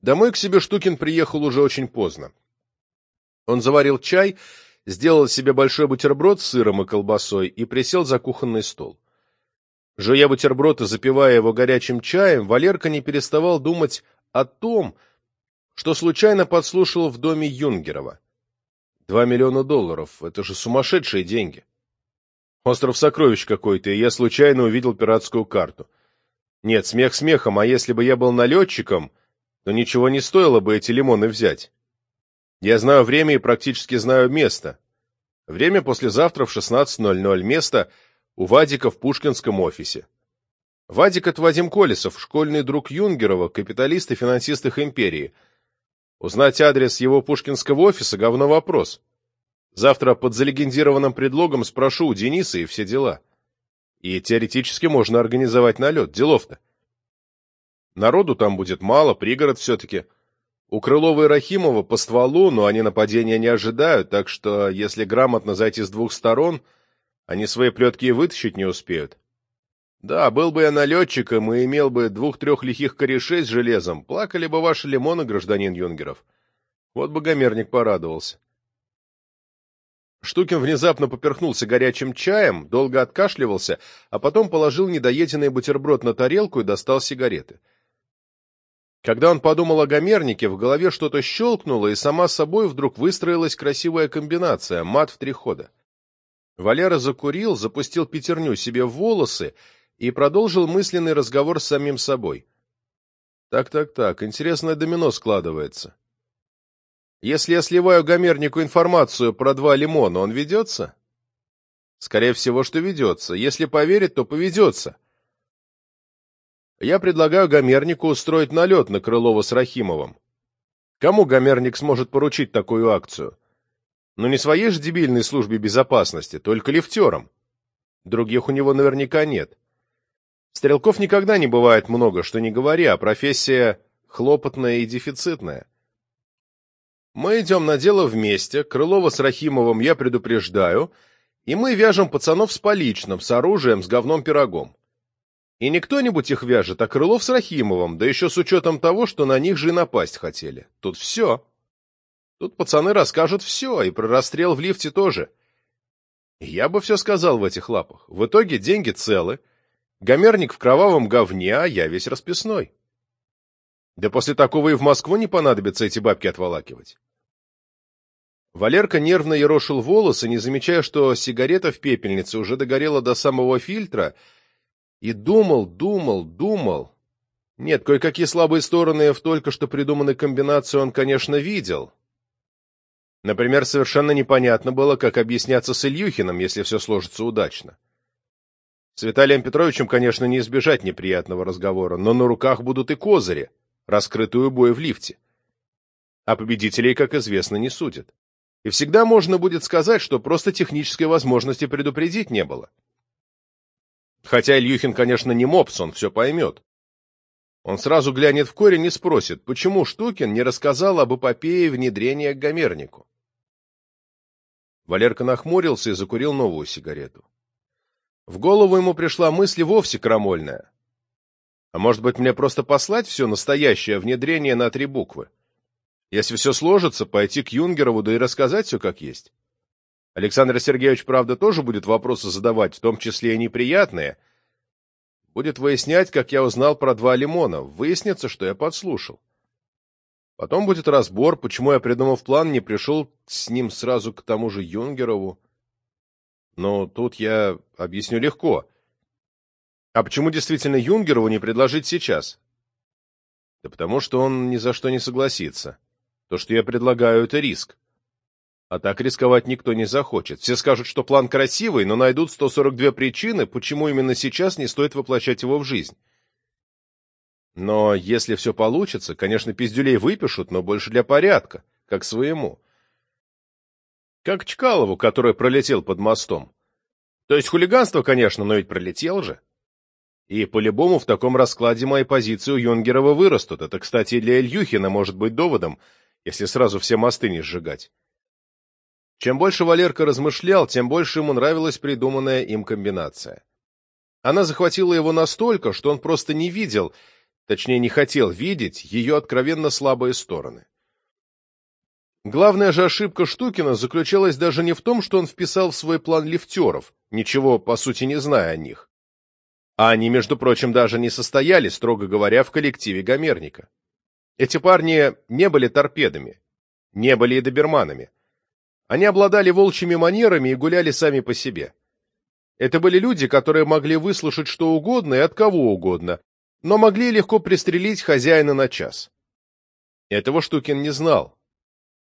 Домой к себе Штукин приехал уже очень поздно. Он заварил чай, сделал себе большой бутерброд с сыром и колбасой и присел за кухонный стол. Жуя бутерброд и запивая его горячим чаем, Валерка не переставал думать о том, что случайно подслушал в доме Юнгерова. Два миллиона долларов — это же сумасшедшие деньги. Остров сокровищ какой-то, и я случайно увидел пиратскую карту. Нет, смех смехом, а если бы я был налетчиком, то ничего не стоило бы эти лимоны взять. Я знаю время и практически знаю место. Время послезавтра в 16.00, место у Вадика в Пушкинском офисе. Вадик — это Вадим Колесов, школьный друг Юнгерова, капиталист и финансист их империи. Узнать адрес его пушкинского офиса — говно вопрос. Завтра под залегендированным предлогом спрошу у Дениса и все дела. И теоретически можно организовать налет, делов-то. Народу там будет мало, пригород все-таки. У Крылова и Рахимова по стволу, но они нападения не ожидают, так что, если грамотно зайти с двух сторон, они свои плетки и вытащить не успеют. Да, был бы я налетчиком и имел бы двух-трех лихих корешей с железом, плакали бы ваши лимоны, гражданин Юнгеров. Вот бы гомерник порадовался. Штукин внезапно поперхнулся горячим чаем, долго откашливался, а потом положил недоеденный бутерброд на тарелку и достал сигареты. Когда он подумал о гомернике, в голове что-то щелкнуло, и сама собой вдруг выстроилась красивая комбинация — мат в три хода. Валера закурил, запустил пятерню себе в волосы и продолжил мысленный разговор с самим собой. Так-так-так, интересное домино складывается. Если я сливаю гомернику информацию про два лимона, он ведется? Скорее всего, что ведется. Если поверит, то поведется. Я предлагаю Гомернику устроить налет на Крылова с Рахимовым. Кому Гомерник сможет поручить такую акцию? Ну, не своей же дебильной службе безопасности, только лифтерам. Других у него наверняка нет. Стрелков никогда не бывает много, что не говоря, а профессия хлопотная и дефицитная. Мы идем на дело вместе, Крылова с Рахимовым я предупреждаю, и мы вяжем пацанов с поличным, с оружием, с говном-пирогом. И не кто-нибудь их вяжет, а Крылов с Рахимовым, да еще с учетом того, что на них же и напасть хотели. Тут все. Тут пацаны расскажут все, и про расстрел в лифте тоже. Я бы все сказал в этих лапах. В итоге деньги целы, гомерник в кровавом говне, а я весь расписной. Да после такого и в Москву не понадобится эти бабки отволакивать. Валерка нервно ерошил волосы, не замечая, что сигарета в пепельнице уже догорела до самого фильтра, и думал, думал, думал. Нет, кое-какие слабые стороны в только что придуманной комбинации он, конечно, видел. Например, совершенно непонятно было, как объясняться с Ильюхиным, если все сложится удачно. С Виталием Петровичем, конечно, не избежать неприятного разговора, но на руках будут и козыри, раскрытую бой в лифте. А победителей, как известно, не судят. И всегда можно будет сказать, что просто технической возможности предупредить не было. Хотя Ильюхин, конечно, не мопс, он все поймет. Он сразу глянет в корень и спросит, почему Штукин не рассказал об эпопее внедрения к Гомернику. Валерка нахмурился и закурил новую сигарету. В голову ему пришла мысль вовсе крамольная. А может быть, мне просто послать все настоящее внедрение на три буквы? Если все сложится, пойти к Юнгерову, да и рассказать все как есть. Александр Сергеевич, правда, тоже будет вопросы задавать, в том числе и неприятные. Будет выяснять, как я узнал про два лимона. Выяснится, что я подслушал. Потом будет разбор, почему я, придумав план, не пришел с ним сразу к тому же Юнгерову. Но тут я объясню легко. А почему действительно Юнгерову не предложить сейчас? Да потому что он ни за что не согласится. То, что я предлагаю, это риск. А так рисковать никто не захочет. Все скажут, что план красивый, но найдут 142 причины, почему именно сейчас не стоит воплощать его в жизнь. Но если все получится, конечно, пиздюлей выпишут, но больше для порядка, как своему. Как Чкалову, который пролетел под мостом. То есть хулиганство, конечно, но ведь пролетел же. И по-любому в таком раскладе мои позиции у Юнгерова вырастут. Это, кстати, для Ильюхина может быть доводом, если сразу все мосты не сжигать. Чем больше Валерка размышлял, тем больше ему нравилась придуманная им комбинация. Она захватила его настолько, что он просто не видел, точнее не хотел видеть, ее откровенно слабые стороны. Главная же ошибка Штукина заключалась даже не в том, что он вписал в свой план лифтеров, ничего, по сути, не зная о них. А они, между прочим, даже не состояли, строго говоря, в коллективе Гомерника. Эти парни не были торпедами, не были и доберманами. Они обладали волчьими манерами и гуляли сами по себе. Это были люди, которые могли выслушать что угодно и от кого угодно, но могли легко пристрелить хозяина на час. Этого Штукин не знал,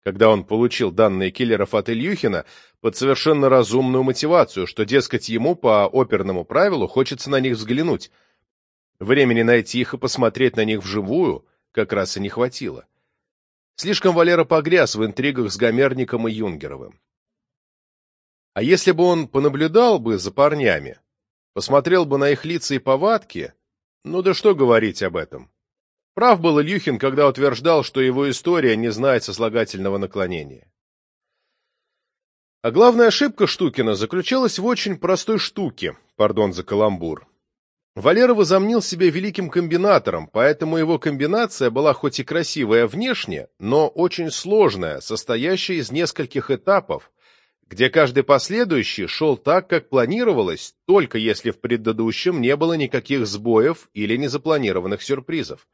когда он получил данные киллеров от Ильюхина под совершенно разумную мотивацию, что, дескать, ему по оперному правилу хочется на них взглянуть. Времени найти их и посмотреть на них вживую как раз и не хватило. Слишком Валера погряз в интригах с Гомерником и Юнгеровым. А если бы он понаблюдал бы за парнями, посмотрел бы на их лица и повадки, ну да что говорить об этом. Прав был Ильюхин, когда утверждал, что его история не знает сослагательного наклонения. А главная ошибка Штукина заключалась в очень простой штуке, пардон за каламбур. Валера возомнил себя великим комбинатором, поэтому его комбинация была хоть и красивая внешне, но очень сложная, состоящая из нескольких этапов, где каждый последующий шел так, как планировалось, только если в предыдущем не было никаких сбоев или незапланированных сюрпризов.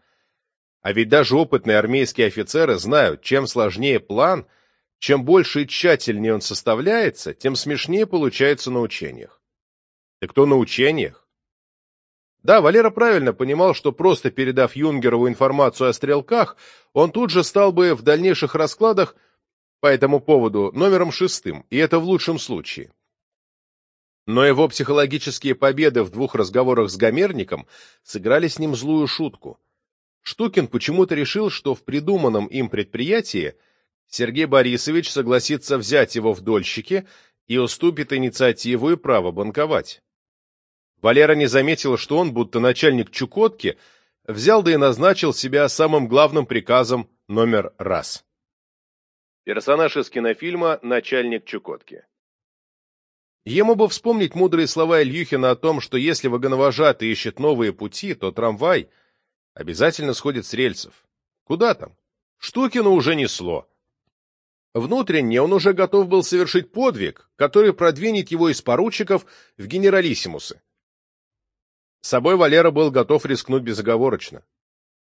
А ведь даже опытные армейские офицеры знают, чем сложнее план, чем больше и тщательнее он составляется, тем смешнее получается на учениях. Так кто на учениях? Да, Валера правильно понимал, что просто передав Юнгерову информацию о стрелках, он тут же стал бы в дальнейших раскладах по этому поводу номером шестым, и это в лучшем случае. Но его психологические победы в двух разговорах с Гомерником сыграли с ним злую шутку. Штукин почему-то решил, что в придуманном им предприятии Сергей Борисович согласится взять его в дольщики и уступит инициативу и право банковать. Валера не заметил, что он, будто начальник Чукотки, взял да и назначил себя самым главным приказом номер раз. Персонаж из кинофильма «Начальник Чукотки». Ему бы вспомнить мудрые слова Ильюхина о том, что если вагоновожатый ищет новые пути, то трамвай обязательно сходит с рельсов. Куда там? Штукину уже несло. Внутренне он уже готов был совершить подвиг, который продвинет его из поручиков в генералиссимусы. С собой Валера был готов рискнуть безоговорочно.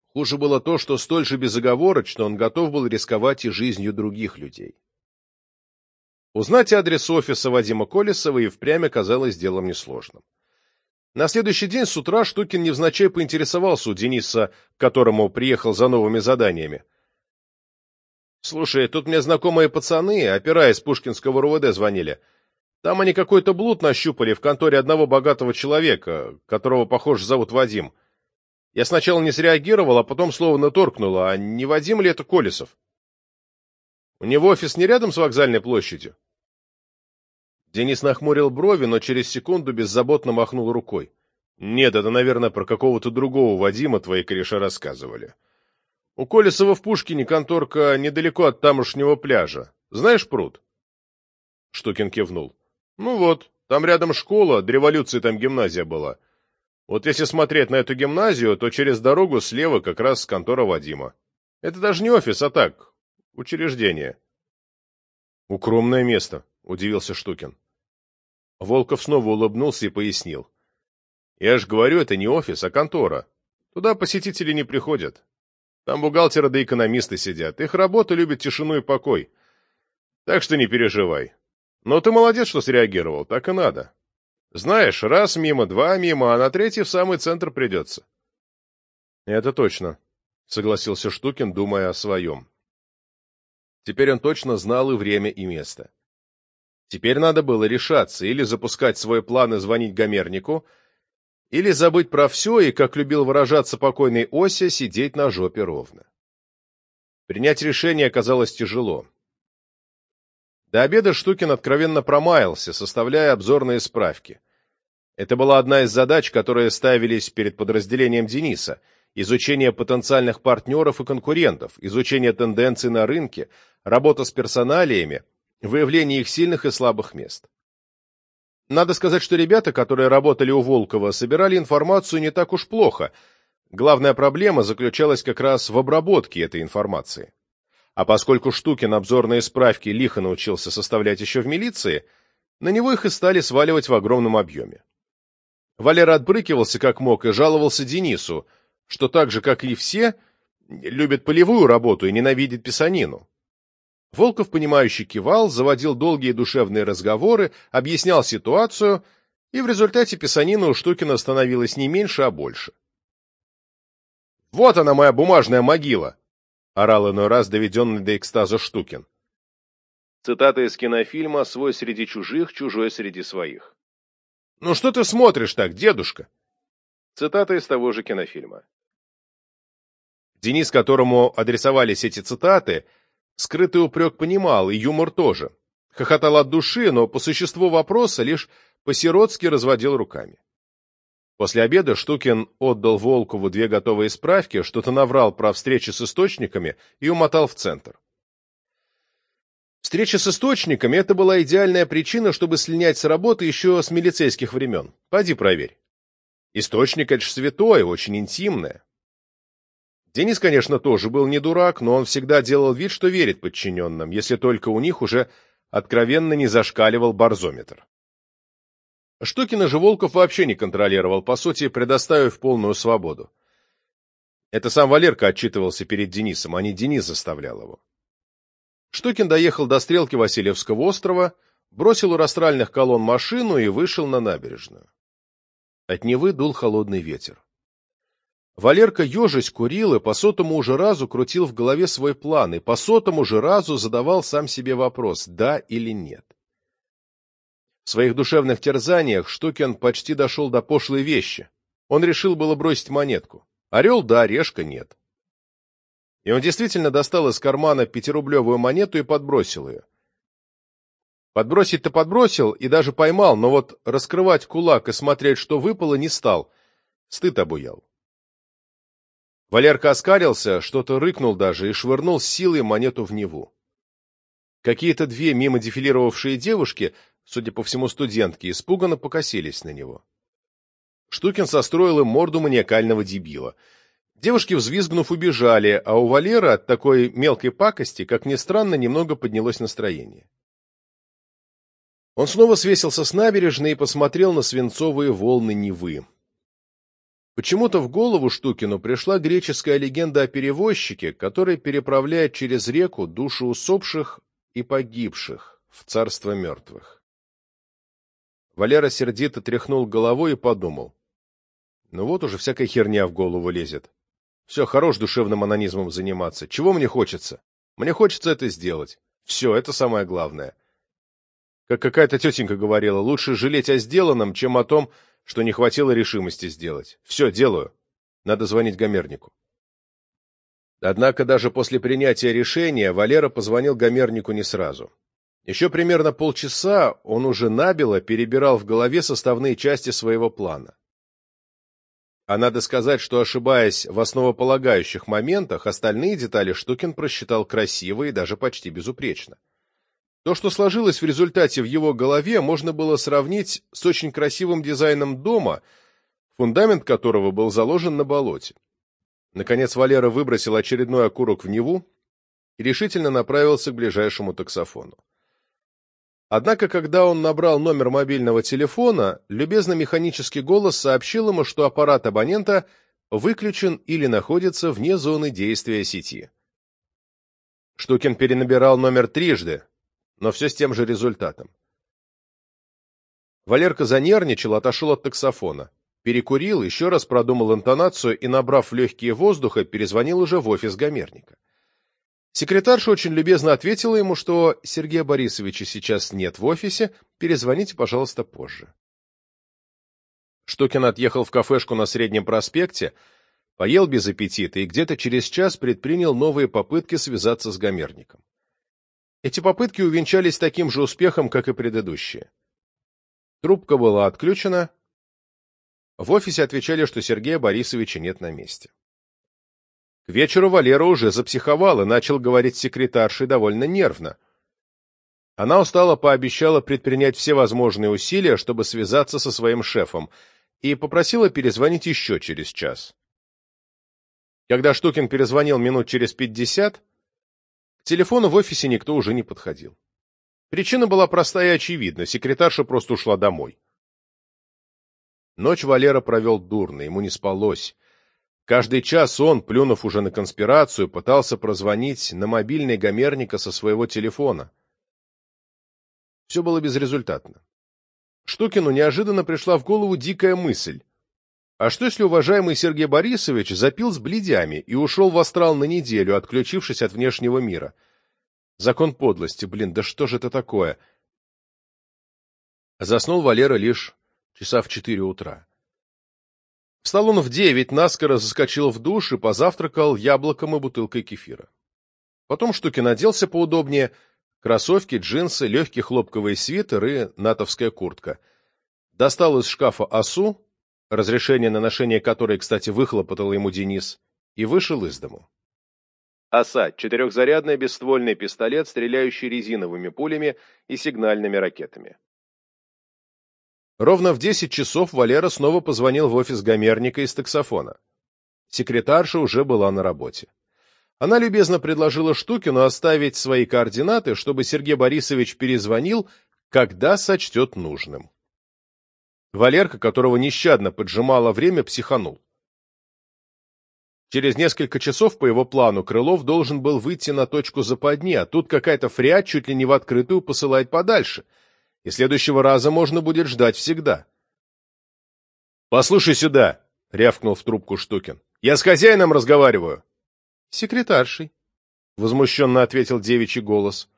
Хуже было то, что столь же безоговорочно он готов был рисковать и жизнью других людей. Узнать адрес офиса Вадима Колесова и впрямь оказалось делом несложным. На следующий день с утра Штукин невзначай поинтересовался у Дениса, к которому приехал за новыми заданиями. — Слушай, тут мне знакомые пацаны, опера из Пушкинского РУВД звонили. Там они какой-то блуд нащупали в конторе одного богатого человека, которого, похоже, зовут Вадим. Я сначала не среагировал, а потом словно торкнуло, а не Вадим ли это Колесов? У него офис не рядом с вокзальной площадью? Денис нахмурил брови, но через секунду беззаботно махнул рукой. Нет, это, наверное, про какого-то другого Вадима твои кореша рассказывали. У Колесова в Пушкине конторка недалеко от тамошнего пляжа. Знаешь пруд? Штукин кивнул. Ну вот, там рядом школа, до революции там гимназия была. Вот если смотреть на эту гимназию, то через дорогу слева как раз контора Вадима. Это даже не офис, а так, учреждение. Укромное место, удивился Штукин. Волков снова улыбнулся и пояснил. Я же говорю, это не офис, а контора. Туда посетители не приходят. Там бухгалтеры да экономисты сидят. Их работа любит тишину и покой. Так что не переживай. Но ты молодец, что среагировал, так и надо. Знаешь, раз мимо, два мимо, а на третий в самый центр придется. Это точно, согласился Штукин, думая о своем. Теперь он точно знал и время, и место. Теперь надо было решаться, или запускать свой план и звонить Гомернику, или забыть про все и, как любил выражаться покойный Ося, сидеть на жопе ровно. Принять решение оказалось тяжело. До обеда Штукин откровенно промаялся, составляя обзорные справки. Это была одна из задач, которые ставились перед подразделением Дениса – изучение потенциальных партнеров и конкурентов, изучение тенденций на рынке, работа с персоналиями, выявление их сильных и слабых мест. Надо сказать, что ребята, которые работали у Волкова, собирали информацию не так уж плохо. Главная проблема заключалась как раз в обработке этой информации. А поскольку Штукин обзорные справки лихо научился составлять еще в милиции, на него их и стали сваливать в огромном объеме. Валера отбрыкивался как мог и жаловался Денису, что так же, как и все, любит полевую работу и ненавидит писанину. Волков, понимающий, кивал, заводил долгие душевные разговоры, объяснял ситуацию, и в результате писанина у Штукина становилось не меньше, а больше. «Вот она, моя бумажная могила!» — орал иной раз доведенный до экстаза Штукин. Цитата из кинофильма «Свой среди чужих, чужой среди своих». «Ну что ты смотришь так, дедушка?» Цитата из того же кинофильма. Денис, которому адресовались эти цитаты, скрытый упрек понимал, и юмор тоже. Хохотал от души, но по существу вопроса лишь по-сиротски разводил руками. После обеда Штукин отдал Волкову две готовые справки, что-то наврал про встречи с источниками и умотал в центр. Встреча с источниками – это была идеальная причина, чтобы слинять с работы еще с милицейских времен. Пойди проверь. Источник – это святое, очень интимное. Денис, конечно, тоже был не дурак, но он всегда делал вид, что верит подчиненным, если только у них уже откровенно не зашкаливал барзометр. Штукина же Волков вообще не контролировал, по сути, предоставив полную свободу. Это сам Валерка отчитывался перед Денисом, а не Денис заставлял его. Штукин доехал до стрелки Васильевского острова, бросил у растральных колонн машину и вышел на набережную. От Невы дул холодный ветер. Валерка ежась курил и по сотому уже разу крутил в голове свой план, и по сотому же разу задавал сам себе вопрос, да или нет. Своих душевных терзаниях Штукин почти дошел до пошлой вещи. Он решил было бросить монетку. Орел – да, решка – нет. И он действительно достал из кармана пятирублевую монету и подбросил ее. Подбросить-то подбросил и даже поймал, но вот раскрывать кулак и смотреть, что выпало, не стал. Стыд обуял. Валерка оскалился, что-то рыкнул даже и швырнул с силой монету в Неву. Какие-то две мимо дефилировавшие девушки, судя по всему студентки, испуганно покосились на него. Штукин состроил им морду маниакального дебила — Девушки, взвизгнув, убежали, а у Валеры от такой мелкой пакости, как ни странно, немного поднялось настроение. Он снова свесился с набережной и посмотрел на свинцовые волны Невы. Почему-то в голову Штукину пришла греческая легенда о перевозчике, который переправляет через реку души усопших и погибших в царство мертвых. Валера сердито тряхнул головой и подумал. Ну вот уже всякая херня в голову лезет. Все, хорош душевным анонизмом заниматься. Чего мне хочется? Мне хочется это сделать. Все, это самое главное. Как какая-то тетенька говорила, лучше жалеть о сделанном, чем о том, что не хватило решимости сделать. Все, делаю. Надо звонить Гомернику. Однако даже после принятия решения Валера позвонил Гомернику не сразу. Еще примерно полчаса он уже набело перебирал в голове составные части своего плана. А надо сказать, что, ошибаясь в основополагающих моментах, остальные детали Штукин просчитал красиво и даже почти безупречно. То, что сложилось в результате в его голове, можно было сравнить с очень красивым дизайном дома, фундамент которого был заложен на болоте. Наконец Валера выбросил очередной окурок в Неву и решительно направился к ближайшему таксофону. Однако, когда он набрал номер мобильного телефона, любезно-механический голос сообщил ему, что аппарат абонента выключен или находится вне зоны действия сети. Штукин перенабирал номер трижды, но все с тем же результатом. Валерка занервничал, отошел от таксофона. Перекурил, еще раз продумал интонацию и, набрав легкие воздуха, перезвонил уже в офис Гомерника. Секретарша очень любезно ответила ему, что Сергея Борисовича сейчас нет в офисе, перезвоните, пожалуйста, позже. Штукин отъехал в кафешку на Среднем проспекте, поел без аппетита и где-то через час предпринял новые попытки связаться с Гомерником. Эти попытки увенчались таким же успехом, как и предыдущие. Трубка была отключена. В офисе отвечали, что Сергея Борисовича нет на месте. Вечеру Валера уже запсиховал и начал говорить секретаршей довольно нервно. Она устало пообещала предпринять все возможные усилия, чтобы связаться со своим шефом, и попросила перезвонить еще через час. Когда Штукин перезвонил минут через пятьдесят, к телефону в офисе никто уже не подходил. Причина была простая и очевидна. Секретарша просто ушла домой. Ночь Валера провел дурно, ему не спалось. Каждый час он, плюнув уже на конспирацию, пытался прозвонить на мобильный Гомерника со своего телефона. Все было безрезультатно. Штукину неожиданно пришла в голову дикая мысль. А что, если уважаемый Сергей Борисович запил с бледями и ушел в астрал на неделю, отключившись от внешнего мира? Закон подлости, блин, да что же это такое? Заснул Валера лишь часа в четыре утра. Встал он в девять, наскоро заскочил в душ и позавтракал яблоком и бутылкой кефира. Потом Штукин оделся поудобнее, кроссовки, джинсы, легкий хлопковый свитер и натовская куртка. Достал из шкафа осу, разрешение на ношение которой, кстати, выхлопотал ему Денис, и вышел из дому. Оса – четырехзарядный бесствольный пистолет, стреляющий резиновыми пулями и сигнальными ракетами. Ровно в десять часов Валера снова позвонил в офис Гомерника из таксофона. Секретарша уже была на работе. Она любезно предложила Штукину оставить свои координаты, чтобы Сергей Борисович перезвонил, когда сочтет нужным. Валерка, которого нещадно поджимало время, психанул. Через несколько часов по его плану Крылов должен был выйти на точку западни, а тут какая-то фряд чуть ли не в открытую посылает подальше — и следующего раза можно будет ждать всегда. «Послушай сюда!» — рявкнул в трубку Штукин. «Я с хозяином разговариваю!» «Секретаршей», — возмущенно ответил девичий голос.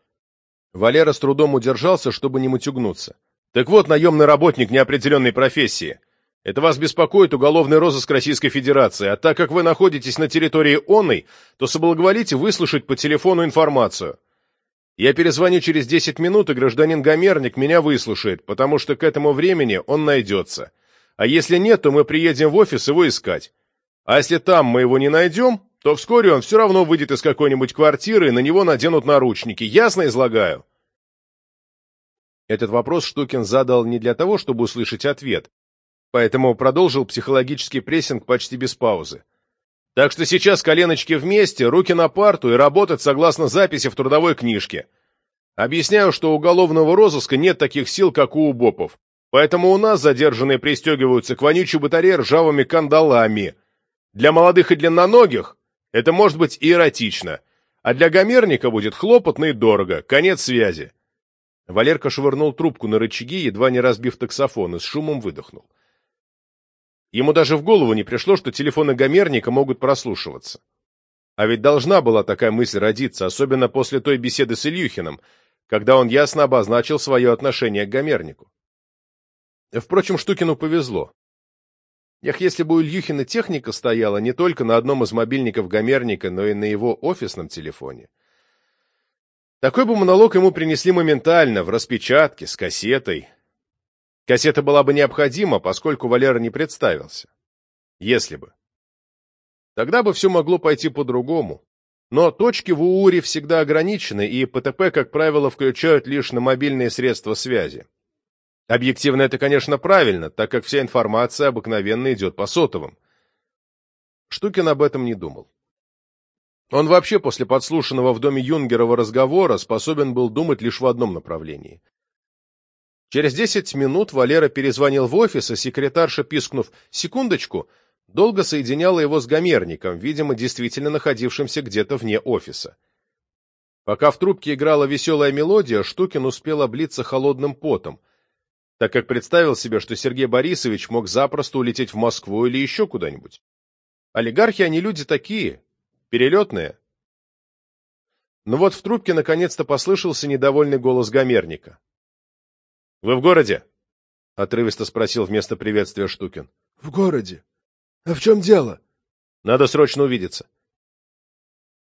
Валера с трудом удержался, чтобы не мутюгнуться. «Так вот, наемный работник неопределенной профессии. Это вас беспокоит уголовный розыск Российской Федерации, а так как вы находитесь на территории онной, то соблаговолите выслушать по телефону информацию. Я перезвоню через десять минут, и гражданин Гомерник меня выслушает, потому что к этому времени он найдется. А если нет, то мы приедем в офис его искать. А если там мы его не найдем, то вскоре он все равно выйдет из какой-нибудь квартиры, и на него наденут наручники. Ясно излагаю?» Этот вопрос Штукин задал не для того, чтобы услышать ответ, поэтому продолжил психологический прессинг почти без паузы. Так что сейчас коленочки вместе, руки на парту и работать согласно записи в трудовой книжке. Объясняю, что у уголовного розыска нет таких сил, как у УБОПов. Поэтому у нас задержанные пристегиваются к вонючей батарее ржавыми кандалами. Для молодых и длинноногих это может быть и эротично, а для гомерника будет хлопотно и дорого. Конец связи. Валерка швырнул трубку на рычаги, едва не разбив таксофон, и с шумом выдохнул. Ему даже в голову не пришло, что телефоны Гомерника могут прослушиваться. А ведь должна была такая мысль родиться, особенно после той беседы с Ильюхиным, когда он ясно обозначил свое отношение к Гомернику. Впрочем, Штукину повезло. Эх, если бы у Ильюхина техника стояла не только на одном из мобильников Гомерника, но и на его офисном телефоне. Такой бы монолог ему принесли моментально, в распечатке, с кассетой, Кассета была бы необходима, поскольку Валера не представился. Если бы. Тогда бы все могло пойти по-другому. Но точки в УУРе всегда ограничены, и ПТП, как правило, включают лишь на мобильные средства связи. Объективно это, конечно, правильно, так как вся информация обыкновенно идет по сотовым. Штукин об этом не думал. Он вообще после подслушанного в доме Юнгерова разговора способен был думать лишь в одном направлении. Через десять минут Валера перезвонил в офис, и секретарша, пискнув «секундочку», долго соединяла его с гомерником, видимо, действительно находившимся где-то вне офиса. Пока в трубке играла веселая мелодия, Штукин успел облиться холодным потом, так как представил себе, что Сергей Борисович мог запросто улететь в Москву или еще куда-нибудь. Олигархи, они люди такие, перелетные. Но вот в трубке наконец-то послышался недовольный голос гомерника. «Вы в городе?» — отрывисто спросил вместо приветствия Штукин. «В городе. А в чем дело?» «Надо срочно увидеться».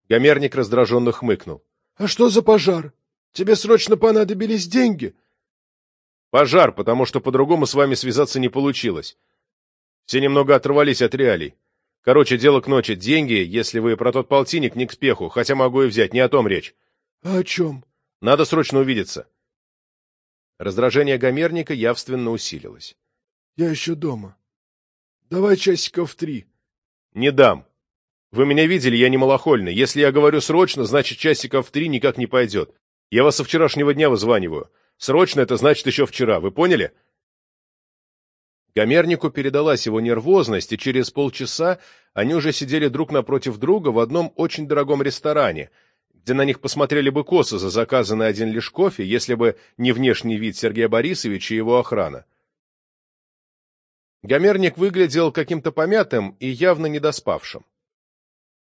Гомерник раздраженно хмыкнул. «А что за пожар? Тебе срочно понадобились деньги?» «Пожар, потому что по-другому с вами связаться не получилось. Все немного оторвались от реалий. Короче, дело к ночи. Деньги, если вы про тот полтинник, не к спеху, хотя могу и взять, не о том речь». «А о чем?» «Надо срочно увидеться». Раздражение Гомерника явственно усилилось. — Я еще дома. Давай часиков три. — Не дам. Вы меня видели, я не малохольный. Если я говорю срочно, значит часиков три никак не пойдет. Я вас со вчерашнего дня вызваниваю. Срочно это значит еще вчера, вы поняли? Гомернику передалась его нервозность, и через полчаса они уже сидели друг напротив друга в одном очень дорогом ресторане, где на них посмотрели бы косо за заказанный один лишь кофе, если бы не внешний вид Сергея Борисовича и его охрана. Гомерник выглядел каким-то помятым и явно недоспавшим.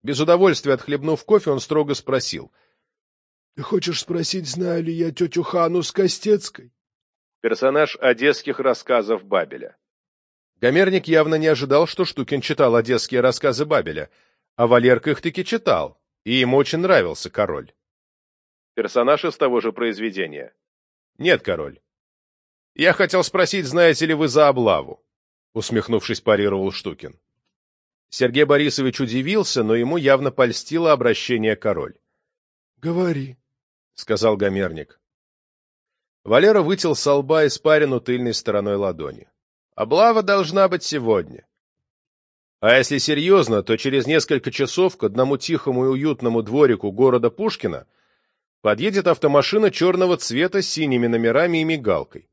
Без удовольствия отхлебнув кофе, он строго спросил. — Ты хочешь спросить, знаю ли я тетю Хану с Костецкой? Персонаж одесских рассказов Бабеля. Гомерник явно не ожидал, что Штукин читал одесские рассказы Бабеля, а Валерка их таки читал, и ему очень нравился король. Персонаж из того же произведения. Нет, король. Я хотел спросить, знаете ли вы за облаву? Усмехнувшись, парировал Штукин. Сергей Борисович удивился, но ему явно польстило обращение король. — Говори, — сказал Гомерник. Валера вытел со лба испарину тыльной стороной ладони. Облава должна быть сегодня. А если серьезно, то через несколько часов к одному тихому и уютному дворику города Пушкина подъедет автомашина черного цвета с синими номерами и мигалкой.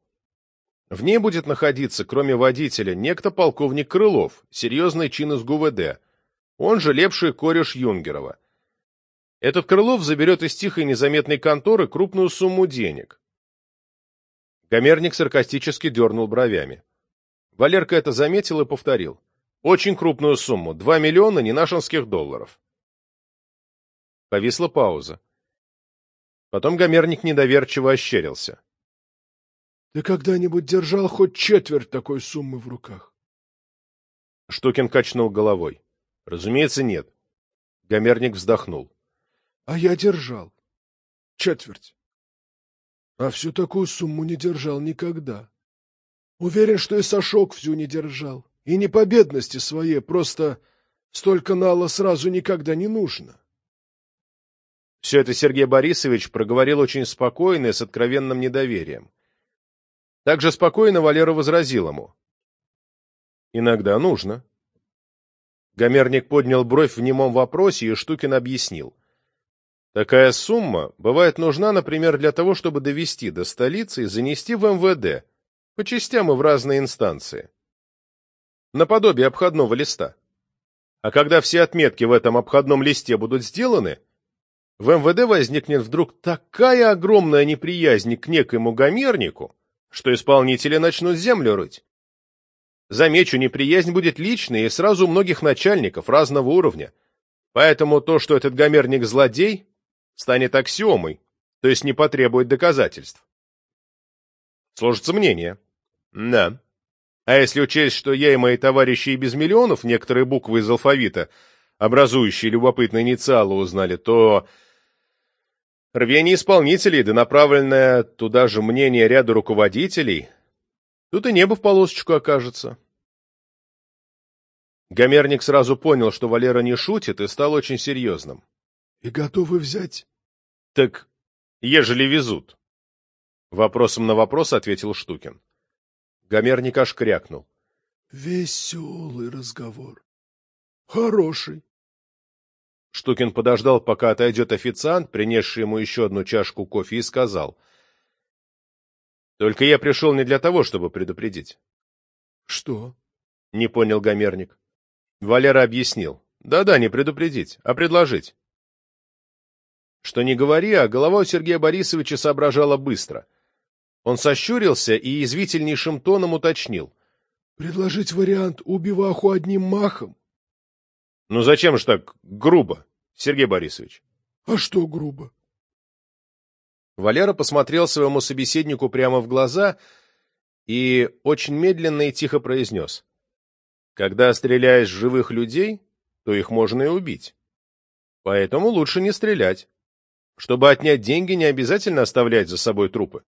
В ней будет находиться, кроме водителя, некто полковник Крылов, серьезный чин из ГУВД, он же лепший кореш Юнгерова. Этот Крылов заберет из тихой незаметной конторы крупную сумму денег. Гомерник саркастически дернул бровями. Валерка это заметил и повторил. Очень крупную сумму, 2 миллиона ненашинских долларов. Повисла пауза. Потом Гомерник недоверчиво ощерился. — Ты когда-нибудь держал хоть четверть такой суммы в руках? Штукин качнул головой. — Разумеется, нет. Гомерник вздохнул. — А я держал. Четверть. А всю такую сумму не держал никогда. Уверен, что и Сашок всю не держал. И не по бедности своей, просто столько нала сразу никогда не нужно. Все это Сергей Борисович проговорил очень спокойно и с откровенным недоверием. Также спокойно Валера возразил ему. «Иногда нужно». Гомерник поднял бровь в немом вопросе, и Штукин объяснил. Такая сумма бывает нужна, например, для того, чтобы довести до столицы и занести в МВД, по частям и в разные инстанции. Наподобие обходного листа. А когда все отметки в этом обходном листе будут сделаны, в МВД возникнет вдруг такая огромная неприязнь к некоему гомернику, что исполнители начнут землю рыть. Замечу, неприязнь будет личной и сразу у многих начальников разного уровня. Поэтому то, что этот гомерник злодей, станет аксиомой, то есть не потребует доказательств. Сложится мнение. Да. А если учесть, что я и мои товарищи и без миллионов некоторые буквы из алфавита, образующие любопытные инициалы, узнали, то рвение исполнителей, да направленное туда же мнение ряда руководителей, тут и небо в полосочку окажется. Гомерник сразу понял, что Валера не шутит, и стал очень серьезным. — И готовы взять? — Так, ежели везут. Вопросом на вопрос ответил Штукин. Гомерник аж крякнул. — Веселый разговор. Хороший. Штукин подождал, пока отойдет официант, принесший ему еще одну чашку кофе, и сказал. — Только я пришел не для того, чтобы предупредить. — Что? — не понял Гомерник. Валера объяснил. Да-да, не предупредить, а предложить. Что не говори, а голова у Сергея Борисовича соображала быстро — он сощурился и язвительнейшим тоном уточнил. — Предложить вариант убиваху одним махом? — Ну зачем же так грубо, Сергей Борисович? — А что грубо? Валера посмотрел своему собеседнику прямо в глаза и очень медленно и тихо произнес. — Когда стреляешь в живых людей, то их можно и убить. Поэтому лучше не стрелять. Чтобы отнять деньги, не обязательно оставлять за собой трупы.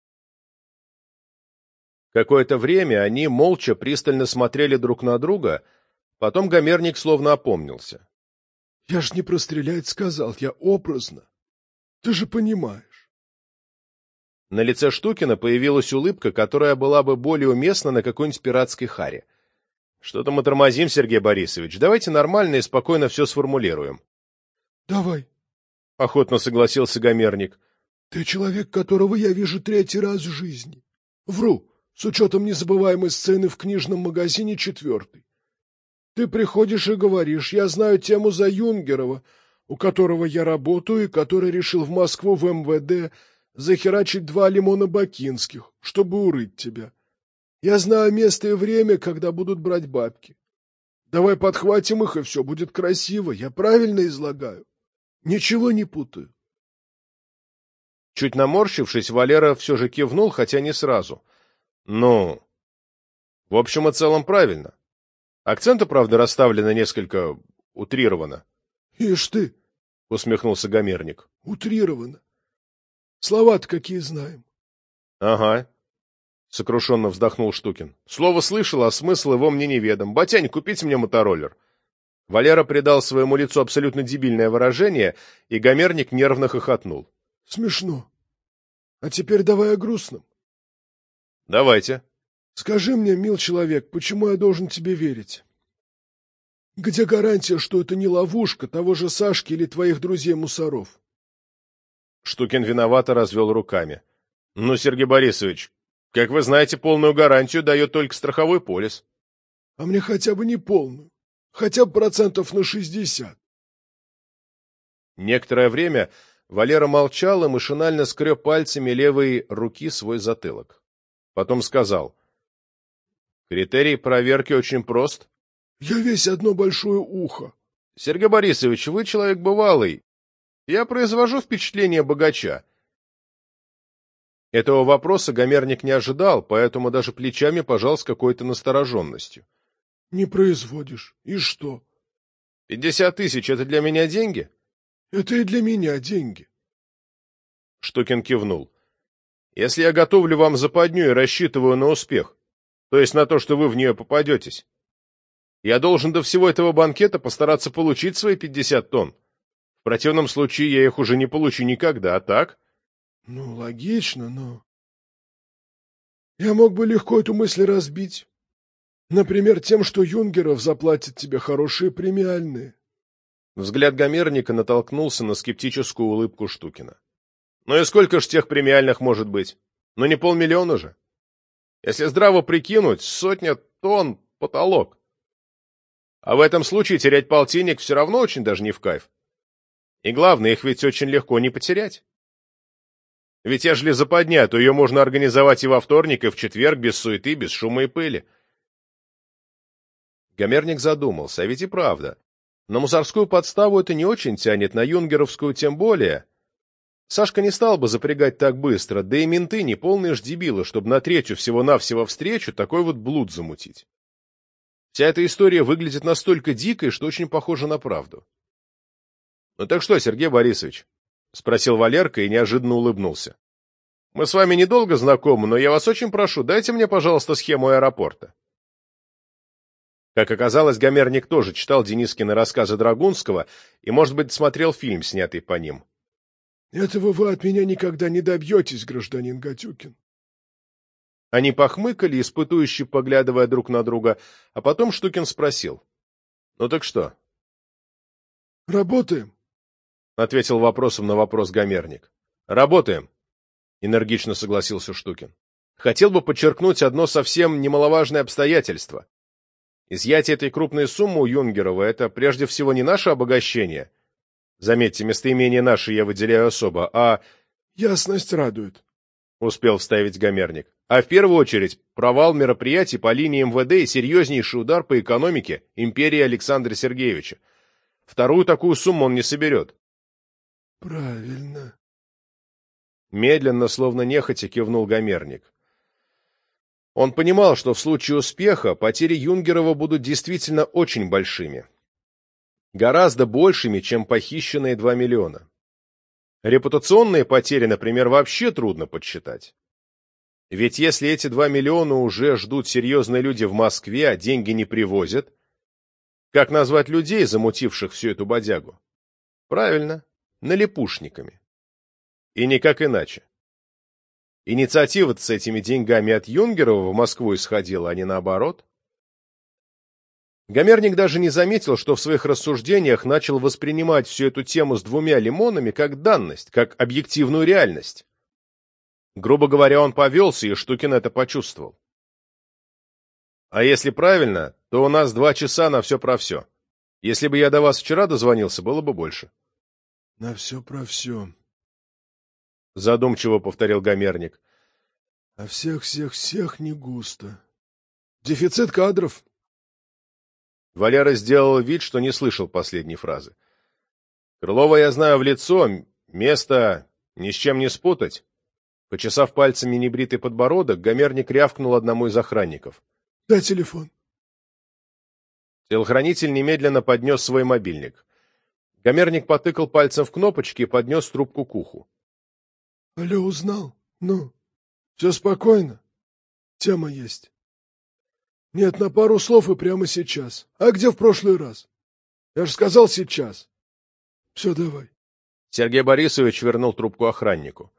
Какое-то время они молча пристально смотрели друг на друга, потом Гомерник словно опомнился. — Я ж не про стрелять сказал, я образно. Ты же понимаешь. На лице Штукина появилась улыбка, которая была бы более уместна на какой-нибудь пиратской харе. Что-то мы тормозим, Сергей Борисович. Давайте нормально и спокойно все сформулируем. Давай. Охотно согласился Гомерник. Ты человек, которого я вижу третий раз в жизни. Вру, с учетом незабываемой сцены в книжном магазине четвертый. Ты приходишь и говоришь, я знаю тему за Юнгерова, у которого я работаю и который решил в Москву в МВД захерачить два лимона бакинских, чтобы урыть тебя. Я знаю место и время, когда будут брать бабки. Давай подхватим их, и все будет красиво. Я правильно излагаю. Ничего не путаю. Чуть наморщившись, Валера все же кивнул, хотя не сразу. Ну, в общем и целом правильно. Акценты, правда, расставлены несколько утрированно. — Ишь ты! — усмехнулся Гомерник. — Утрированно. Слова-то какие знаем. — Ага. — сокрушенно вздохнул Штукин. — Слово слышал, а смысл его мне неведом. Батянь, купите мне мотороллер. Валера придал своему лицу абсолютно дебильное выражение, и Гомерник нервно хохотнул. — Смешно. А теперь давай о грустном. — Давайте. — Скажи мне, мил человек, почему я должен тебе верить? Где гарантия, что это не ловушка того же Сашки или твоих друзей-мусоров? Штукин виновато развел руками. — Ну, Сергей Борисович, как вы знаете, полную гарантию дает только страховой полис. — А мне хотя бы не полную. Хотя бы процентов на шестьдесят. Некоторое время Валера молчал и машинально скреб пальцами левой руки свой затылок. Потом сказал. — Критерий проверки очень прост. — Я весь одно большое ухо. — Сергей Борисович, вы человек бывалый. Я произвожу впечатление богача. Этого вопроса Гомерник не ожидал, поэтому даже плечами пожал с какой-то настороженностью. — Не производишь. И что? — Пятьдесят тысяч — это для меня деньги? — Это и для меня деньги. Штукин кивнул. — Если я готовлю вам западню и рассчитываю на успех, то есть на то, что вы в нее попадетесь, я должен до всего этого банкета постараться получить свои пятьдесят тонн. В противном случае я их уже не получу никогда, а так? — Ну, логично, но... Я мог бы легко эту мысль разбить. Например, тем, что Юнгеров заплатит тебе хорошие премиальные. Взгляд Гомерника натолкнулся на скептическую улыбку Штукина. Ну и сколько ж тех премиальных может быть? Ну не полмиллиона же. Если здраво прикинуть, сотня тонн — потолок. А в этом случае терять полтинник все равно очень даже не в кайф. И главное, их ведь очень легко не потерять. Ведь ежели западня, то ее можно организовать и во вторник, и в четверг, без суеты, без шума и пыли. Гомерник задумался, а ведь и правда. На мусорскую подставу это не очень тянет, на юнгеровскую тем более. Сашка не стал бы запрягать так быстро, да и менты не полные ж дебилы, чтобы на третью всего-навсего встречу такой вот блуд замутить. Вся эта история выглядит настолько дикой, что очень похожа на правду. — Ну так что, Сергей Борисович? — спросил Валерка и неожиданно улыбнулся. — Мы с вами недолго знакомы, но я вас очень прошу, дайте мне, пожалуйста, схему аэропорта. Как оказалось, Гомерник тоже читал Денискины рассказы Драгунского и, может быть, смотрел фильм, снятый по ним. — Этого вы от меня никогда не добьетесь, гражданин Гатюкин. Они похмыкали, испытующе поглядывая друг на друга, а потом Штукин спросил. — Ну так что? — Работаем, — ответил вопросом на вопрос Гомерник. — Работаем, — энергично согласился Штукин. Хотел бы подчеркнуть одно совсем немаловажное обстоятельство. Изъятие этой крупной суммы у Юнгерова – это прежде всего не наше обогащение. Заметьте, местоимение «наше» я выделяю особо, а... Ясность радует, — успел вставить Гомерник. А в первую очередь провал мероприятий по линии МВД и серьезнейший удар по экономике империи Александра Сергеевича. Вторую такую сумму он не соберет. — Правильно. Медленно, словно нехотя, кивнул Гомерник. Он понимал, что в случае успеха потери Юнгерова будут действительно очень большими. Гораздо большими, чем похищенные 2 миллиона. Репутационные потери, например, вообще трудно подсчитать. Ведь если эти 2 миллиона уже ждут серьезные люди в Москве, а деньги не привозят, как назвать людей, замутивших всю эту бодягу? Правильно, налипушниками. И никак иначе. Инициатива с этими деньгами от Юнгерова в Москву исходила, а не наоборот. Гомерник даже не заметил, что в своих рассуждениях начал воспринимать всю эту тему с двумя лимонами как данность, как объективную реальность. Грубо говоря, он повелся, и Штукин это почувствовал. А если правильно, то у нас два часа на все про все. Если бы я до вас вчера дозвонился, было бы больше. — На все про все. — задумчиво повторил Гомерник. — А всех-всех-всех не густо. Дефицит кадров. Валера сделал вид, что не слышал последней фразы. Крылова я знаю в лицо, место ни с чем не спутать. Почесав пальцами небритый подбородок, Гомерник рявкнул одному из охранников. — Дай телефон. Телохранитель немедленно поднес свой мобильник. Гомерник потыкал пальцем в кнопочки и поднес трубку к уху. — Алло, узнал? Ну, все спокойно? Тема есть. Нет, на пару слов и прямо сейчас. А где в прошлый раз? Я же сказал сейчас. Все, давай. Сергей Борисович вернул трубку охраннику.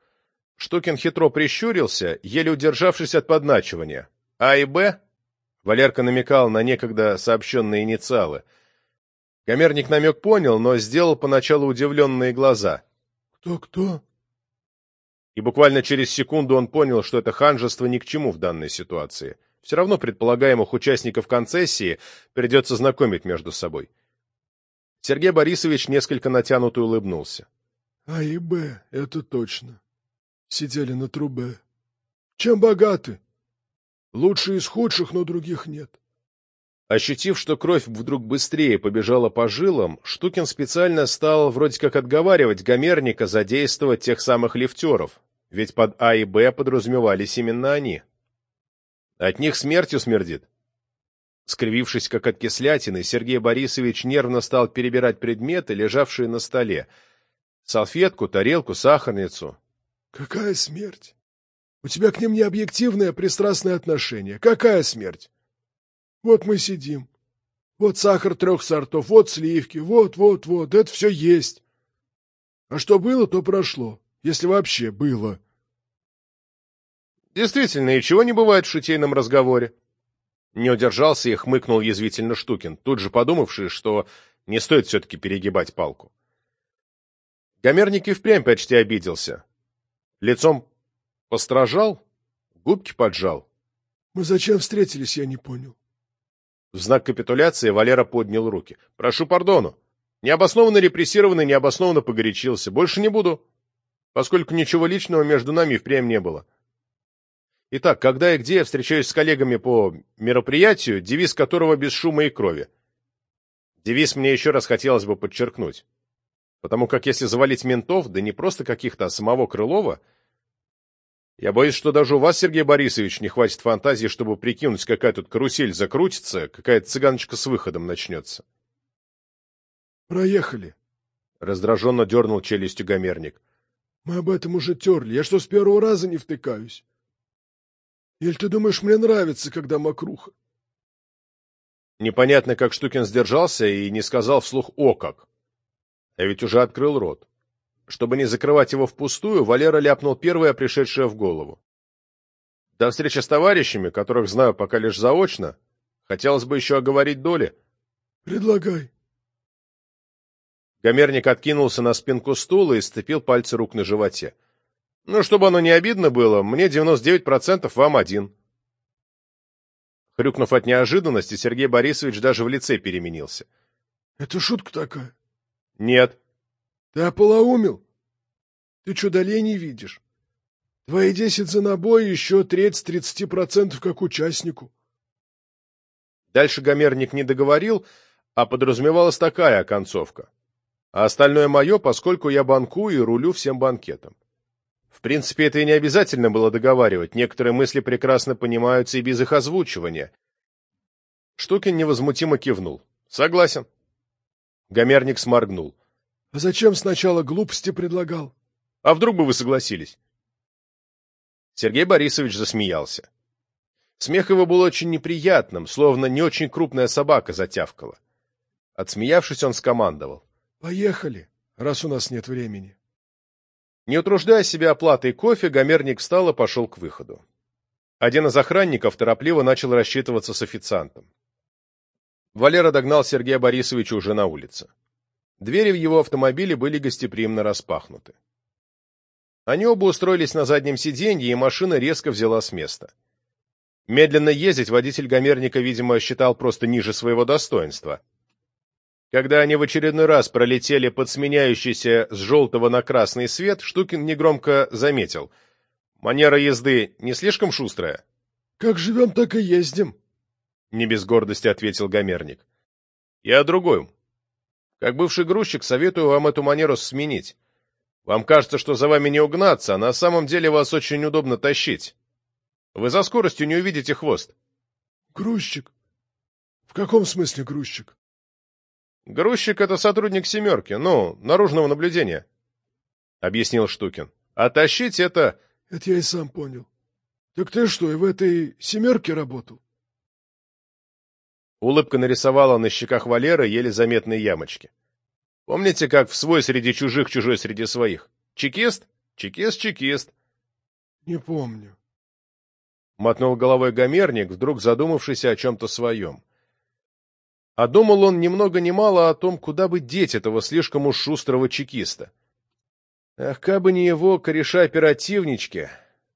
Штукин хитро прищурился, еле удержавшись от подначивания. А и Б? Валерка намекал на некогда сообщенные инициалы. Гомерник намек понял, но сделал поначалу удивленные глаза. «Кто-кто?» И буквально через секунду он понял, что это ханжество ни к чему в данной ситуации. Все равно предполагаемых участников концессии придется знакомить между собой. Сергей Борисович несколько натянуто улыбнулся. — А и Б, это точно. Сидели на трубе. Чем богаты? Лучшие из худших, но других нет. Ощутив, что кровь вдруг быстрее побежала по жилам, Штукин специально стал вроде как отговаривать Гомерника задействовать тех самых лифтеров, ведь под А и Б подразумевались именно они. От них смертью смердит. Скривившись, как от кислятины, Сергей Борисович нервно стал перебирать предметы, лежавшие на столе. Салфетку, тарелку, сахарницу. — Какая смерть? У тебя к ним необъективное пристрастное отношение. Какая смерть? Вот мы сидим. Вот сахар трех сортов, вот сливки, вот, вот, вот. Это все есть. А что было, то прошло. Если вообще было. — Действительно, и чего не бывает в шутейном разговоре. Не удержался и хмыкнул язвительно Штукин, тут же подумавший, что не стоит все-таки перегибать палку. Гомерник и впрямь почти обиделся. Лицом постражал, губки поджал. — Мы зачем встретились, я не понял. В знак капитуляции Валера поднял руки. — Прошу пардону. Необоснованно репрессированный, необоснованно погорячился. Больше не буду, поскольку ничего личного между нами впрямь не было. — Итак, когда и где я встречаюсь с коллегами по мероприятию, девиз которого без шума и крови. Девиз мне еще раз хотелось бы подчеркнуть. Потому как если завалить ментов, да не просто каких-то, а самого Крылова, я боюсь, что даже у вас, Сергей Борисович, не хватит фантазии, чтобы прикинуть, какая тут карусель закрутится, какая-то цыганочка с выходом начнется. «Проехали», — раздраженно дернул челюстью гомерник. «Мы об этом уже терли. Я что, с первого раза не втыкаюсь?» Или ты думаешь, мне нравится, когда мокруха? Непонятно, как Штукин сдержался и не сказал вслух «о как». А ведь уже открыл рот. Чтобы не закрывать его впустую, Валера ляпнул первое, пришедшее в голову. До встречи с товарищами, которых знаю пока лишь заочно, хотелось бы еще оговорить доли. Предлагай. Гомерник откинулся на спинку стула и сцепил пальцы рук на животе. Ну, чтобы оно не обидно было, мне 99%, вам один. Хрюкнув от неожиданности, Сергей Борисович даже в лице переменился. — Это шутка такая? — Нет. — Ты ополоумил? Ты что, долей не видишь? Твои десять за набой, еще треть с тридцати процентов как участнику. Дальше Гомерник не договорил, а подразумевалась такая оконцовка. А остальное мое, поскольку я банкую и рулю всем банкетом. В принципе, это и не обязательно было договаривать, некоторые мысли прекрасно понимаются и без их озвучивания. Штукин невозмутимо кивнул. Согласен. Гомерник сморгнул. — А зачем сначала глупости предлагал? — А вдруг бы вы согласились? Сергей Борисович засмеялся. Смех его был очень неприятным, словно не очень крупная собака затявкала. Отсмеявшись, он скомандовал. — Поехали, раз у нас нет времени. Не утруждая себя оплатой кофе, Гомерник встал и пошел к выходу. Один из охранников торопливо начал рассчитываться с официантом. Валера догнал Сергея Борисовича уже на улице. Двери в его автомобиле были гостеприимно распахнуты. Они оба устроились на заднем сиденье, и машина резко взяла с места. Медленно ездить водитель Гомерника, видимо, считал просто ниже своего достоинства. Когда они в очередной раз пролетели под сменяющийся с желтого на красный свет, Штукин негромко заметил. «Манера езды не слишком шустрая?» «Как живем, так и ездим», — не без гордости ответил Гомерник. «Я о другом. Как бывший грузчик советую вам эту манеру сменить. Вам кажется, что за вами не угнаться, а на самом деле вас очень удобно тащить. Вы за скоростью не увидите хвост». «Грузчик? В каком смысле грузчик?» «Грузчик — это сотрудник «семерки», ну, наружного наблюдения», — объяснил Штукин. «А тащить — это...» «Это я и сам понял. Так ты что, и в этой «семерке» работал?» Улыбка нарисовала на щеках Валеры еле заметные ямочки. «Помните, как в свой среди чужих, чужой среди своих? Чекист? Чекист, чекист». «Не помню». Мотнул головой гомерник, вдруг задумавшийся о чем-то своем. А думал он ни много ни мало о том, куда бы деть этого слишком уж шустрого чекиста. Ах, кабы не его кореша-оперативнички,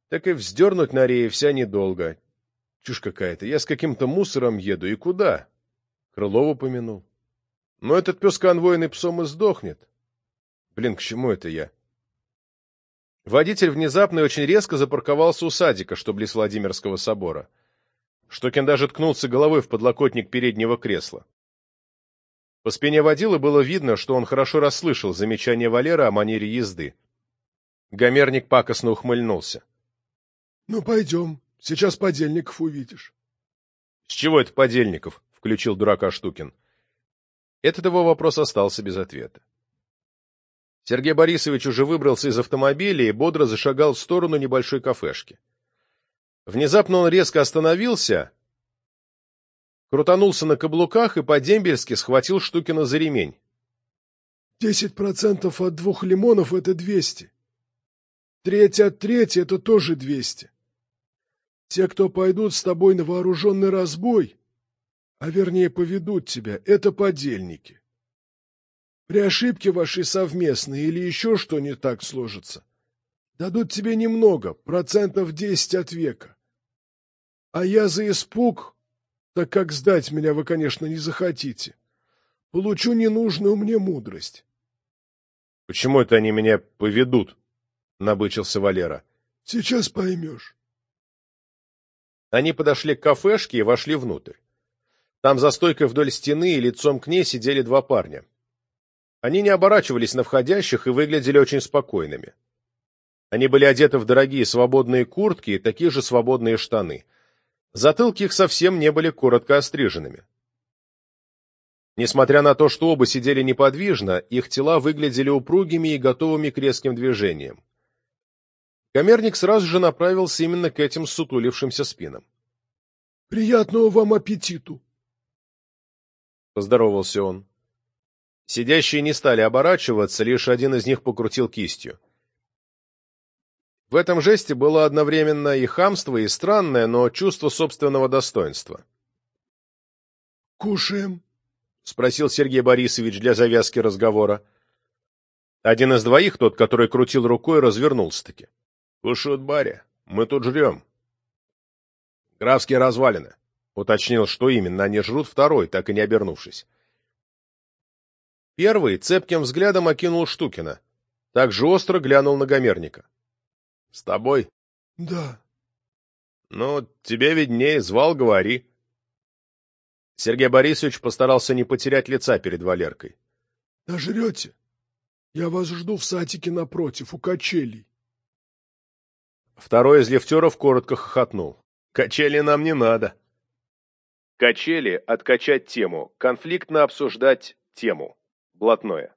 так и вздернуть на рее вся недолго. Чушь какая-то, я с каким-то мусором еду, и куда? Крылову помянул. Но этот пес конвойный псом и сдохнет. Блин, к чему это я? Водитель внезапно и очень резко запарковался у садика, что близ Владимирского собора. Штокин даже ткнулся головой в подлокотник переднего кресла. По спине водила было видно, что он хорошо расслышал замечание Валера о манере езды. Гомерник пакостно ухмыльнулся. — Ну, пойдем. Сейчас подельников увидишь. — С чего это подельников? — включил дурака Штукин. Этот его вопрос остался без ответа. Сергей Борисович уже выбрался из автомобиля и бодро зашагал в сторону небольшой кафешки. Внезапно он резко остановился, крутанулся на каблуках и по-дембельски схватил Штукина за ремень. «Десять процентов от двух лимонов — это двести. Треть от трети — это тоже двести. Те, кто пойдут с тобой на вооруженный разбой, а вернее поведут тебя, это подельники. При ошибке вашей совместной или еще что не так сложится, Дадут тебе немного, процентов десять от века. А я за испуг, так как сдать меня вы, конечно, не захотите, получу ненужную мне мудрость. — Почему это они меня поведут? — набычился Валера. — Сейчас поймешь. Они подошли к кафешке и вошли внутрь. Там за стойкой вдоль стены и лицом к ней сидели два парня. Они не оборачивались на входящих и выглядели очень спокойными. Они были одеты в дорогие свободные куртки и такие же свободные штаны. Затылки их совсем не были коротко остриженными. Несмотря на то, что оба сидели неподвижно, их тела выглядели упругими и готовыми к резким движениям. Комерник сразу же направился именно к этим сутулившимся спинам. — Приятного вам аппетиту! — поздоровался он. Сидящие не стали оборачиваться, лишь один из них покрутил кистью. В этом жесте было одновременно и хамство, и странное, но чувство собственного достоинства. «Кушаем?» — спросил Сергей Борисович для завязки разговора. Один из двоих, тот, который крутил рукой, развернулся-таки. «Кушают баре. Мы тут жрем». «Графские развалины», — уточнил, что именно они жрут второй, так и не обернувшись. Первый цепким взглядом окинул Штукина. Так же остро глянул на Гомерника. — С тобой? — Да. — Ну, тебе виднее, звал, говори. Сергей Борисович постарался не потерять лица перед Валеркой. — Нажрете? Я вас жду в сатике напротив, у качелей. Второй из лифтеров коротко хохотнул. — Качели нам не надо. Качели — откачать тему, конфликтно обсуждать тему. Блатное.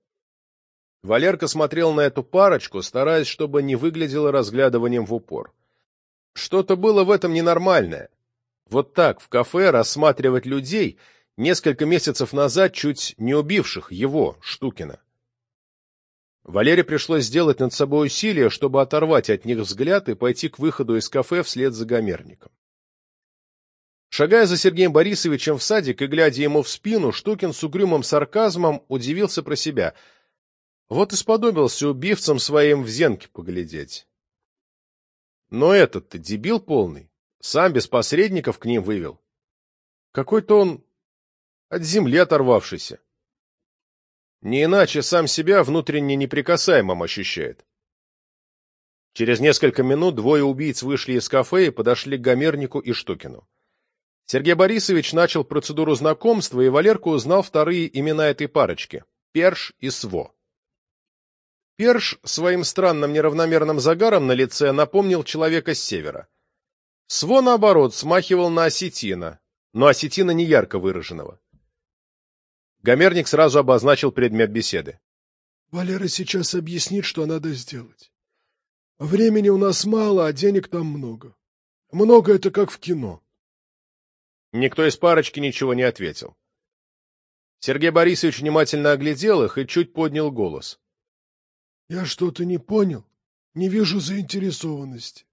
Валерка смотрел на эту парочку, стараясь, чтобы не выглядело разглядыванием в упор. Что-то было в этом ненормальное. Вот так, в кафе, рассматривать людей, несколько месяцев назад чуть не убивших его, Штукина. Валере пришлось сделать над собой усилие, чтобы оторвать от них взгляд и пойти к выходу из кафе вслед за гомерником. Шагая за Сергеем Борисовичем в садик и глядя ему в спину, Штукин с угрюмым сарказмом удивился про себя. Вот и сподобился убивцам своим в зенке поглядеть. Но этот-то дебил полный, сам без посредников к ним вывел. Какой-то он от земли оторвавшийся. Не иначе сам себя внутренне неприкасаемым ощущает. Через несколько минут двое убийц вышли из кафе и подошли к Гомернику и Штукину. Сергей Борисович начал процедуру знакомства, и Валерка узнал вторые имена этой парочки — Перш и Сво. Перш своим странным неравномерным загаром на лице напомнил человека с севера. Сво, наоборот, смахивал на осетина, но осетина не ярко выраженного. Гомерник сразу обозначил предмет беседы. — Валера сейчас объяснит, что надо сделать. Времени у нас мало, а денег там много. Много — это как в кино. Никто из парочки ничего не ответил. Сергей Борисович внимательно оглядел их и чуть поднял голос. — Я что-то не понял. Не вижу заинтересованности.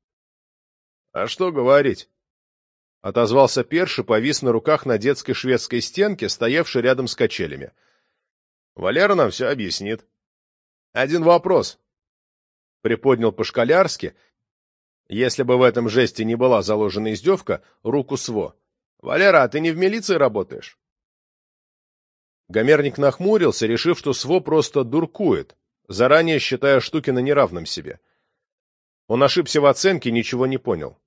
— А что говорить? — отозвался Перш повис на руках на детской шведской стенке, стоявшей рядом с качелями. — Валера нам все объяснит. — Один вопрос. Приподнял по-школярски, если бы в этом жесте не была заложена издевка, руку Сво. «Валера, а ты не в милиции работаешь?» Гомерник нахмурился, решив, что СВО просто дуркует, заранее считая Штукина неравным себе. Он ошибся в оценке, ничего не понял.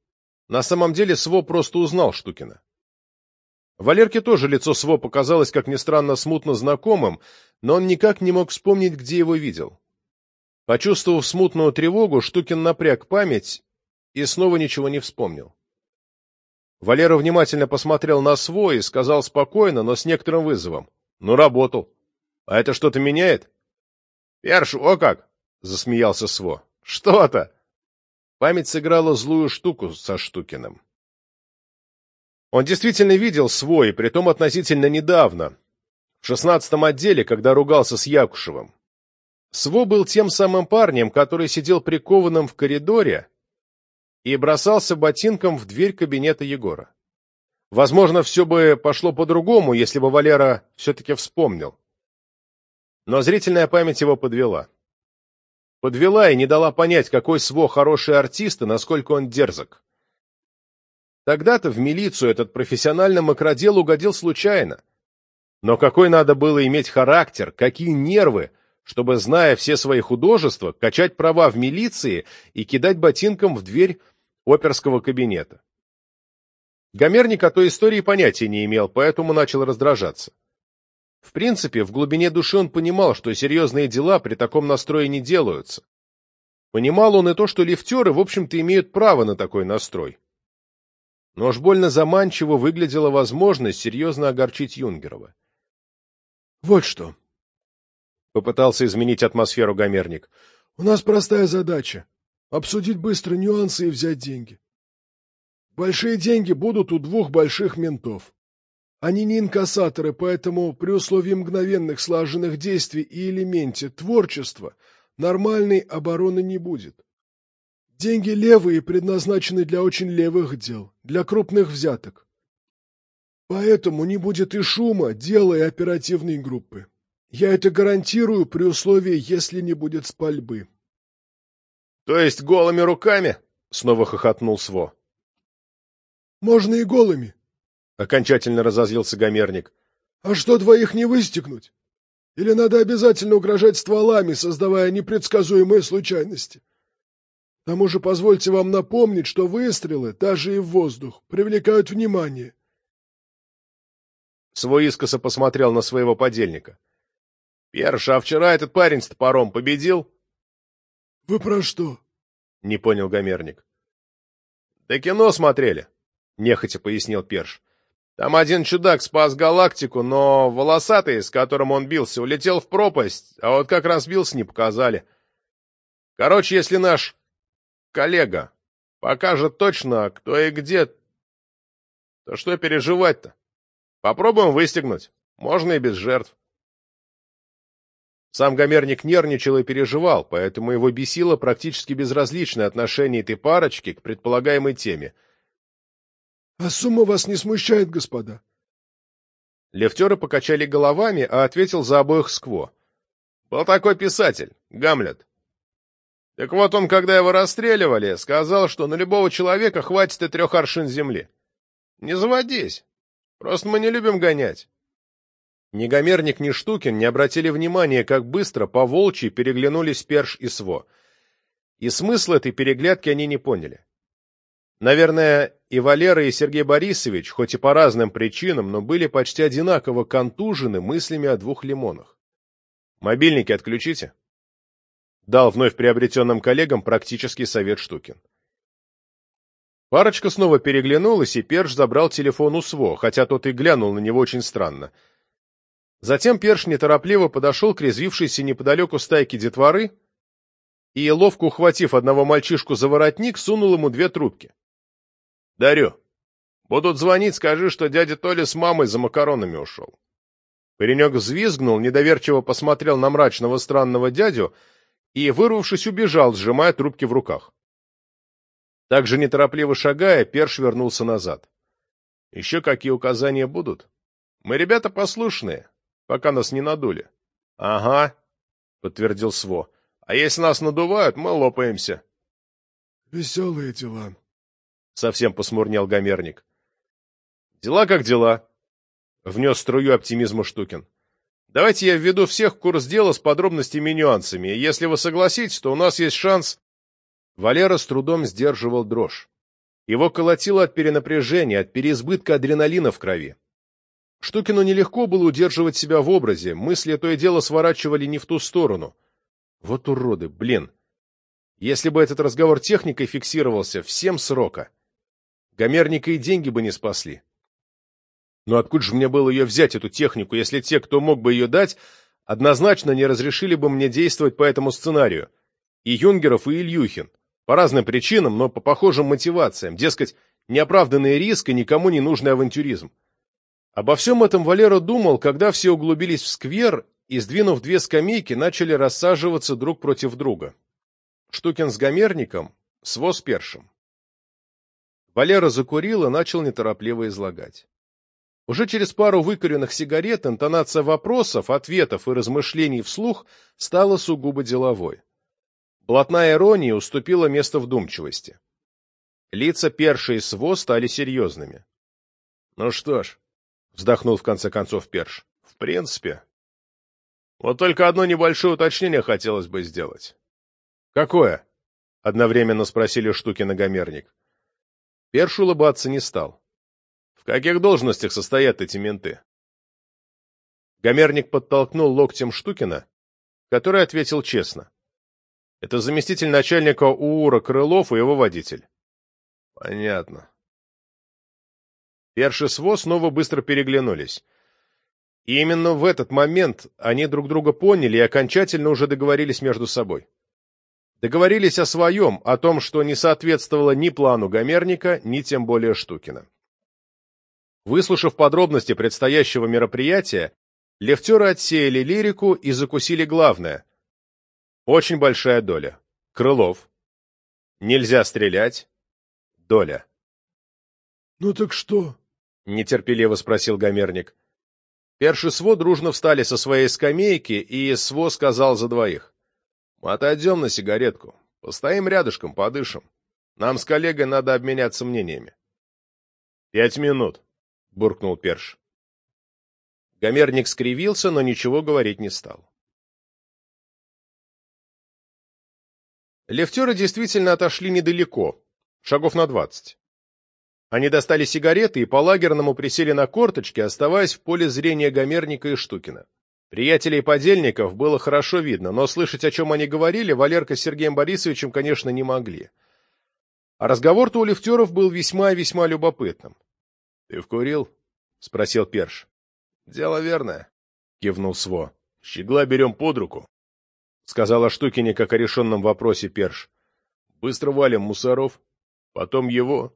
На самом деле СВО просто узнал Штукина. Валерке тоже лицо СВО показалось, как ни странно, смутно знакомым, но он никак не мог вспомнить, где его видел. Почувствовав смутную тревогу, Штукин напряг память и снова ничего не вспомнил. Валера внимательно посмотрел на свой и сказал спокойно, но с некоторым вызовом. «Ну, работал. А это что-то меняет?» «Перш, о как!» — засмеялся Сво. «Что-то!» Память сыграла злую штуку со Штукиным. Он действительно видел свой, притом относительно недавно, в шестнадцатом отделе, когда ругался с Якушевым. Сво был тем самым парнем, который сидел прикованным в коридоре и бросался ботинком в дверь кабинета Егора. Возможно, все бы пошло по-другому, если бы Валера все-таки вспомнил. Но зрительная память его подвела. Подвела и не дала понять, какой Сво хороший артист и насколько он дерзок. Тогда-то в милицию этот профессиональный макродел угодил случайно. Но какой надо было иметь характер, какие нервы, чтобы, зная все свои художества, качать права в милиции и кидать ботинком в дверь оперского кабинета. Гомерник о той истории понятия не имел, поэтому начал раздражаться. В принципе, в глубине души он понимал, что серьезные дела при таком настрое не делаются. Понимал он и то, что лифтеры, в общем-то, имеют право на такой настрой. Но уж больно заманчиво выглядела возможность серьезно огорчить Юнгерова. «Вот что», — попытался изменить атмосферу Гомерник, — «у нас простая задача обсудить быстро нюансы и взять деньги. Большие деньги будут у двух больших ментов. Они не инкассаторы, поэтому при условии мгновенных слаженных действий и элементе творчества нормальной обороны не будет. Деньги левые предназначены для очень левых дел, для крупных взяток. Поэтому не будет и шума, дела и оперативной группы. Я это гарантирую при условии, если не будет спальбы. — То есть голыми руками? — снова хохотнул Сво. — Можно и голыми, — окончательно разозлился Гомерник. — А что, двоих не выстегнуть? Или надо обязательно угрожать стволами, создавая непредсказуемые случайности? К тому же позвольте вам напомнить, что выстрелы, даже и в воздух, привлекают внимание. Свой искоса посмотрел на своего подельника. — Перша, а вчера этот парень с топором победил? — Вы про что? — не понял Гомерник. — Да кино смотрели, — нехотя пояснил Перш. Там один чудак спас галактику, но волосатый, с которым он бился, улетел в пропасть, а вот как разбился, не показали. Короче, если наш коллега покажет точно, кто и где, то что переживать-то? Попробуем выстегнуть. Можно и без жертв. Сам Гомерник нервничал и переживал, поэтому его бесило практически безразличное отношение этой парочки к предполагаемой теме. А сумма вас не смущает, господа? Лефтеры покачали головами, а ответил за обоих Скво. Был такой писатель, Гамлет. Так вот он, когда его расстреливали, сказал, что на любого человека хватит и трех аршин земли. Не заводись. Просто мы не любим гонять. Ни Гомерник, ни Штукин не обратили внимания, как быстро по волчьи переглянулись Перш и Сво. И смысл этой переглядки они не поняли. Наверное, и Валера, и Сергей Борисович, хоть и по разным причинам, но были почти одинаково контужены мыслями о двух лимонах. «Мобильники отключите», — дал вновь приобретенным коллегам практический совет Штукин. Парочка снова переглянулась, и Перш забрал телефон у СВО, хотя тот и глянул на него очень странно. Затем Перш неторопливо подошел к резвившейся неподалеку стайке детворы и, ловко ухватив одного мальчишку за воротник, сунул ему две трубки. Дарю. Будут звонить, скажи, что дядя Толя с мамой за макаронами ушел. Паренек взвизгнул, недоверчиво посмотрел на мрачного странного дядю и, вырвавшись, убежал, сжимая трубки в руках. Так же неторопливо шагая, Перш вернулся назад. Еще какие указания будут? Мы ребята послушные, пока нас не надули. — Ага, — подтвердил Сво. — А если нас надувают, мы лопаемся. — Веселые дела, совсем посмурнел Гомерник. Дела как дела, внес струю оптимизма Штукин. Давайте я введу всех в курс дела с подробностями и нюансами, и если вы согласитесь, то у нас есть шанс... Валера с трудом сдерживал дрожь. Его колотило от перенапряжения, от переизбытка адреналина в крови. Штукину нелегко было удерживать себя в образе, мысли то и дело сворачивали не в ту сторону. Вот уроды, блин. Если бы этот разговор техникой фиксировался, всем срока. Гомерника и деньги бы не спасли. Но откуда же мне было ее взять, эту технику, если те, кто мог бы ее дать, однозначно не разрешили бы мне действовать по этому сценарию? И Юнгеров, и Ильюхин. По разным причинам, но по похожим мотивациям. Дескать, неоправданный риск и никому не нужный авантюризм. Обо всем этом Валера думал, когда все углубились в сквер и, сдвинув две скамейки, начали рассаживаться друг против друга. Штукин с Гомерником, Сво с Першем. Валера закурил и начал неторопливо излагать. Уже через пару выкуренных сигарет интонация вопросов, ответов и размышлений вслух стала сугубо деловой. Блатная ирония уступила место вдумчивости. Лица Перша и Сво стали серьезными. — Ну что ж, — вздохнул в конце концов Перш, — в принципе. Вот только одно небольшое уточнение хотелось бы сделать. — Какое? — одновременно спросили Штукин и Гомерник. Перш улыбаться не стал. В каких должностях состоят эти менты? Гомерник подтолкнул локтем Штукина, который ответил честно. Это заместитель начальника УУРа Крылов и его водитель. Понятно. Перш и Сво снова быстро переглянулись. И именно в этот момент они друг друга поняли и окончательно уже договорились между собой. Договорились о своем, о том, что не соответствовало ни плану Гомерника, ни тем более Штукина. Выслушав подробности предстоящего мероприятия, лефтеры отсеяли лирику и закусили главное. Очень большая доля. Крылов. Нельзя стрелять. Доля. — Ну так что? — нетерпеливо спросил Гомерник. Перши Сво дружно встали со своей скамейки, и Сво сказал за двоих. Отойдем на сигаретку. Постоим рядышком, подышим. Нам с коллегой надо обменяться мнениями. — Пять минут, — буркнул Перш. Гомерник скривился, но ничего говорить не стал. Лефтеры действительно отошли недалеко, шагов на двадцать. Они достали сигареты и по-лагерному присели на корточки, оставаясь в поле зрения Гомерника и Штукина. Приятелей подельников было хорошо видно, но слышать, о чем они говорили, Валерка с Сергеем Борисовичем, конечно, не могли. А разговор-то у лифтеров был весьма и весьма любопытным. — Ты вкурил? — спросил Перш. — Дело верное, — кивнул Сво. — Щегла берем под руку, — сказал о Штукине как о решенном вопросе Перш. — Быстро валим мусоров, потом его.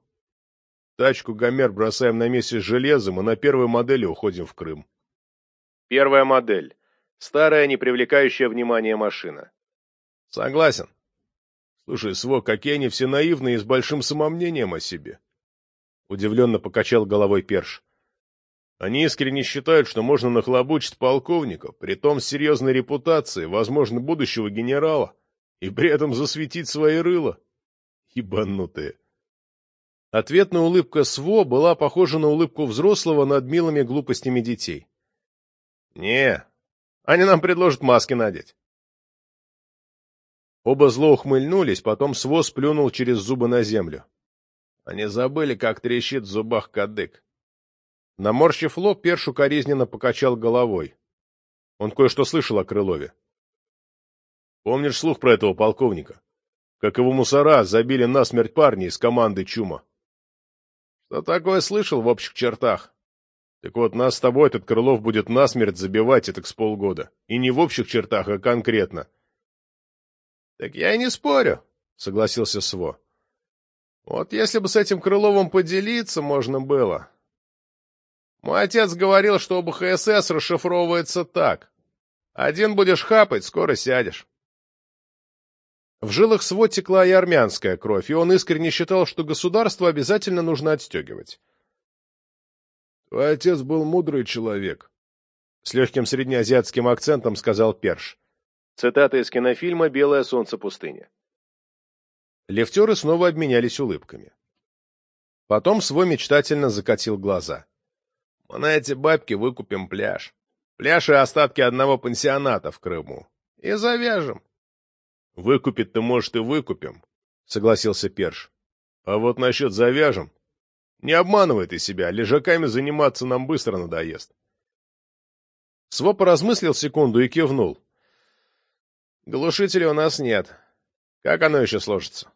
Тачку Гомер бросаем на месте с железом и на первой модели уходим в Крым. Первая модель. Старая, не привлекающая внимания машина. Согласен. Слушай, Свок, какие они все наивные и с большим самомнением о себе. Удивленно покачал головой Перш. Они искренне считают, что можно нахлобучить полковника, притом с серьезной репутацией, возможно, будущего генерала, и при этом засветить свои рыла. Ебанутые. Ответная улыбка СВО была похожа на улыбку взрослого над милыми глупостями детей. «Не, они нам предложат маски надеть». Оба зло ухмыльнулись, потом СВО сплюнул через зубы на землю. Они забыли, как трещит в зубах кадык. Наморщив лоб, Першу коризненно покачал головой. Он кое-что слышал о Крылове. Помнишь слух про этого полковника? Как его мусора забили насмерть парни из команды Чума. Что такое слышал в общих чертах? Так вот, нас с тобой этот Крылов будет насмерть забивать это с полгода. И не в общих чертах, а конкретно. Так я и не спорю, согласился Сво. Вот если бы с этим Крыловым поделиться можно было. Мой отец говорил, что об ХСС расшифровывается так. Один будешь хапать, скоро сядешь. В жилах свод текла и армянская кровь, и он искренне считал, что государство обязательно нужно отстегивать. «Твой отец был мудрый человек», — с легким среднеазиатским акцентом сказал Перш. Цитата из кинофильма «Белое солнце пустыни». Лефтеры снова обменялись улыбками. Потом свой мечтательно закатил глаза. «Мы на эти бабки выкупим пляж. Пляж и остатки одного пансионата в Крыму. И завяжем. Выкупить-то, может, и выкупим, — согласился Перш. А вот насчет завяжем. Не обманывай ты себя, лежаками заниматься нам быстро надоест. Сво поразмыслил секунду и кивнул. Глушителя у нас нет. Как оно еще сложится?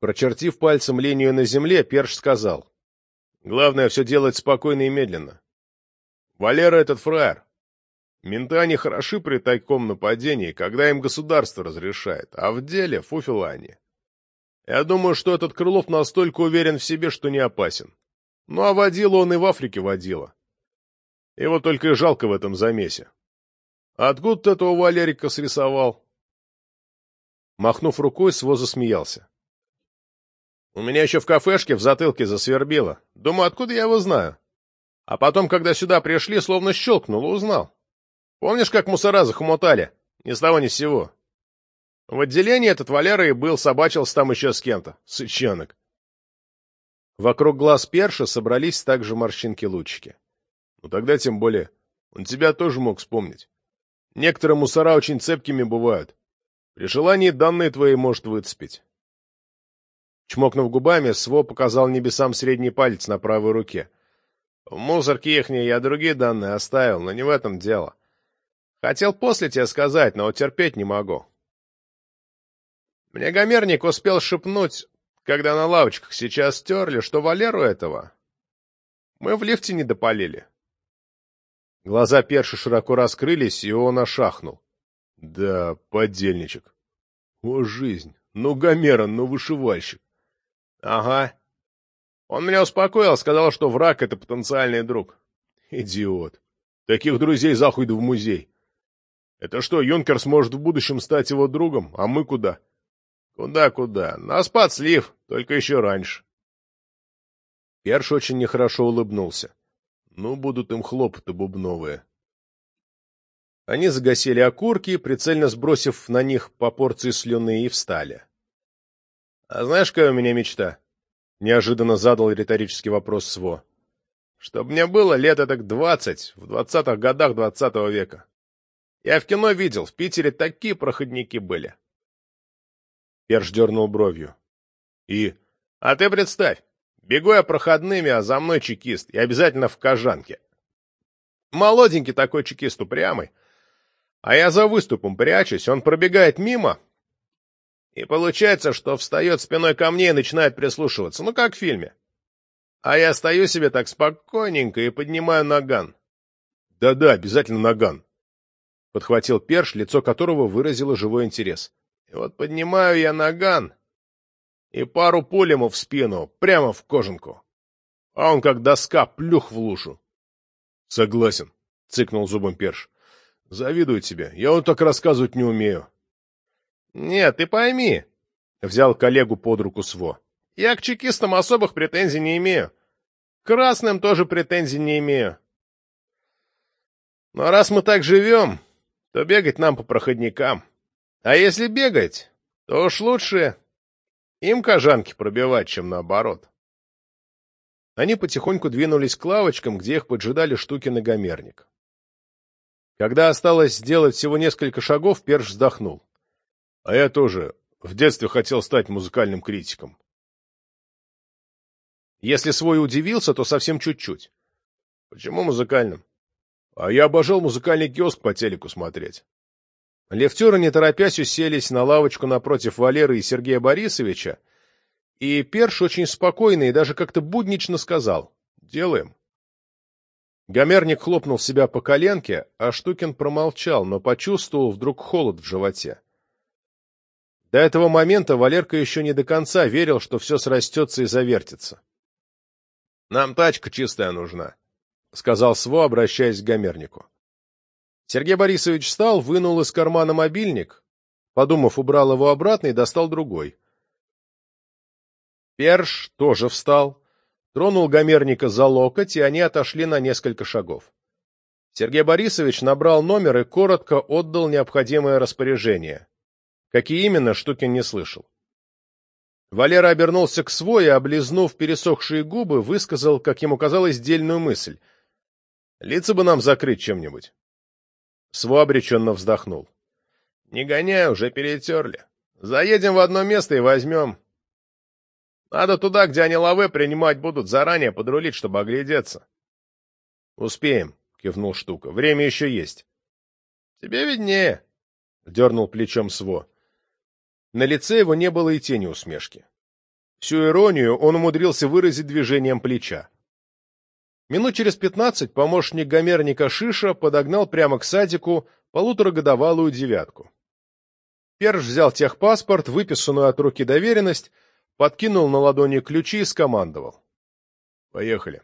Прочертив пальцем линию на земле, Перш сказал. Главное все делать спокойно и медленно. Валера этот фраер. Менты они хороши при таком нападении, когда им государство разрешает, а в деле фуфел они. Я думаю, что этот Крылов настолько уверен в себе, что не опасен. Ну а водила он и в Африке водила. Его только и жалко в этом замесе. Откуда ты этого Валерика срисовал? Махнув рукой, Сво засмеялся. У меня еще в кафешке в затылке засвербило. Думаю, откуда я его знаю? А потом, когда сюда пришли, словно щелкнуло, узнал. Помнишь, как мусора захомутали? Ни с того ни с сего. В отделении этот Валера и был, собачился там еще с кем-то. Сычонок. Вокруг глаз перша собрались также морщинки-лучики. Ну тогда тем более. Он тебя тоже мог вспомнить. Некоторые мусора очень цепкими бывают. При желании данные твои может выцепить. Чмокнув губами, Сво показал небесам средний палец на правой руке. В мусорке ихней я другие данные оставил, но не в этом дело. Хотел после тебе сказать, но терпеть не могу. Мне гомерник успел шепнуть, когда на лавочках сейчас стерли, что Валеру этого мы в лифте не допалили. Глаза Перши широко раскрылись, и он ошахнул. Да, подельничек. О, жизнь! Ну, Гомерон, ну, вышивальщик. Ага. Он меня успокоил, сказал, что враг — это потенциальный друг. Идиот. Таких друзей захуй в музей. Это что, Юнкер сможет в будущем стать его другом, а мы куда? Куда-куда? На спад слив, только еще раньше. Перш очень нехорошо улыбнулся. Ну, будут им хлопоты бубновые. Они загасили окурки, прицельно сбросив на них по порции слюны, и встали. — А знаешь, какая у меня мечта? — неожиданно задал риторический вопрос Сво. — Чтоб мне было лет так двадцать, в двадцатых годах двадцатого века. Я в кино видел, в Питере такие проходники были. Перш дернул бровью. И... А ты представь, бегу я проходными, а за мной чекист, и обязательно в кожанке. Молоденький такой чекист упрямый. А я за выступом прячусь, он пробегает мимо, и получается, что встает спиной ко мне и начинает прислушиваться, ну как в фильме. А я стою себе так спокойненько и поднимаю наган. Да-да, обязательно наган подхватил перш, лицо которого выразило живой интерес. И вот поднимаю я наган и пару пуль ему в спину, прямо в кожанку. А он как доска, плюх в лушу. — Согласен, — цыкнул зубом перш. — Завидую тебе, я вот так рассказывать не умею. — Нет, ты пойми, — взял коллегу под руку Сво. — Я к чекистам особых претензий не имею. К красным тоже претензий не имею. Но раз мы так живем, то бегать нам по проходникам. А если бегать, то уж лучше им кожанки пробивать, чем наоборот. Они потихоньку двинулись к лавочкам, где их поджидали Штукин и Гомерник. Когда осталось сделать всего несколько шагов, Перш вздохнул. — А я тоже в детстве хотел стать музыкальным критиком. Если свой удивился, то совсем чуть-чуть. — Почему музыкальным? — А я обожал музыкальный киоск по телеку смотреть. Лефтеры, не торопясь, уселись на лавочку напротив Валеры и Сергея Борисовича, и Перш очень спокойно и даже как-то буднично сказал «Делаем». Гомерник хлопнул себя по коленке, а Штукин промолчал, но почувствовал вдруг холод в животе. До этого момента Валерка еще не до конца верил, что все срастется и завертится. — Нам тачка чистая нужна, — сказал Сво, обращаясь к Гомернику. Сергей Борисович встал, вынул из кармана мобильник, подумав, убрал его обратно и достал другой. Перш тоже встал, тронул Гомерника за локоть, и они отошли на несколько шагов. Сергей Борисович набрал номер и коротко отдал необходимое распоряжение. Какие именно, Штукин не слышал. Валера обернулся к свой и, облизнув пересохшие губы, высказал, как ему казалось, дельную мысль. «Лица бы нам закрыть чем-нибудь». Сво обреченно вздохнул. «Не гоняй, уже перетерли. Заедем в одно место и возьмем. Надо туда, где они лавы принимать будут, заранее подрулить, чтобы оглядеться. — Успеем, — кивнул Штука. — Время еще есть. — Тебе виднее, — дернул плечом Сво. На лице его не было и тени усмешки. Всю иронию он умудрился выразить движением плеча. Минут через пятнадцать помощник гомерника Шиша подогнал прямо к садику полуторагодовалую девятку. Перж взял техпаспорт, выписанную от руки доверенность, подкинул на ладони ключи и скомандовал. «Поехали».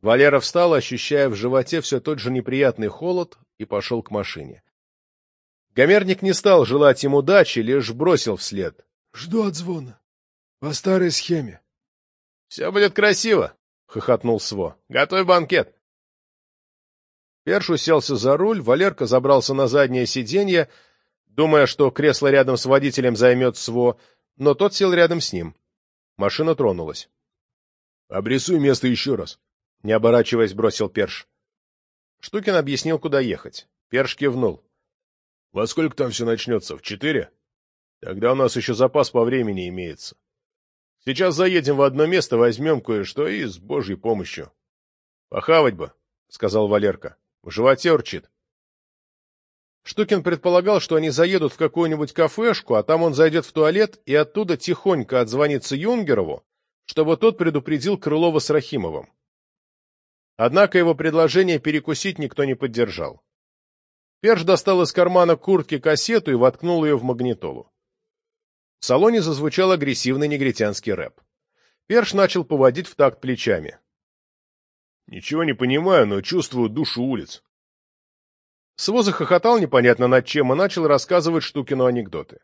Валера встал, ощущая в животе все тот же неприятный холод, и пошел к машине. Гомерник не стал желать ему удачи, лишь бросил вслед. — Жду отзвона. По старой схеме. — Все будет красиво, — хохотнул Сво. — Готовь банкет. Перш уселся за руль, Валерка забрался на заднее сиденье, думая, что кресло рядом с водителем займет Сво, но тот сел рядом с ним. Машина тронулась. — Обрисуй место еще раз, — не оборачиваясь, бросил Перш. Штукин объяснил, куда ехать. Перш кивнул. — Во сколько там все начнется? В четыре? Тогда у нас еще запас по времени имеется. Сейчас заедем в одно место, возьмем кое-что и с божьей помощью. — Похавать бы, — сказал Валерка. — В животе урчит. Штукин предполагал, что они заедут в какую-нибудь кафешку, а там он зайдет в туалет и оттуда тихонько отзвонится Юнгерову, чтобы тот предупредил Крылова с Рахимовым. Однако его предложение перекусить никто не поддержал. Перш достал из кармана куртки кассету и воткнул ее в магнитолу. В салоне зазвучал агрессивный негритянский рэп. Перш начал поводить в такт плечами. «Ничего не понимаю, но чувствую душу улиц. Сво захохотал непонятно над чем и начал рассказывать Штукину анекдоты.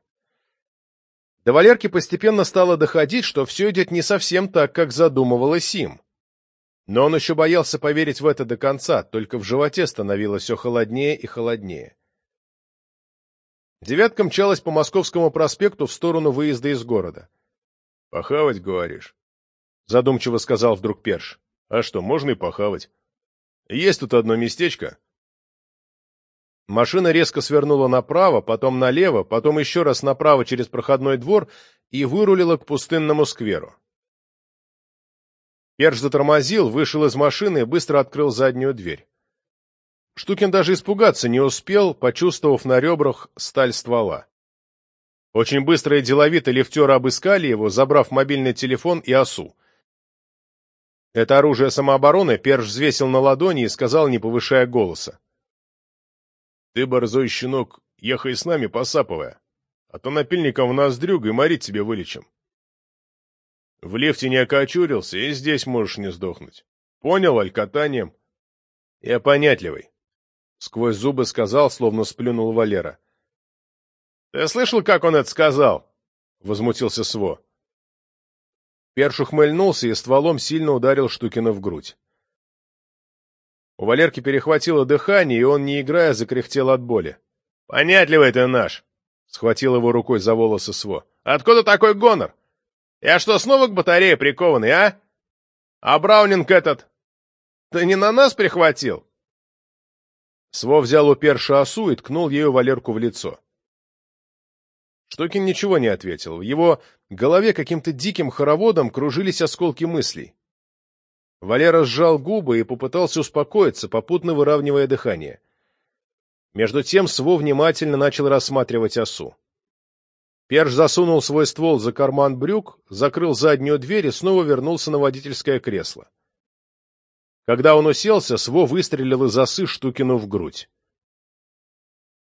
До Валерки постепенно стало доходить, что все идет не совсем так, как задумывалось им. Но он еще боялся поверить в это до конца, только в животе становилось все холоднее и холоднее. Девятка мчалась по Московскому проспекту в сторону выезда из города. — Похавать, говоришь? — задумчиво сказал вдруг Перш. — А что, можно и похавать. Есть тут одно местечко, Машина резко свернула направо, потом налево, потом еще раз направо через проходной двор и вырулила к пустынному скверу. Перш затормозил, вышел из машины и быстро открыл заднюю дверь. Штукин даже испугаться не успел, почувствовав на ребрах сталь ствола. Очень быстро и деловито лифтеры обыскали его, забрав мобильный телефон и осу. Это оружие самообороны Перш взвесил на ладони и сказал, не повышая голоса. Ты, борзой щенок, ехай с нами, посапывая, а то напильником в ноздрюг и морить тебе вылечим. В лифте не окочурился, и здесь можешь не сдохнуть. Понял, аль катанием? Я понятливый. Сквозь зубы сказал, словно сплюнул Валера. — Ты слышал, как он это сказал? — возмутился Сво. Перш ухмыльнулся и стволом сильно ударил Штукина в грудь. У Валерки перехватило дыхание, и он, не играя, закряхтел от боли. — Понятливый ты наш! — схватил его рукой за волосы Сво. — Откуда такой гонор? Я что, снова к батарее прикованный, а? А Браунинг этот... Ты не на нас прихватил? Сво взял у перша осу и ткнул ею Валерку в лицо. Штукин ничего не ответил. В его голове каким-то диким хороводом кружились осколки мыслей. Валера сжал губы и попытался успокоиться, попутно выравнивая дыхание. Между тем Сво внимательно начал рассматривать осу. Перш засунул свой ствол за карман брюк, закрыл заднюю дверь и снова вернулся на водительское кресло. Когда он уселся, Сво выстрелил из осы Штукину в грудь.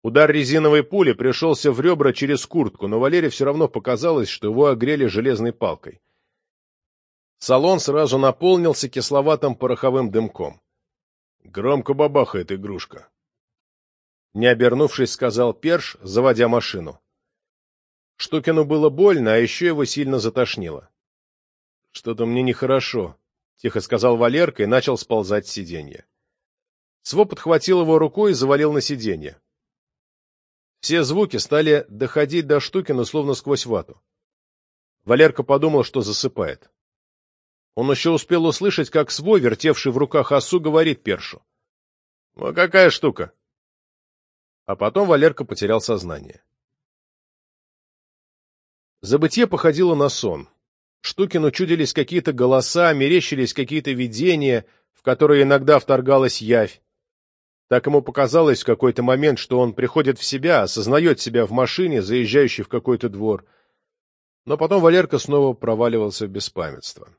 Удар резиновой пули пришелся в ребра через куртку, но Валере все равно показалось, что его огрели железной палкой. Салон сразу наполнился кисловатым пороховым дымком. Громко бабахает игрушка. Не обернувшись, сказал Перш, заводя машину. Штукину было больно, а еще его сильно затошнило. — Что-то мне нехорошо, — тихо сказал Валерка и начал сползать с сиденья. Сво подхватил его рукой и завалил на сиденье. Все звуки стали доходить до Штукина словно сквозь вату. Валерка подумал, что засыпает. Он еще успел услышать, как свой, вертевший в руках осу, говорит Першу. — Ну какая штука? А потом Валерка потерял сознание. Забытье походило на сон. Штукину чудились какие-то голоса, мерещились какие-то видения, в которые иногда вторгалась явь. Так ему показалось в какой-то момент, что он приходит в себя, осознает себя в машине, заезжающей в какой-то двор. Но потом Валерка снова проваливался в беспамятство.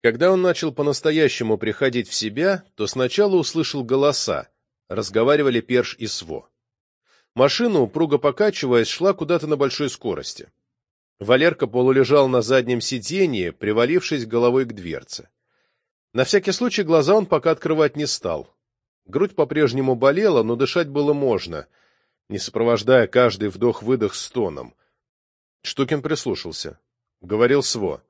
Когда он начал по-настоящему приходить в себя, то сначала услышал голоса, разговаривали Перш и Сво. Машина, упруго покачиваясь, шла куда-то на большой скорости. Валерка полулежал на заднем сиденье, привалившись головой к дверце. На всякий случай глаза он пока открывать не стал. Грудь по-прежнему болела, но дышать было можно, не сопровождая каждый вдох-выдох стоном. Штукин прислушался. Говорил Сво.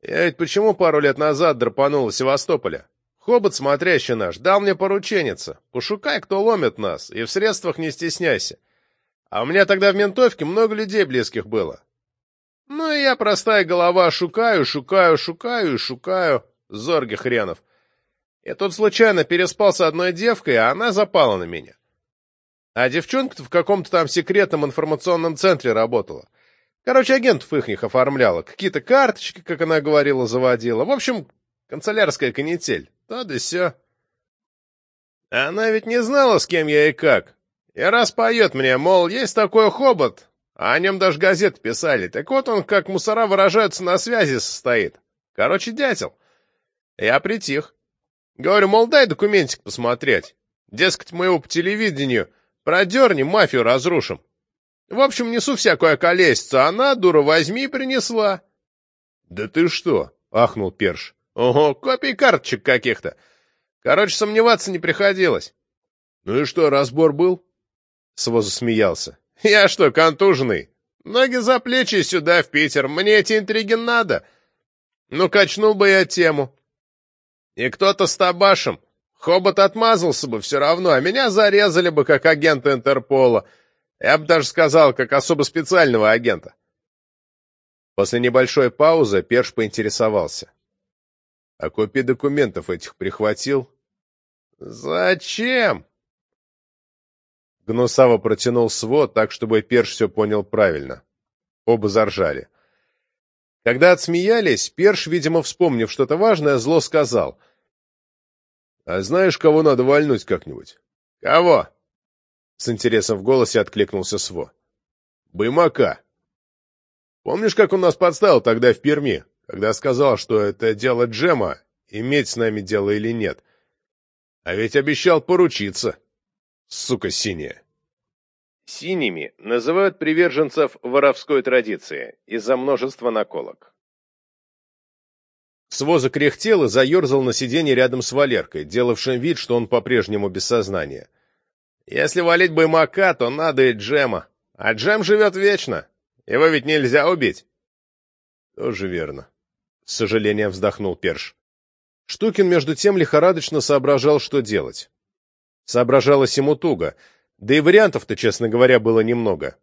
«Я ведь почему пару лет назад драпанул из Севастополя? Хобот смотрящий наш дал мне порученица. Пошукай, кто ломит нас, и в средствах не стесняйся. А у меня тогда в ментовке много людей близких было. Ну и я, простая голова, шукаю, шукаю, шукаю и шукаю. Зорги хренов. Я тут случайно переспал с одной девкой, а она запала на меня. А девчонка-то в каком-то там секретном информационном центре работала. Короче, агентов ихних оформляла. Какие-то карточки, как она говорила, заводила. В общем, канцелярская канитель. То да сё. Она ведь не знала, с кем я и как. И раз поет мне, мол, есть такой хобот, а о нем даже газеты писали. Так вот он, как мусора выражаются, на связи состоит. Короче, дятел. Я притих. Говорю, мол, дай документик посмотреть. Дескать, мы его по телевидению продернем, мафию разрушим. В общем, несу всякую околесицу, а она, дура, возьми и принесла. — Да ты что? — ахнул Перш. — Ого, копии карточек каких-то. Короче, сомневаться не приходилось. — Ну и что, разбор был? Сво засмеялся. — Я что, контуженный? Ноги за плечи сюда, в Питер. Мне эти интриги надо. Ну, качнул бы я тему. И кто-то с табашем. Хобот отмазался бы все равно, а меня зарезали бы как агента Интерпола. Я бы даже сказал, как особо специального агента. После небольшой паузы Перш поинтересовался. — А копии документов этих прихватил? — Зачем? Гнусаво протянул свод так, чтобы Перш все понял правильно. Оба заржали. Когда отсмеялись, Перш, видимо, вспомнив что-то важное, зло сказал — а знаешь, кого надо вальнуть как-нибудь? Кого? С интересом в голосе откликнулся Сво. Баймака. Помнишь, как он нас подставил тогда в Перми, когда сказал, что это дело Джема, иметь с нами дело или нет? А ведь обещал поручиться. Сука синяя. Синими называют приверженцев воровской традиции из-за множества наколок. Своза кряхтел и заерзал на сиденье рядом с Валеркой, делавшим вид, что он по-прежнему без сознания. «Если валить баймака, то надо и Джема. А Джем живет вечно. Его ведь нельзя убить». Тоже верно. С сожалением вздохнул Перш. Штукин между тем лихорадочно соображал, что делать. Соображалось ему туго, да и вариантов-то, честно говоря, было немного.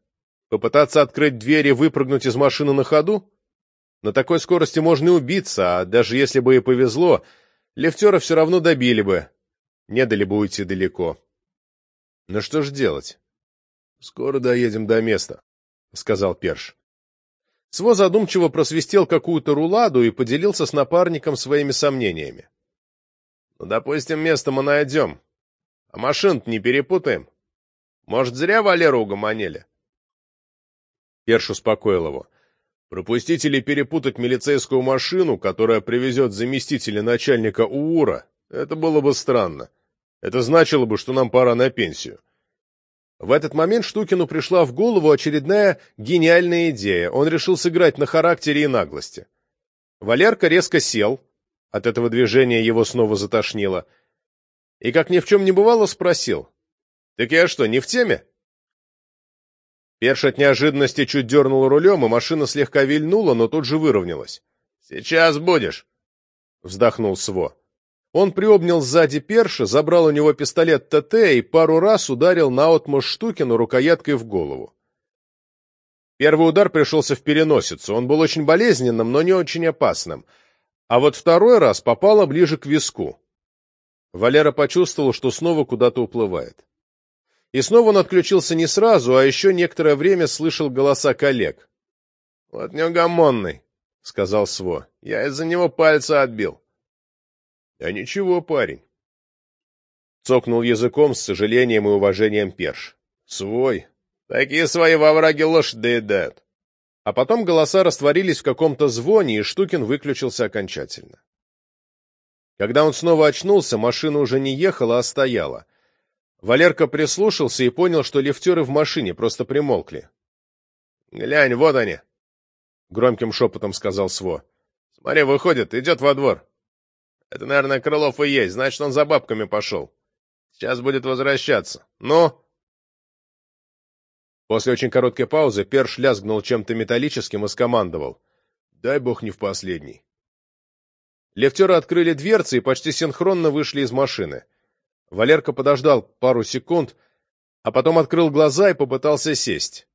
Попытаться открыть дверь и выпрыгнуть из машины на ходу? На такой скорости можно и убиться, а даже если бы и повезло, лифтера все равно добили бы, не дали бы уйти далеко. Ну что ж делать? Скоро доедем до места, — сказал Перш. Сво задумчиво просвистел какую-то руладу и поделился с напарником своими сомнениями. «Ну, допустим, место мы найдем. А машин не перепутаем. Может, зря Валеру угомонили?» Перш успокоил его. «Пропустить или перепутать милицейскую машину, которая привезет заместителя начальника УУРа, это было бы странно. Это значило бы, что нам пора на пенсию. В этот момент Штукину пришла в голову очередная гениальная идея. Он решил сыграть на характере и наглости. Валерка резко сел, от этого движения его снова затошнило, и, как ни в чем не бывало, спросил. «Так я что, не в теме?» Перш от неожиданности чуть дернул рулем, и машина слегка вильнула, но тут же выровнялась. «Сейчас будешь!» — вздохнул Сво. Он приобнял сзади перша, забрал у него пистолет ТТ и пару раз ударил наотмашь Штукину рукояткой в голову. Первый удар пришелся в переносицу, он был очень болезненным, но не очень опасным. А вот второй раз попало ближе к виску. Валера почувствовал, что снова куда-то уплывает. И снова он отключился не сразу, а еще некоторое время слышал голоса коллег. — Вот неугомонный, — сказал Сво. — Я из-за него пальца отбил. — А ничего, парень. Цокнул языком с сожалением и уважением перш. — Свой. Такие свои во враге лошадь доедают. А потом голоса растворились в каком-то звоне, и Штукин выключился окончательно. Когда он снова очнулся, машина уже не ехала, а стояла. Валерка прислушался и понял, что лифтеры в машине просто примолкли. — Глянь, вот они! — громким шепотом сказал Сво. — Смотри, выходит, идет во двор. Это, наверное, Крылов и есть, значит, он за бабками пошел. Сейчас будет возвращаться. Ну?» После очень короткой паузы Перш лязгнул чем-то металлическим и скомандовал. «Дай бог не в последний». Лифтеры открыли дверцы и почти синхронно вышли из машины. Валерка подождал пару секунд, а потом открыл глаза и попытался сесть.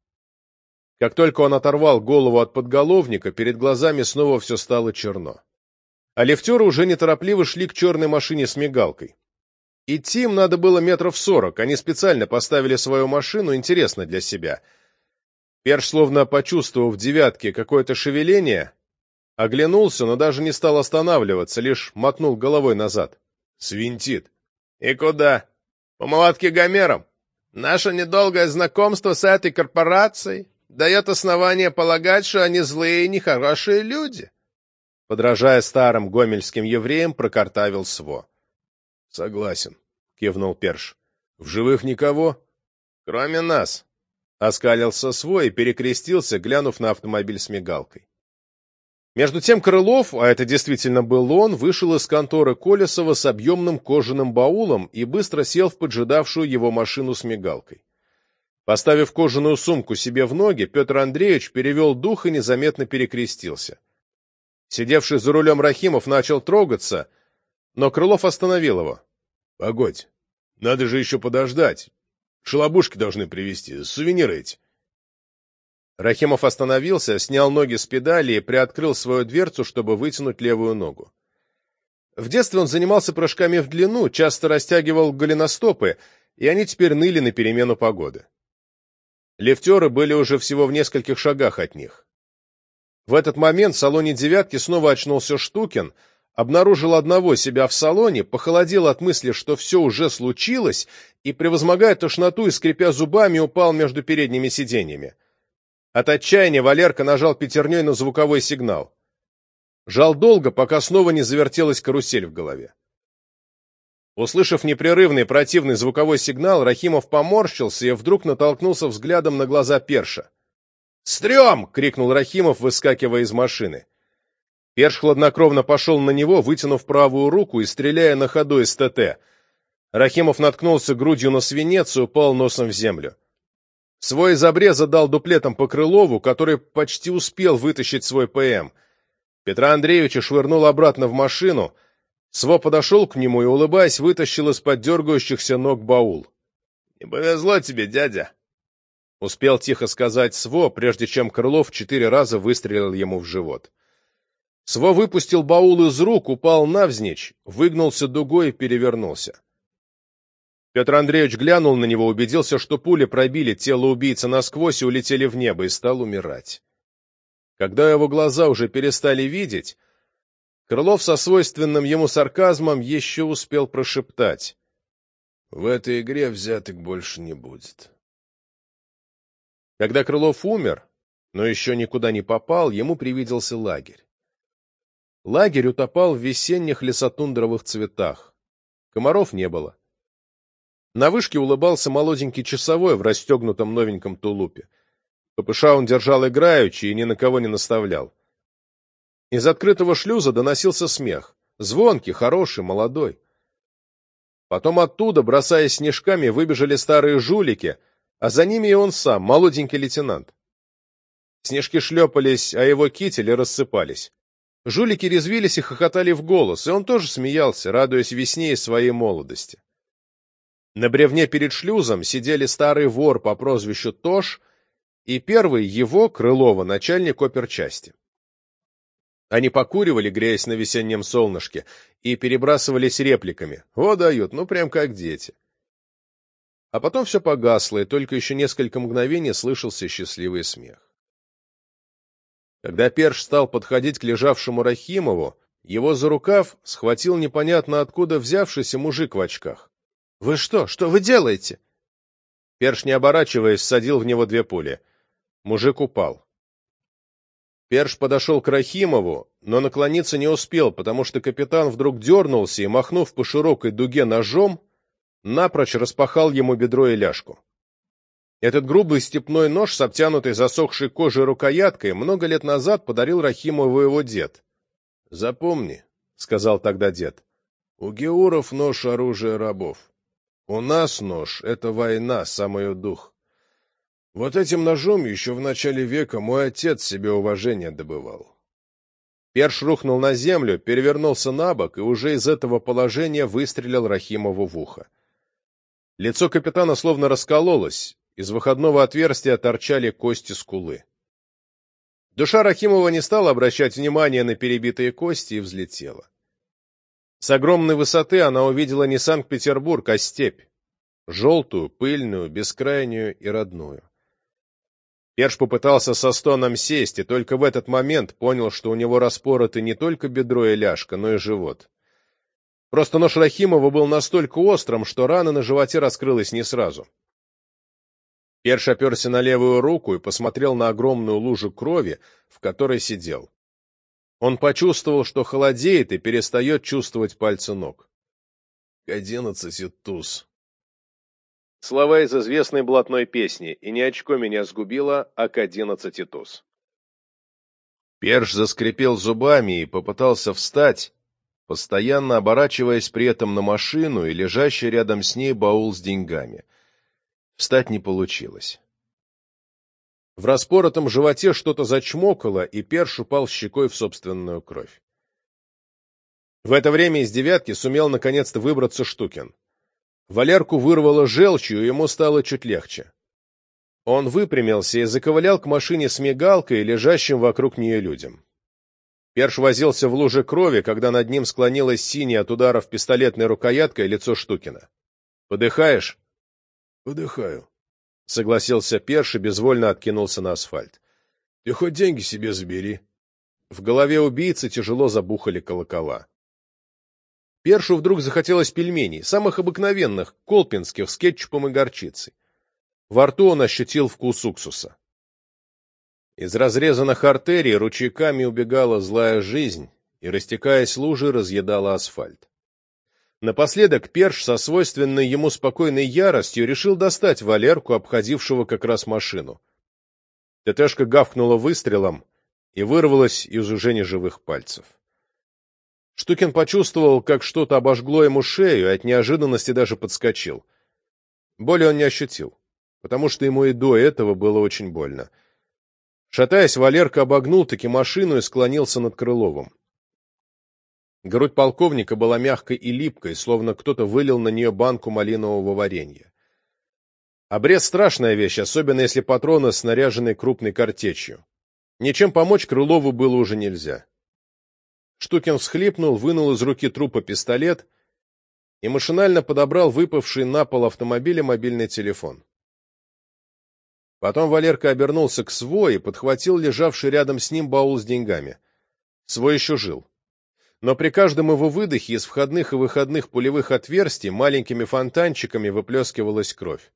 Как только он оторвал голову от подголовника, перед глазами снова все стало черно а лифтеры уже неторопливо шли к черной машине с мигалкой. Идти им надо было метров сорок, они специально поставили свою машину, интересно для себя. Перш, словно почувствовав девятке какое-то шевеление, оглянулся, но даже не стал останавливаться, лишь мотнул головой назад. Свинтит. «И куда? По молотке Гомером? Наше недолгое знакомство с этой корпорацией дает основание полагать, что они злые и нехорошие люди» подражая старым гомельским евреям, прокартавил Сво. — Согласен, — кивнул Перш. — В живых никого? — Кроме нас, — оскалился Сво и перекрестился, глянув на автомобиль с мигалкой. Между тем Крылов, а это действительно был он, вышел из конторы Колесова с объемным кожаным баулом и быстро сел в поджидавшую его машину с мигалкой. Поставив кожаную сумку себе в ноги, Петр Андреевич перевел дух и незаметно перекрестился. Сидевший за рулем Рахимов начал трогаться, но Крылов остановил его. — Погодь, надо же еще подождать. Шалобушки должны привезти, сувениры эти. Рахимов остановился, снял ноги с педали и приоткрыл свою дверцу, чтобы вытянуть левую ногу. В детстве он занимался прыжками в длину, часто растягивал голеностопы, и они теперь ныли на перемену погоды. Лифтеры были уже всего в нескольких шагах от них. В этот момент в салоне «девятки» снова очнулся Штукин, обнаружил одного себя в салоне, похолодел от мысли, что все уже случилось, и, превозмогая тошноту и скрипя зубами, упал между передними сиденьями. От отчаяния Валерка нажал пятерней на звуковой сигнал. Жал долго, пока снова не завертелась карусель в голове. Услышав непрерывный противный звуковой сигнал, Рахимов поморщился и вдруг натолкнулся взглядом на глаза Перша. «Стрём!» — крикнул Рахимов, выскакивая из машины. Перш хладнокровно пошел на него, вытянув правую руку и стреляя на ходу из ТТ. Рахимов наткнулся грудью на свинец и упал носом в землю. Свой из обреза дал дуплетом по Крылову, который почти успел вытащить свой ПМ. Петра Андреевича швырнул обратно в машину. Сво подошел к нему и, улыбаясь, вытащил из-под дергающихся ног баул. — Не повезло тебе, дядя. Успел тихо сказать Сво, прежде чем Крылов четыре раза выстрелил ему в живот. Сво выпустил баул из рук, упал навзничь, выгнулся дугой и перевернулся. Петр Андреевич глянул на него, убедился, что пули пробили тело убийцы насквозь и улетели в небо, и стал умирать. Когда его глаза уже перестали видеть, Крылов со свойственным ему сарказмом еще успел прошептать. «В этой игре взяток больше не будет». Когда Крылов умер, но еще никуда не попал, ему привиделся лагерь. Лагерь утопал в весенних лесотундровых цветах. Комаров не было. На вышке улыбался молоденький часовой в расстегнутом новеньком тулупе. ППШ он держал играючи и ни на кого не наставлял. Из открытого шлюза доносился смех. Звонкий, хороший, молодой. Потом оттуда, бросаясь снежками, выбежали старые жулики, а за ними и он сам, молоденький лейтенант. Снежки шлепались, а его кители рассыпались. Жулики резвились и хохотали в голос, и он тоже смеялся, радуясь весне и своей молодости. На бревне перед шлюзом сидели старый вор по прозвищу Тош и первый его, Крылова, начальник оперчасти. Они покуривали, греясь на весеннем солнышке, и перебрасывались репликами. О, дают, ну прям как дети. А потом все погасло, и только еще несколько мгновений слышался счастливый смех. Когда Перш стал подходить к лежавшему Рахимову, его за рукав схватил непонятно откуда взявшийся мужик в очках. — Вы что? Что вы делаете? Перш, не оборачиваясь, садил в него две пули. Мужик упал. Перш подошел к Рахимову, но наклониться не успел, потому что капитан вдруг дернулся и, махнув по широкой дуге ножом, напрочь распахал ему бедро и ляжку. Этот грубый степной нож с обтянутой засохшей кожей рукояткой много лет назад подарил Рахимову его дед. — Запомни, — сказал тогда дед, — у Геуров нож — оружие рабов. У нас нож — это война, самый дух. Вот этим ножом еще в начале века мой отец себе уважение добывал. Перш рухнул на землю, перевернулся на бок и уже из этого положения выстрелил Рахимову в ухо. Лицо капитана словно раскололось, из выходного отверстия торчали кости скулы. Душа Рахимова не стала обращать внимания на перебитые кости и взлетела. С огромной высоты она увидела не Санкт-Петербург, а степь. Желтую, пыльную, бескрайнюю и родную. Перш попытался со стоном сесть, и только в этот момент понял, что у него распороты не только бедро и ляжка, но и живот. Просто нож Рахимова был настолько острым, что рана на животе раскрылась не сразу. Перш оперся на левую руку и посмотрел на огромную лужу крови, в которой сидел. Он почувствовал, что холодеет и перестает чувствовать пальцы ног. — К одиннадцати туз, Слова из известной блатной песни «И не очко меня сгубило, а к одиннадцати туз». Перш заскрипел зубами и попытался встать, постоянно оборачиваясь при этом на машину и лежащий рядом с ней баул с деньгами. Встать не получилось. В распоротом животе что-то зачмокало, и Перш упал щекой в собственную кровь. В это время из девятки сумел наконец-то выбраться Штукин. Валерку вырвало желчью, и ему стало чуть легче. Он выпрямился и заковылял к машине с мигалкой и лежащим вокруг нее людям. Перш возился в луже крови, когда над ним склонилось синее от ударов пистолетной рукояткой лицо Штукина. «Подыхаешь?» «Подыхаю», — согласился Перш и безвольно откинулся на асфальт. «Ты хоть деньги себе забери». В голове убийцы тяжело забухали колокола. Першу вдруг захотелось пельменей, самых обыкновенных, колпинских, с кетчупом и горчицей. Во рту он ощутил вкус уксуса. Из разрезанных артерий ручейками убегала злая жизнь и, растекаясь лужи, разъедала асфальт. Напоследок Перш со свойственной ему спокойной яростью решил достать Валерку, обходившего как раз машину. ТТшка гавкнула выстрелом и вырвалась из уже неживых пальцев. Штукин почувствовал, как что-то обожгло ему шею, и от неожиданности даже подскочил. Боли он не ощутил, потому что ему и до этого было очень больно. Шатаясь, Валерка обогнул таки машину и склонился над Крыловым. Грудь полковника была мягкой и липкой, словно кто-то вылил на нее банку малинового варенья. Обрез — страшная вещь, особенно если патроны снаряжены крупной картечью. Ничем помочь Крылову было уже нельзя. Штукин всхлипнул, вынул из руки трупа пистолет и машинально подобрал выпавший на пол автомобиля мобильный телефон. Потом Валерка обернулся к Сво и подхватил лежавший рядом с ним баул с деньгами. Свой еще жил. Но при каждом его выдохе из входных и выходных пулевых отверстий маленькими фонтанчиками выплескивалась кровь.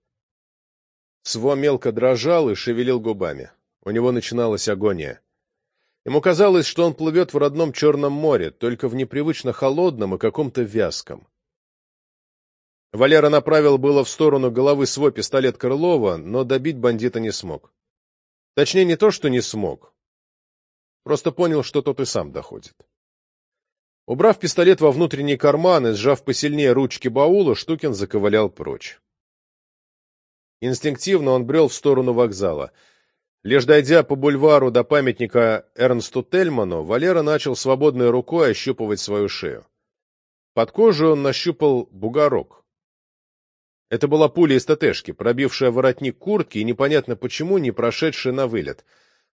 Сво мелко дрожал и шевелил губами. У него начиналась агония. Ему казалось, что он плывет в родном Черном море, только в непривычно холодном и каком-то вязком. Валера направил было в сторону головы свой пистолет Крылова, но добить бандита не смог. Точнее, не то, что не смог. Просто понял, что тот и сам доходит. Убрав пистолет во внутренний карман и сжав посильнее ручки баула, Штукин заковылял прочь. Инстинктивно он брел в сторону вокзала — Лишь дойдя по бульвару до памятника Эрнсту Тельману, Валера начал свободной рукой ощупывать свою шею. Под кожей он нащупал бугорок. Это была пуля из ТТшки, пробившая воротник куртки и непонятно почему не прошедшая на вылет.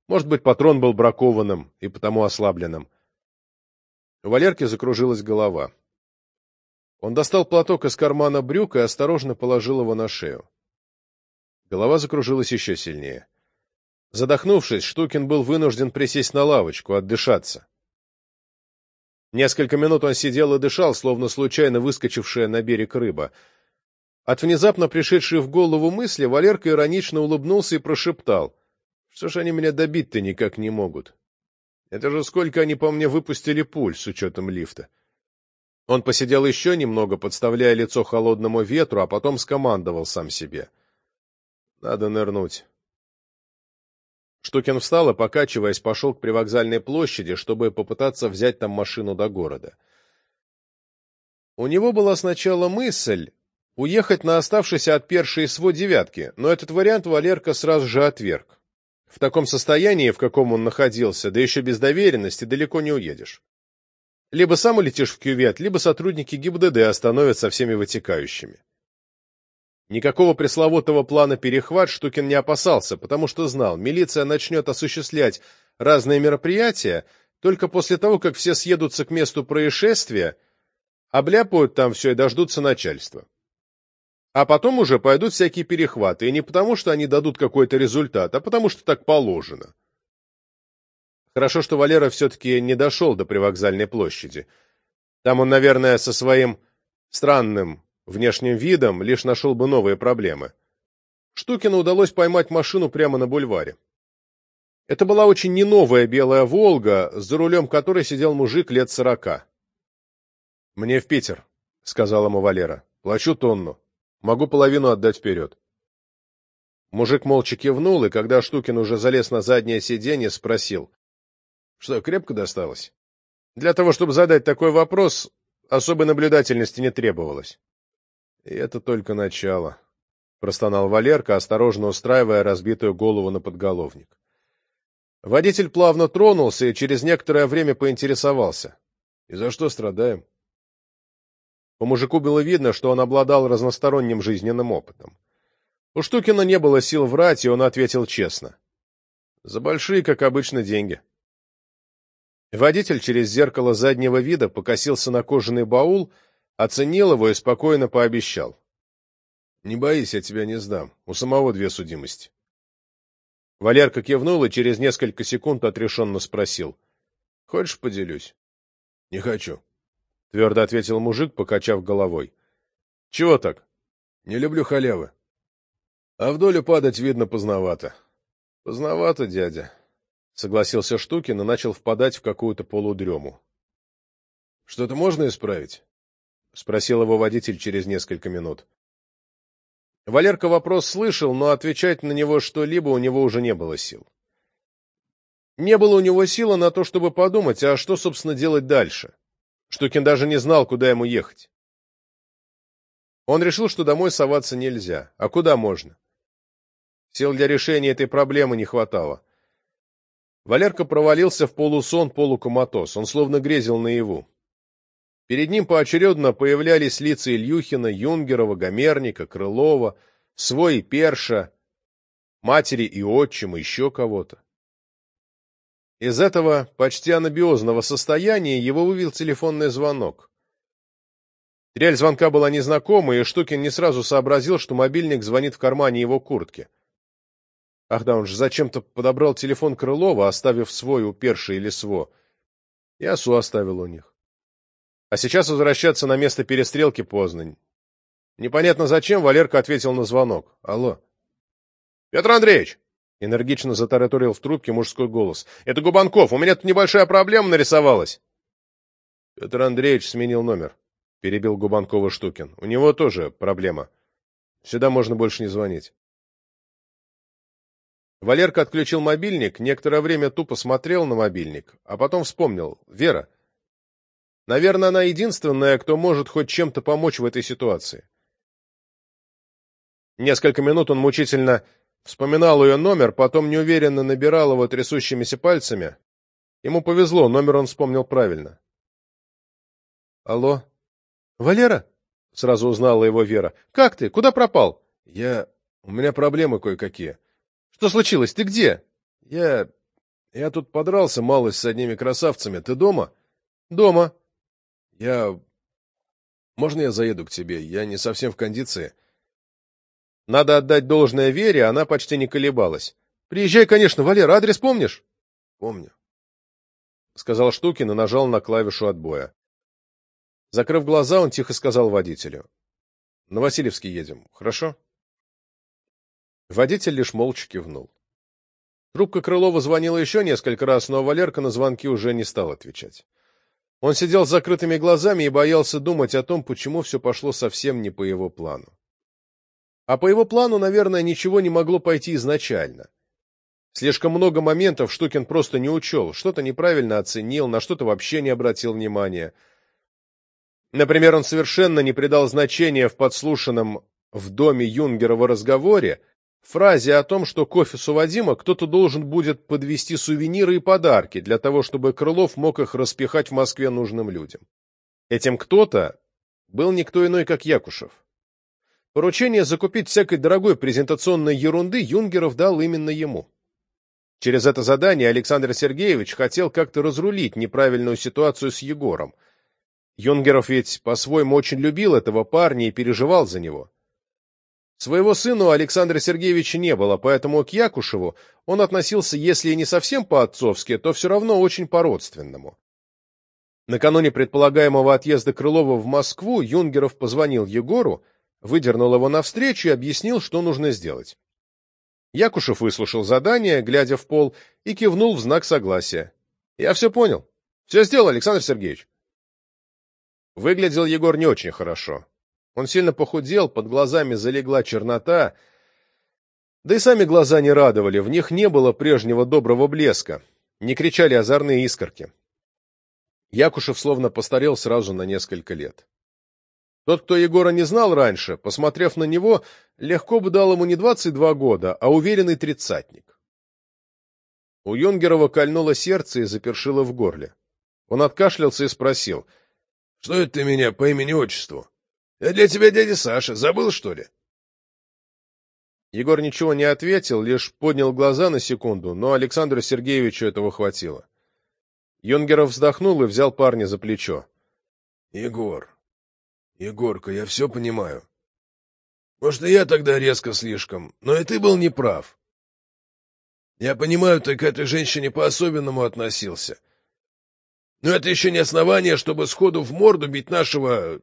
Может быть, патрон был бракованным и потому ослабленным. У Валерки закружилась голова. Он достал платок из кармана брюк и осторожно положил его на шею. Голова закружилась еще сильнее. Задохнувшись, Штукин был вынужден присесть на лавочку, отдышаться. Несколько минут он сидел и дышал, словно случайно выскочившая на берег рыба. От внезапно пришедшей в голову мысли Валерка иронично улыбнулся и прошептал. «Что ж они меня добить-то никак не могут? Это же сколько они по мне выпустили пуль с учетом лифта». Он посидел еще немного, подставляя лицо холодному ветру, а потом скомандовал сам себе. «Надо нырнуть». Штукин встал и, покачиваясь, пошел к привокзальной площади, чтобы попытаться взять там машину до города. У него была сначала мысль уехать на оставшийся от першей СВО девятки, но этот вариант Валерка сразу же отверг. В таком состоянии, в каком он находился, да еще без доверенности, далеко не уедешь. Либо сам улетишь в кювет, либо сотрудники ГИБДД остановят со всеми вытекающими. Никакого пресловутого плана «перехват» Штукин не опасался, потому что знал, милиция начнет осуществлять разные мероприятия только после того, как все съедутся к месту происшествия, обляпают там все и дождутся начальства. А потом уже пойдут всякие перехваты, и не потому, что они дадут какой-то результат, а потому, что так положено. Хорошо, что Валера все-таки не дошел до привокзальной площади. Там он, наверное, со своим странным внешним видом лишь нашел бы новые проблемы. Штукину удалось поймать машину прямо на бульваре. Это была очень не новая белая «Волга», за рулем которой сидел мужик лет сорока. «Мне в Питер», — сказал ему Валера. «Плачу тонну. Могу половину отдать вперед». Мужик молча кивнул, и когда Штукин уже залез на заднее сиденье, спросил. «Что, крепко досталось?» Для того, чтобы задать такой вопрос, особой наблюдательности не требовалось. И это только начало, — простонал Валерка, осторожно устраивая разбитую голову на подголовник. Водитель плавно тронулся и через некоторое время поинтересовался. — И за что страдаем? По мужику было видно, что он обладал разносторонним жизненным опытом. У Штукина не было сил врать, и он ответил честно. — За большие, как обычно, деньги. Водитель через зеркало заднего вида покосился на кожаный баул — оценил его и спокойно пообещал. — Не боись, я тебя не сдам. У самого две судимости. Валерка кивнул и через несколько секунд отрешенно спросил. — Хочешь, поделюсь? — Не хочу, — твердо ответил мужик, покачав головой. — Чего так? — Не люблю халявы. А в долю падать, видно, поздновато. — Поздновато, дядя, — согласился Штукин и начал впадать в какую-то полудрему. — Что-то можно исправить? — спросил его водитель через несколько минут. Валерка вопрос слышал, но отвечать на него что-либо у него уже не было сил. Не было у него силы на то, чтобы подумать, а что, собственно, делать дальше. Штукин даже не знал, куда ему ехать. Он решил, что домой соваться нельзя. А куда можно? Сил для решения этой проблемы не хватало. Валерка провалился в полусон-полукоматоз, он словно грезил наяву. Перед ним поочередно появлялись лица Ильюхина, Юнгерова, Гомерника, Крылова, свой Перша, матери и отчима, еще кого-то. Из этого почти анабиозного состояния его вывел телефонный звонок. Трель звонка была незнакомой, и Штукин не сразу сообразил, что мобильник звонит в кармане его куртки. Ах да, он же зачем-то подобрал телефон Крылова, оставив свой у Перши или СВО. И осу оставил у них. А сейчас возвращаться на место перестрелки поздно. Непонятно зачем Валерка ответил на звонок. Алло. Петр Андреевич! Энергично затараторил в трубке мужской голос. «Это Губанков, у меня тут небольшая проблема нарисовалась». Петр Андреевич сменил номер. Перебил Губанкова Штукин. У него тоже проблема. Сюда можно больше не звонить. Валерка отключил мобильник, некоторое время тупо смотрел на мобильник, а потом вспомнил. Вера. Наверное, она единственная, кто может хоть чем-то помочь в этой ситуации. Несколько минут он мучительно Вспоминал ее номер, потом неуверенно набирал его трясущимися пальцами. Ему повезло, номер он вспомнил правильно. «Алло?» «Валера?» — сразу узнала его Вера. «Как ты? Куда пропал?» «Я... У меня проблемы кое-какие». «Что случилось? Ты где?» «Я... Я тут подрался малость с одними красавцами. Ты дома?» «Дома». «Я... Можно я заеду к тебе? Я не совсем в кондиции». Надо отдать должное Вере, она почти не колебалась. «Приезжай, конечно, Валер, адрес помнишь?» «Помню», — сказал Штукин и нажал на клавишу отбоя. Закрыв глаза, он тихо сказал водителю. «На Васильевский едем, хорошо?» Водитель лишь молча кивнул. Трубка Крылова звонила еще несколько раз, но Валерка на звонки уже не стал отвечать. Он сидел с закрытыми глазами и боялся думать о том, почему все пошло совсем не по его плану. А по его плану, наверное, ничего не могло пойти изначально. Слишком много моментов Штукин просто не учел, что-то неправильно оценил, на что-то вообще не обратил внимания. Например, он совершенно не придал значения в подслушанном в доме Юнгерова разговоре фразе о том, что к офису Вадима кто-то должен будет подвести сувениры и подарки для того, чтобы Крылов мог их распихать в Москве нужным людям. Этим кто-то был никто иной, как Якушев. Поручение закупить всякой дорогой презентационной ерунды Юнгеров дал именно ему. Через это задание Александр Сергеевич хотел как-то разрулить неправильную ситуацию с Егором. Юнгеров ведь по-своему очень любил этого парня и переживал за него. Своего сына у Александра Сергеевича не было, поэтому к Якушеву он относился, если и не совсем по-отцовски, то все равно очень по-родственному. Накануне предполагаемого отъезда Крылова в Москву Юнгеров позвонил Егору выдернул его навстречу и объяснил, что нужно сделать. Якушев выслушал задание, глядя в пол, и кивнул в знак согласия. — Я все понял. Все сделал, Александр Сергеевич. Выглядел Егор не очень хорошо. Он сильно похудел, под глазами залегла чернота, да и сами глаза не радовали, в них не было прежнего доброго блеска, не кричали озорные искорки. Якушев словно постарел сразу на несколько лет. Тот, кто Егора не знал раньше, посмотрев на него, легко бы дал ему не 22 года, а уверенный тридцатник. У Юнгерова кольнуло сердце и запершило в горле. Он откашлялся и спросил. — Что это ты меня по имени-отчеству? Я для тебя дядя Саша. Забыл, что ли? Егор ничего не ответил, лишь поднял глаза на секунду, но Александру Сергеевичу этого хватило. Юнгеров вздохнул и взял парня за плечо. — Егор, Егорка, я все понимаю. Может, и я тогда резко слишком, но и ты был неправ. Я понимаю, ты к этой женщине по-особенному относился. Но это еще не основание, чтобы сходу в морду бить нашего...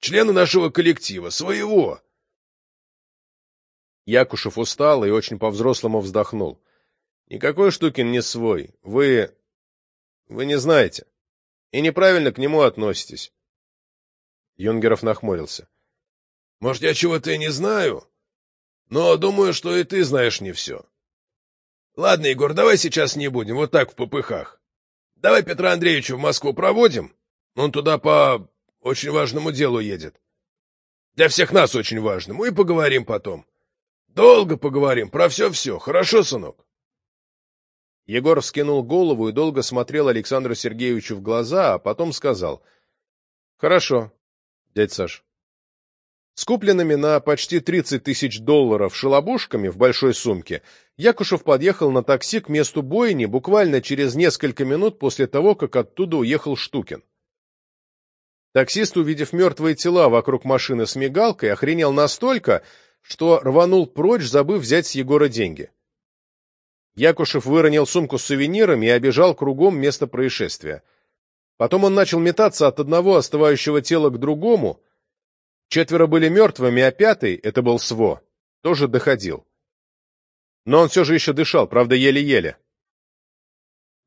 члена нашего коллектива, своего. Якушев устал и очень по-взрослому вздохнул. Никакой Штукин не свой. Вы... вы не знаете. И неправильно к нему относитесь. Юнгеров нахмурился. — Может, я чего-то и не знаю, но думаю, что и ты знаешь не все. Ладно, Егор, давай сейчас не будем, вот так в попыхах. Давай Петра Андреевича в Москву проводим, он туда по очень важному делу едет. Для всех нас очень важному, и поговорим потом. Долго поговорим, про все-все, хорошо, сынок? Егор вскинул голову и долго смотрел Александру Сергеевичу в глаза, а потом сказал. — Хорошо, дядь Саш. С купленными на почти 30 тысяч долларов шалобушками в большой сумке Якушев подъехал на такси к месту бойни буквально через несколько минут после того, как оттуда уехал Штукин. Таксист, увидев мертвые тела вокруг машины с мигалкой, охренел настолько, что рванул прочь, забыв взять с Егора деньги. Якушев выронил сумку с сувенирами и обежал кругом место происшествия. Потом он начал метаться от одного остывающего тела к другому. Четверо были мертвыми, а пятый, это был Сво, тоже доходил. Но он все же еще дышал, правда, еле-еле.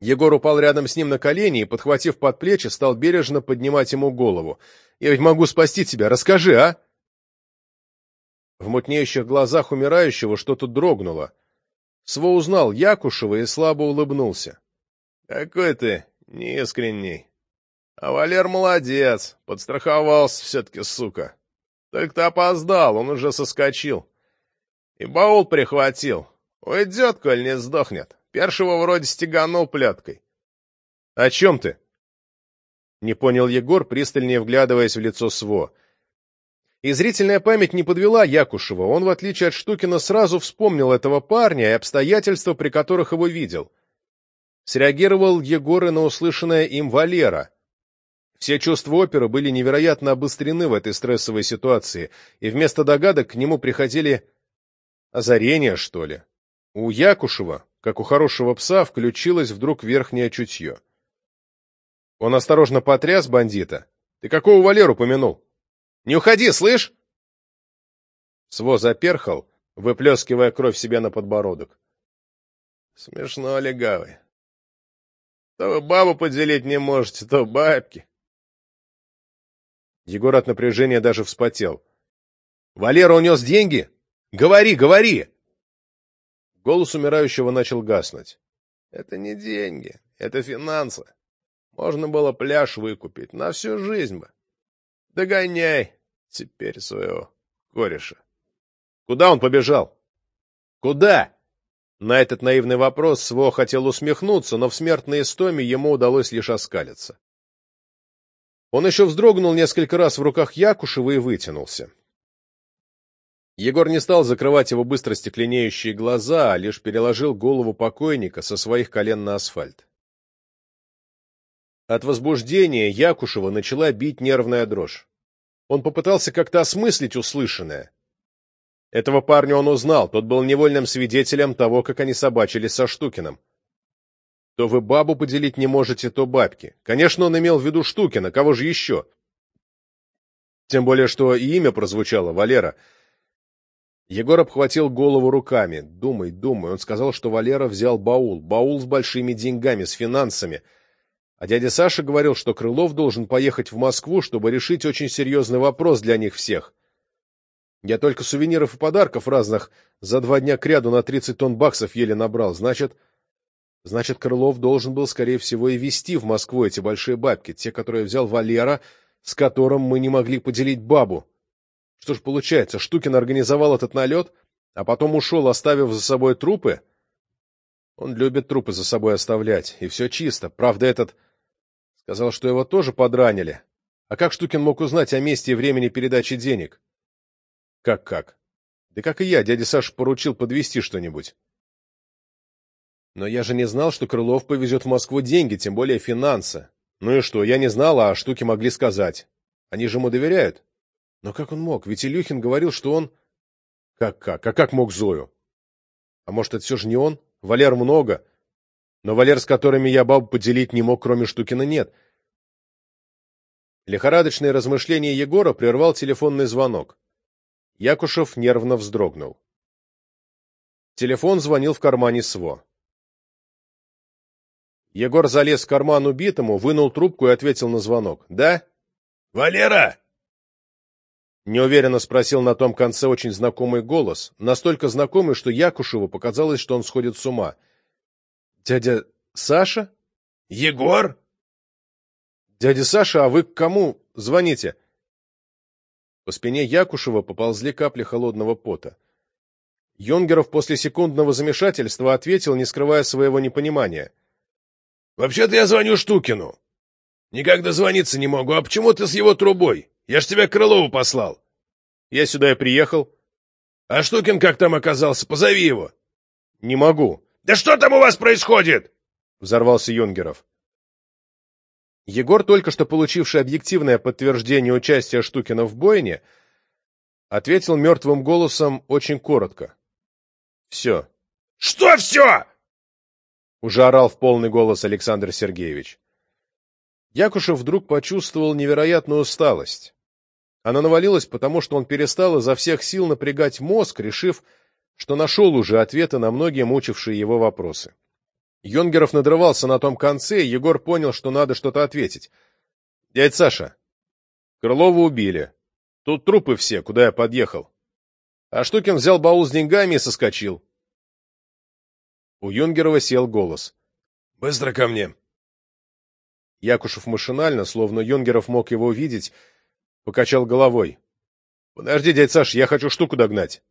Егор упал рядом с ним на колени и, подхватив под плечи, стал бережно поднимать ему голову. «Я ведь могу спасти тебя, расскажи, а?» В мутнеющих глазах умирающего что-то дрогнуло. Сво узнал Якушева и слабо улыбнулся. — Какой ты неискренний. А Валер молодец, подстраховался все-таки, сука. Только ты опоздал, он уже соскочил. И баул прихватил. Уйдет, коль не сдохнет. Першего вроде стеганул плеткой. — О чем ты? Не понял Егор, пристальнее вглядываясь в лицо Сво. И зрительная память не подвела Якушева, он, в отличие от Штукина, сразу вспомнил этого парня и обстоятельства, при которых его видел. Среагировал Егор и на услышанное им Валера. Все чувства оперы были невероятно обострены в этой стрессовой ситуации, и вместо догадок к нему приходили озарения, что ли. У Якушева, как у хорошего пса, включилось вдруг верхнее чутье. Он осторожно потряс бандита. — Ты какого Валеру помянул? Не уходи, слышь? Сво заперхал, выплескивая кровь себе на подбородок. Смешно, легавый. То вы бабу поделить не можете, то бабки. Егор от напряжения даже вспотел. Валера унес деньги? Говори, говори! Голос умирающего начал гаснуть. Это не деньги, это финансы. Можно было пляж выкупить на всю жизнь бы. Догоняй теперь своего кореша. Куда он побежал? Куда? На этот наивный вопрос Сво хотел усмехнуться, но в смертной истоме ему удалось лишь оскалиться. Он еще вздрогнул несколько раз в руках Якушева и вытянулся. Егор не стал закрывать его быстро стекленеющие глаза, а лишь переложил голову покойника со своих колен на асфальт. От возбуждения Якушева начала бить нервная дрожь. Он попытался как-то осмыслить услышанное. Этого парня он узнал, тот был невольным свидетелем того, как они собачились со Штукиным. То вы бабу поделить не можете, то бабки. Конечно, он имел в виду Штукина, кого же еще? Тем более, что и имя прозвучало, Валера. Егор обхватил голову руками. Думай, думай. Он сказал, что Валера взял баул. Баул с большими деньгами, с финансами — а дядя Саша говорил, что Крылов должен поехать в Москву, чтобы решить очень серьезный вопрос для них всех. Я только сувениров и подарков разных за два дня кряду на 30 тонн баксов еле набрал. Значит, значит, Крылов должен был, скорее всего, и везти в Москву эти большие бабки, те, которые взял Валера, с которым мы не могли поделить бабу. Что ж получается, Штукин организовал этот налет, а потом ушел, оставив за собой трупы? Он любит трупы за собой оставлять, и все чисто. Правда, этот Сказал, что его тоже подранили. А как Штукин мог узнать о месте и времени передачи денег? Как-как? Да как и я, дядя Саша поручил подвести что-нибудь. Но я же не знал, что Крылов повезет в Москву деньги, тем более финансы. Ну и что, я не знал, а штуки могли сказать. Они же ему доверяют. Но как он мог? Ведь Илюхин говорил, что он... Как-как? А как мог Зою? А может, это все же не он? Валер много. Но Валер, с которыми я бабу поделить не мог, кроме Штукина, нет. Лихорадочные размышления Егора прервал телефонный звонок. Якушев нервно вздрогнул. Телефон звонил в кармане СВО. Егор залез в карман убитому, вынул трубку и ответил на звонок. «Да?» «Валера!» Неуверенно спросил на том конце очень знакомый голос, настолько знакомый, что Якушеву показалось, что он сходит с ума — Дядя Саша? Егор? Дядя Саша, а вы к кому звоните? По спине Якушева поползли капли холодного пота. Юнгеров после секундного замешательства ответил, не скрывая своего непонимания. «Вообще-то я звоню Штукину. Никак дозвониться не могу. А почему ты с его трубой? Я ж тебя к Крылову послал». «Я сюда и приехал». «А Штукин как там оказался? Позови его». «Не могу». «Да что там у вас происходит?» — взорвался Юнгеров. Егор, только что получивший объективное подтверждение участия Штукина в бойне, ответил мертвым голосом очень коротко. Все. Что все? Уже орал в полный голос Александр Сергеевич. Якушев вдруг почувствовал невероятную усталость. Она навалилась, потому что он перестал изо всех сил напрягать мозг, решив, что нашел уже ответы на многие мучившие его вопросы. Йонгеров надрывался на том конце, и Егор понял, что надо что-то ответить. — Дядь Саша, Крылова убили. Тут трупы все, куда я подъехал. А Штукин взял баул с деньгами и соскочил. У Юнгерова сел голос. — Быстро ко мне. Якушев машинально, словно Юнгеров мог его увидеть, покачал головой. — Подожди, дядь Саш, я хочу штуку догнать.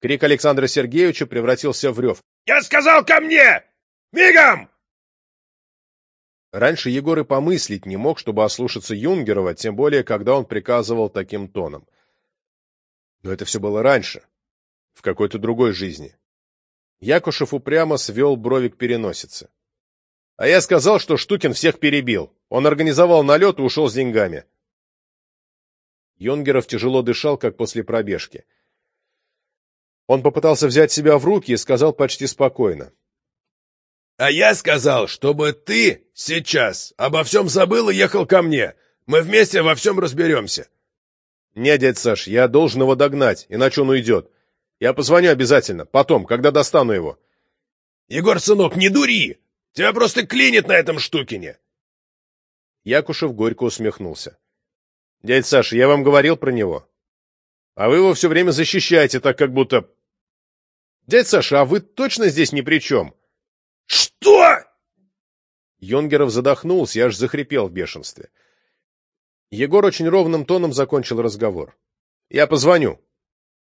Крик Александра Сергеевича превратился в рев. — Я сказал ко мне! Мигом! Раньше Егор и помыслить не мог, чтобы ослушаться Юнгерова, тем более, когда он приказывал таким тоном. Но это все было раньше, в какой-то другой жизни. Якушев упрямо свел брови к переносице. А я сказал, что Штукин всех перебил. Он организовал налет и ушел с деньгами. Юнгеров тяжело дышал, как после пробежки. Он попытался взять себя в руки и сказал почти спокойно. — А я сказал, чтобы ты сейчас обо всем забыл и ехал ко мне. Мы вместе во всем разберемся. «Не, дядь Саш, я должен его догнать, иначе он уйдет. Я позвоню обязательно, потом, когда достану его». «Егор, сынок, не дури! Тебя просто клинит на этом штукине!» Якушев горько усмехнулся. «Дядь Саша, я вам говорил про него. А вы его все время защищаете, так как будто...» «Дядь Саша, а вы точно здесь ни при чем?» «Что?» Йонгеров задохнулся и аж захрипел в бешенстве. Егор очень ровным тоном закончил разговор. «Я позвоню.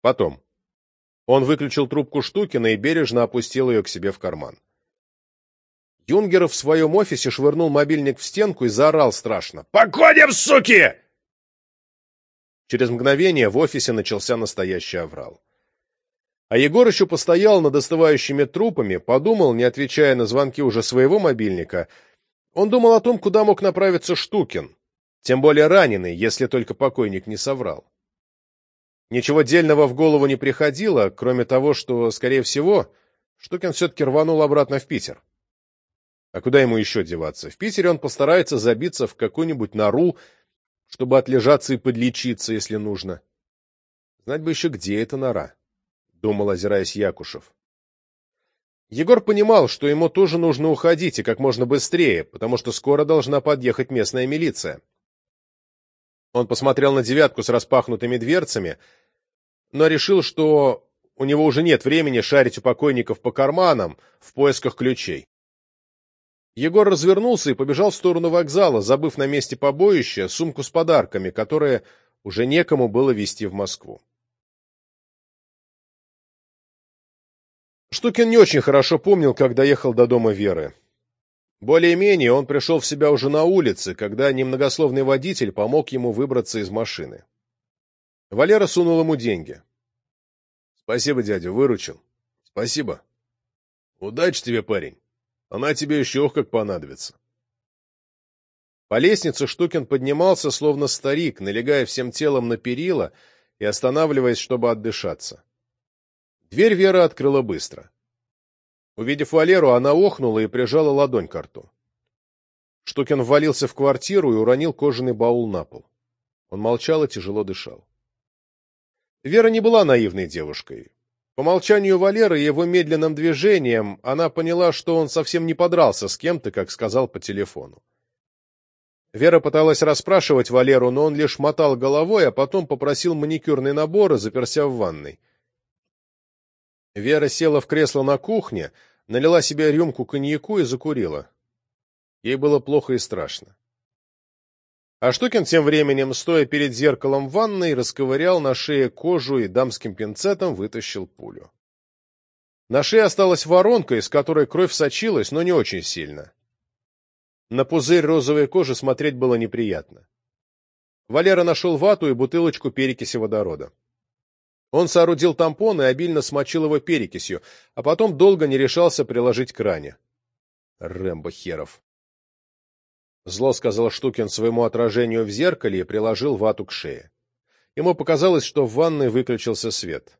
Потом». Он выключил трубку Штукина и бережно опустил ее к себе в карман. Юнгеров в своем офисе швырнул мобильник в стенку и заорал страшно. «Походим, суки!» Через мгновение в офисе начался настоящий аврал. А Егор еще постоял над остывающими трупами, подумал, не отвечая на звонки уже своего мобильника. Он думал о том, куда мог направиться Штукин, тем более раненый, если только покойник не соврал. Ничего дельного в голову не приходило, кроме того, что, скорее всего, Штукин все-таки рванул обратно в Питер. А куда ему еще деваться? В Питере он постарается забиться в какую-нибудь нору, чтобы отлежаться и подлечиться, если нужно. Знать бы еще, где эта нора, — думал, озираясь Якушев. Егор понимал, что ему тоже нужно уходить и как можно быстрее, потому что скоро должна подъехать местная милиция. Он посмотрел на девятку с распахнутыми дверцами, но решил, что у него уже нет времени шарить у покойников по карманам в поисках ключей. Егор развернулся и побежал в сторону вокзала, забыв на месте побоища сумку с подарками, которые уже некому было везти в Москву. Штукин не очень хорошо помнил, как доехал до дома Веры. Более-менее он пришел в себя уже на улице, когда немногословный водитель помог ему выбраться из машины. Валера сунул ему деньги. — Спасибо, дядя, выручил. — Спасибо. — Удачи тебе, парень. Она тебе еще ох как понадобится. По лестнице Штукин поднимался, словно старик, налегая всем телом на перила и останавливаясь, чтобы отдышаться. Дверь Вера открыла быстро. Увидев Валеру, она охнула и прижала ладонь к рту. Штукин ввалился в квартиру и уронил кожаный баул на пол. Он молчал и тяжело дышал. Вера не была наивной девушкой. По молчанию Валеры и его медленным движением она поняла, что он совсем не подрался с кем-то, как сказал по телефону. Вера пыталась расспрашивать Валеру, но он лишь мотал головой, а потом попросил маникюрный набор и заперся в ванной. Вера села в кресло на кухне, налила себе рюмку коньяку и закурила. Ей было плохо и страшно. А Штукин тем временем, стоя перед зеркалом в ванной, расковырял на шее кожу и дамским пинцетом вытащил пулю. На шее осталась воронка, из которой кровь сочилась, но не очень сильно. На пузырь розовой кожи смотреть было неприятно. Валера нашел вату и бутылочку перекиси водорода. Он соорудил тампон и обильно смочил его перекисью, а потом долго не решался приложить к ране. Рэмбо херов. Зло сказал Штукин своему отражению в зеркале и приложил вату к шее. Ему показалось, что в ванной выключился свет.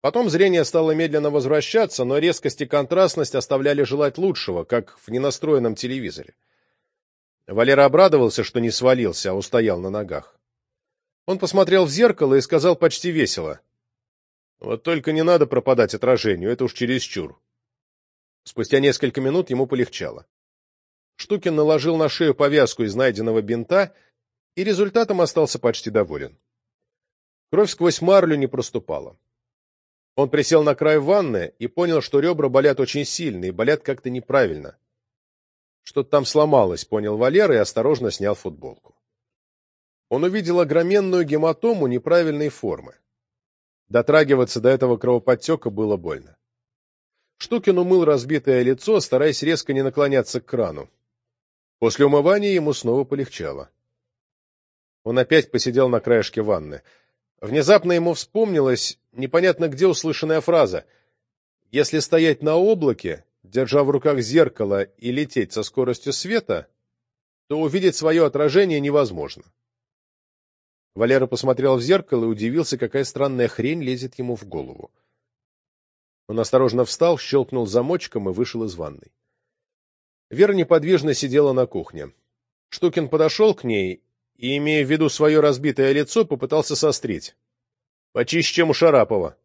Потом зрение стало медленно возвращаться, но резкость и контрастность оставляли желать лучшего, как в ненастроенном телевизоре. Валера обрадовался, что не свалился, а устоял на ногах. Он посмотрел в зеркало и сказал почти весело. «Вот только не надо пропадать отражению, это уж чересчур». Спустя несколько минут ему полегчало. Штукин наложил на шею повязку из найденного бинта и результатом остался почти доволен. Кровь сквозь марлю не проступала. Он присел на край ванны и понял, что ребра болят очень сильно и болят как-то неправильно. Что-то там сломалось, понял Валера и осторожно снял футболку. Он увидел огроменную гематому неправильной формы. Дотрагиваться до этого кровоподтека было больно. Штукин умыл разбитое лицо, стараясь резко не наклоняться к крану. После умывания ему снова полегчало. Он опять посидел на краешке ванны. Внезапно ему вспомнилась непонятно где услышанная фраза «Если стоять на облаке, держа в руках зеркало и лететь со скоростью света, то увидеть свое отражение невозможно». Валера посмотрел в зеркало и удивился, какая странная хрень лезет ему в голову. Он осторожно встал, щелкнул замочком и вышел из ванной. Вера неподвижно сидела на кухне. Штукин подошел к ней и, имея в виду свое разбитое лицо, попытался сострить. — Почище, чем у Шарапова.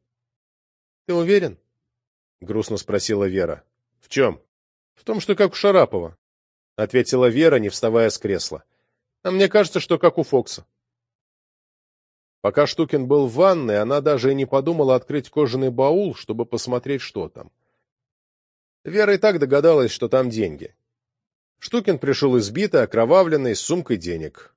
— Ты уверен? — грустно спросила Вера. — В чем? — В том, что как у Шарапова, — ответила Вера, не вставая с кресла. — А мне кажется, что как у Фокса. Пока Штукин был в ванной, она даже и не подумала открыть кожаный баул, чтобы посмотреть, что там. Вера и так догадалась, что там деньги. Штукин пришел избитый, окровавленный, с сумкой денег.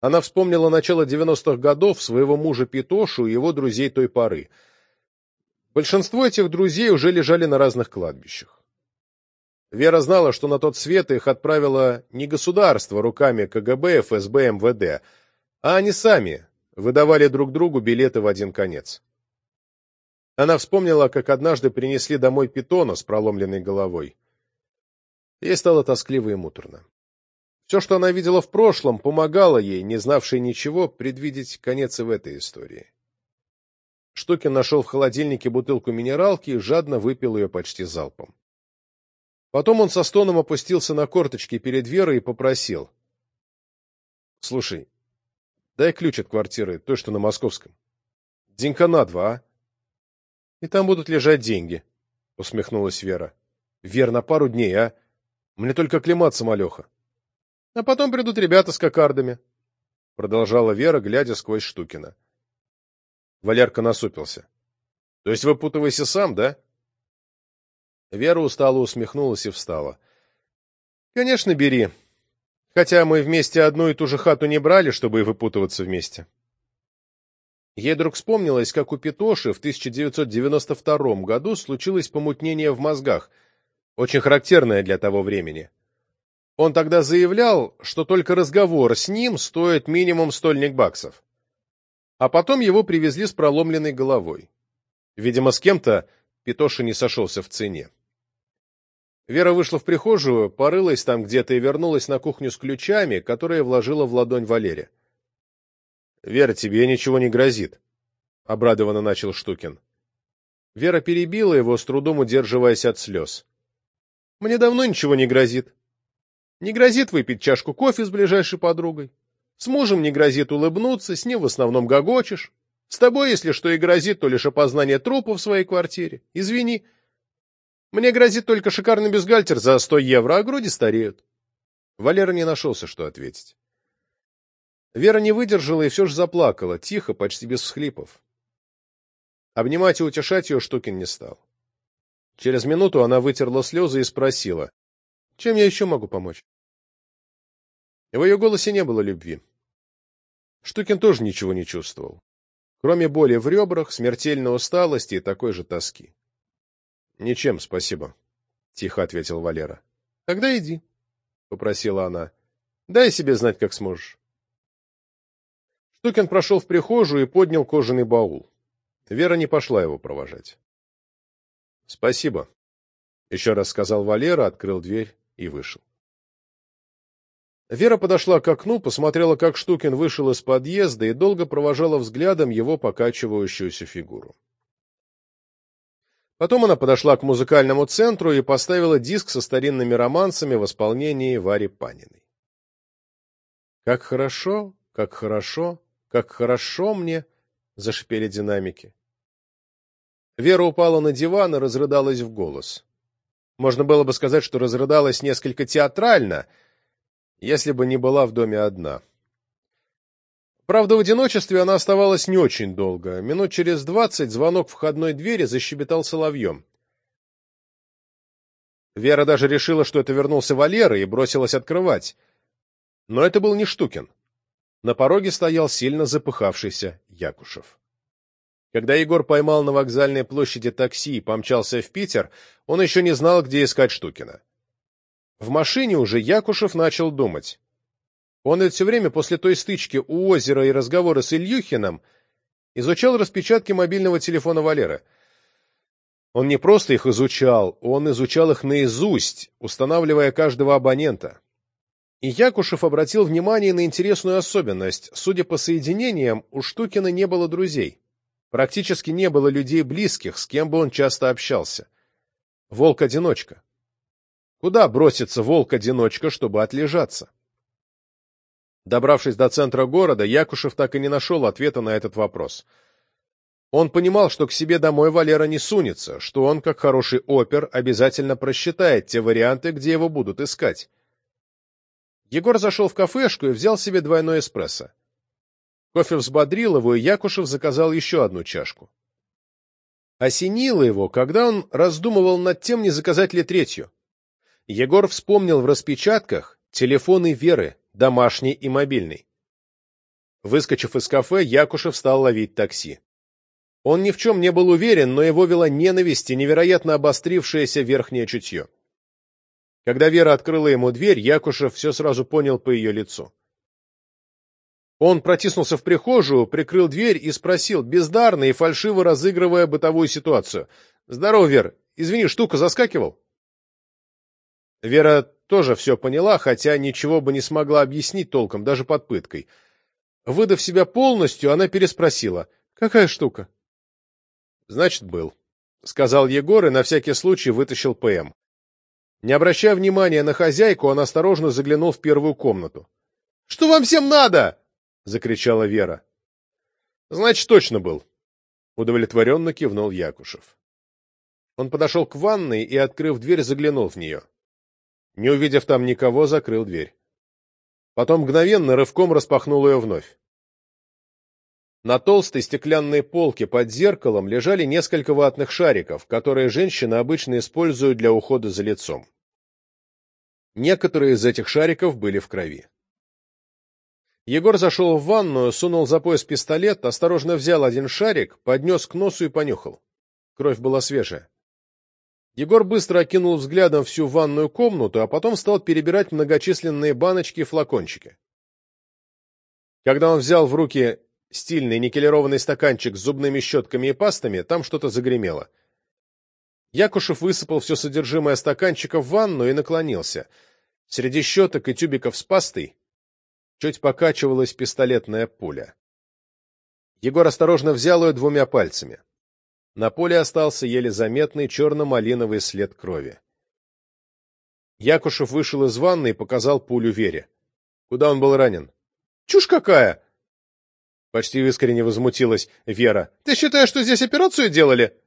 Она вспомнила начало 90-х годов, своего мужа Питошу и его друзей той поры. Большинство этих друзей уже лежали на разных кладбищах. Вера знала, что на тот свет их отправило не государство руками КГБ, ФСБ, МВД, а они сами выдавали друг другу билеты в один конец. Она вспомнила, как однажды принесли домой питона с проломленной головой. Ей стало тоскливо и муторно. Все, что она видела в прошлом, помогало ей, не знавшей ничего, предвидеть конец и в этой истории. Штукин нашел в холодильнике бутылку минералки и жадно выпил ее почти залпом. Потом он со стоном опустился на корточки перед Верой и попросил. — Слушай, дай ключ от квартиры, той, что на Московском. Денька на два, а? И там будут лежать деньги, — усмехнулась Вера. — Вер, на пару дней, а? Мне только клематься, малеха. — А потом придут ребята с кокардами, — продолжала Вера, глядя сквозь Штукина. Валерка насупился. — То есть выпутывайся сам, да? Вера устало усмехнулась и встала. — Конечно, бери. Хотя мы вместе одну и ту же хату не брали, чтобы и выпутываться вместе. — Ей вдруг вспомнилось, как у Петоши в 1992 году случилось помутнение в мозгах, очень характерное для того времени. Он тогда заявлял, что только разговор с ним стоит минимум стольник баксов. А потом его привезли с проломленной головой. Видимо, с кем-то Петоша не сошелся в цене. Вера вышла в прихожую, порылась там где-то и вернулась на кухню с ключами, которые вложила в ладонь Валере. Вера, тебе ничего не грозит, — обрадованно начал Штукин. Вера перебила его, с трудом удерживаясь от слез. — Мне давно ничего не грозит. Не грозит выпить чашку кофе с ближайшей подругой. С мужем не грозит улыбнуться, с ним в основном гогочешь. С тобой, если что и грозит, то лишь опознание трупа в своей квартире. Извини. Мне грозит только шикарный бюстгальтер за сто евро, а груди стареют. Валера не нашелся, что ответить. Вера не выдержала и все же заплакала, тихо, почти без всхлипов. Обнимать и утешать ее Штукин не стал. Через минуту она вытерла слезы и спросила, «Чем я еще могу помочь?» В ее голосе не было любви. Штукин тоже ничего не чувствовал, кроме боли в ребрах, смертельной усталости и такой же тоски. — Ничем, спасибо, — тихо ответил Валера. — Тогда иди, — попросила она. — Дай себе знать, как сможешь. Штукин прошел в прихожую и поднял кожаный баул. Вера не пошла его провожать. — Спасибо, — еще раз сказал Валера, открыл дверь и вышел. Вера подошла к окну, посмотрела, как Штукин вышел из подъезда и долго провожала взглядом его покачивающуюся фигуру. Потом она подошла к музыкальному центру и поставила диск со старинными романсами в исполнении Вари Паниной. «Как хорошо, как хорошо, как хорошо мне!» — зашипели динамики. Вера упала на диван и разрыдалась в голос. Можно было бы сказать, что разрыдалась несколько театрально, если бы не была в доме одна. Правда, в одиночестве она оставалась не очень долго. Минут через двадцать звонок входной двери защебетал соловьем. Вера даже решила, что это вернулся Валера, и бросилась открывать. Но это был не Штукин. На пороге стоял сильно запыхавшийся Якушев. Когда Егор поймал на вокзальной площади такси и помчался в Питер, он еще не знал, где искать Штукина. В машине уже Якушев начал думать. Он ведь все время после той стычки у озера и разговора с Ильюхиным изучал распечатки мобильного телефона Валеры. Он не просто их изучал, он изучал их наизусть, устанавливая каждого абонента. И Якушев обратил внимание на интересную особенность. Судя по соединениям, у Штукина не было друзей. Практически не было людей близких, с кем бы он часто общался. Волк-одиночка. Куда бросится волк-одиночка, чтобы отлежаться? Добравшись до центра города, Якушев так и не нашел ответа на этот вопрос. Он понимал, что к себе домой Валера не сунется, что он, как хороший опер, обязательно просчитает те варианты, где его будут искать. Егор зашел в кафешку и взял себе двойной эспрессо. Кофе взбодрил его, и Якушев заказал еще одну чашку. Осенило его, когда он раздумывал над тем, не заказать ли третью. Егор вспомнил в распечатках телефоны Веры, домашний и мобильный. Выскочив из кафе, Якушев стал ловить такси. Он ни в чем не был уверен, но его вела ненависть и невероятно обострившееся верхнее чутье. Когда Вера открыла ему дверь, Якушев все сразу понял по ее лицу. Он протиснулся в прихожую, прикрыл дверь и спросил, бездарно и фальшиво разыгрывая бытовую ситуацию. — Здорово, Вер. Извини, штука заскакивал? Вера тоже все поняла, хотя ничего бы не смогла объяснить толком, даже под пыткой. Выдав себя полностью, она переспросила. — Какая штука? — Значит, был, — сказал Егор и на всякий случай вытащил ПМ. Не обращая внимания на хозяйку, он осторожно заглянул в первую комнату. — Что вам всем надо? — закричала Вера. — Значит, точно был. Удовлетворенно кивнул Якушев. Он подошел к ванной и, открыв дверь, заглянул в нее. Не увидев там никого, закрыл дверь. Потом мгновенно рывком распахнул ее вновь. На толстой стеклянной полке под зеркалом лежали несколько ватных шариков, которые женщины обычно используют для ухода за лицом. Некоторые из этих шариков были в крови. Егор зашел в ванную, сунул за пояс пистолет, осторожно взял один шарик, поднес к носу и понюхал. Кровь была свежая. Егор быстро окинул взглядом всю ванную комнату, а потом стал перебирать многочисленные баночки и флакончики. Когда он взял в руки стильный никелированный стаканчик с зубными щетками и пастами, там что-то загремело. Якушев высыпал все содержимое стаканчика в ванну и наклонился. Среди щеток и тюбиков с пастой Чуть покачивалась пистолетная пуля. Егор осторожно взял ее двумя пальцами. На поле остался еле заметный черно-малиновый след крови. Якушев вышел из ванны и показал пулю Вере. Куда он был ранен? — Чушь какая! Почти искренне возмутилась Вера. — Ты считаешь, что здесь операцию делали?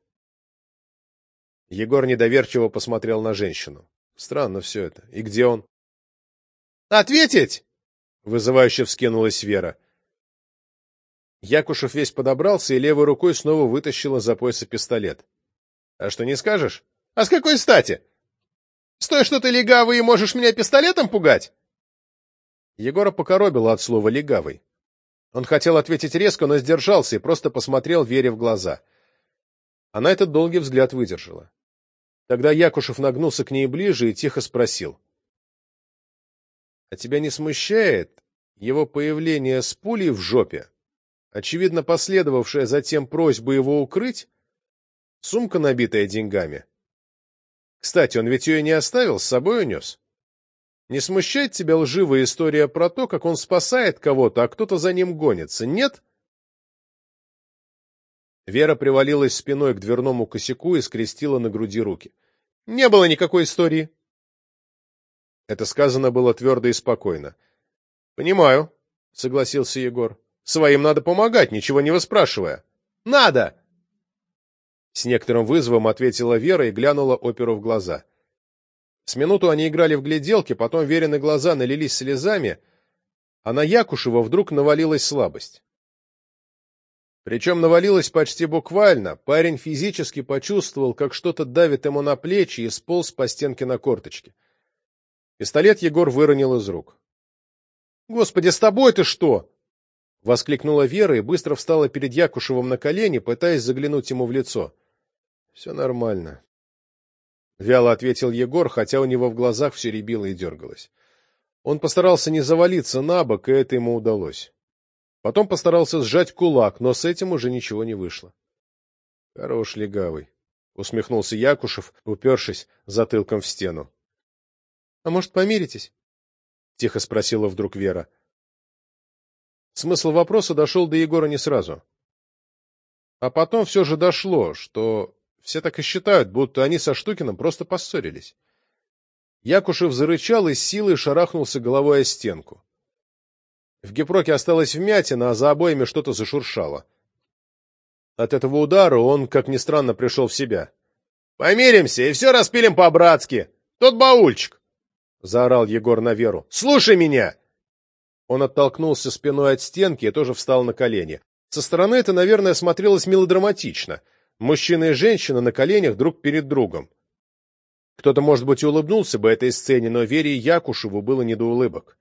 Егор недоверчиво посмотрел на женщину. Странно все это. И где он? — Ответить! Вызывающе вскинулась Вера. Якушев весь подобрался и левой рукой снова вытащил из-за пояса пистолет. — А что, не скажешь? — А с какой стати? Стой, что ты легавый и можешь меня пистолетом пугать? Егора покоробило от слова «легавый». Он хотел ответить резко, но сдержался и просто посмотрел Вере в глаза. Она этот долгий взгляд выдержала. Тогда Якушев нагнулся к ней ближе и тихо спросил. — А тебя не смущает его появление с пулей в жопе, очевидно последовавшая затем просьба его укрыть, сумка, набитая деньгами? Кстати, он ведь ее не оставил, с собой унес. Не смущает тебя лживая история про то, как он спасает кого-то, а кто-то за ним гонится, нет? Вера привалилась спиной к дверному косяку и скрестила на груди руки. — Не было никакой истории. Это сказано было твердо и спокойно. — Понимаю, — согласился Егор. — Своим надо помогать, ничего не выспрашивая. — Надо! С некоторым вызовом ответила Вера и глянула оперу в глаза. С минуту они играли в гляделки, потом Верины глаза налились слезами, а на Якушева вдруг навалилась слабость. Причем навалилась почти буквально, парень физически почувствовал, как что-то давит ему на плечи и сполз по стенке на корточке. Пистолет Егор выронил из рук. — Господи, с тобой-то что? — воскликнула Вера и быстро встала перед Якушевым на колени, пытаясь заглянуть ему в лицо. — Все нормально. Вяло ответил Егор, хотя у него в глазах все рябило и дергалось. Он постарался не завалиться на бок, и это ему удалось. Потом постарался сжать кулак, но с этим уже ничего не вышло. — Хорош легавый, — усмехнулся Якушев, упершись затылком в стену. — А может, помиритесь? — тихо спросила вдруг Вера. Смысл вопроса дошел до Егора не сразу. А потом все же дошло, что все так и считают, будто они со Штукиным просто поссорились. Якушев зарычал и с силой шарахнулся головой о стенку. В гипроке осталась вмятина, а за обоями что-то зашуршало. От этого удара он, как ни странно, пришел в себя. — Помиримся и все распилим по-братски! Тот баульчик! — заорал Егор на Веру. — Слушай меня! Он оттолкнулся спиной от стенки и тоже встал на колени. Со стороны это, наверное, смотрелось мелодраматично. Мужчина и женщина на коленях друг перед другом. Кто-то, может быть, улыбнулся бы этой сцене, но Вере Якушеву было не до улыбок.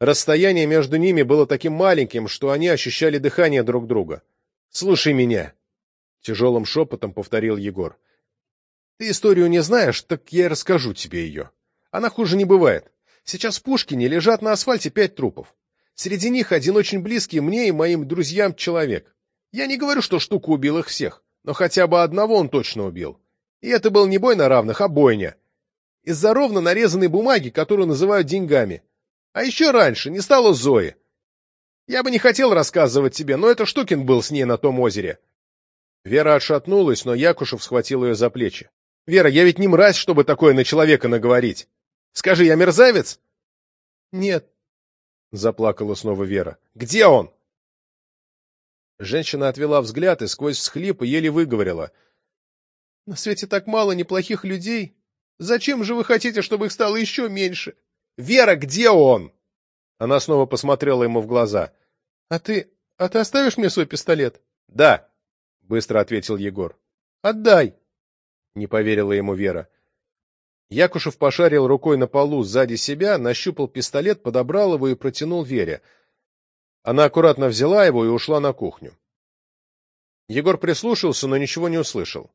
Расстояние между ними было таким маленьким, что они ощущали дыхание друг друга. «Слушай меня!» — тяжелым шепотом повторил Егор. «Ты историю не знаешь, так я расскажу тебе ее. Она хуже не бывает. Сейчас в Пушкине лежат на асфальте пять трупов. Среди них один очень близкий мне и моим друзьям человек. Я не говорю, что штука убил их всех, но хотя бы одного он точно убил. И это был не бой на равных, а бойня. Из-за ровно нарезанной бумаги, которую называют деньгами. А еще раньше не стало Зои. Я бы не хотел рассказывать тебе, но это Штукин был с ней на том озере. Вера отшатнулась, но Якушев схватил ее за плечи. — Вера, я ведь не мразь, чтобы такое на человека наговорить. Скажи, я мерзавец? — Нет, — заплакала снова Вера. — Где он? Женщина отвела взгляд и сквозь всхлипы еле выговорила. — На свете так мало неплохих людей. Зачем же вы хотите, чтобы их стало еще меньше? Вера, где он? Она снова посмотрела ему в глаза. — А ты... а ты оставишь мне свой пистолет? — Да, — быстро ответил Егор. — Отдай, — не поверила ему Вера. Якушев пошарил рукой на полу сзади себя, нащупал пистолет, подобрал его и протянул Вере. Она аккуратно взяла его и ушла на кухню. Егор прислушался, но ничего не услышал.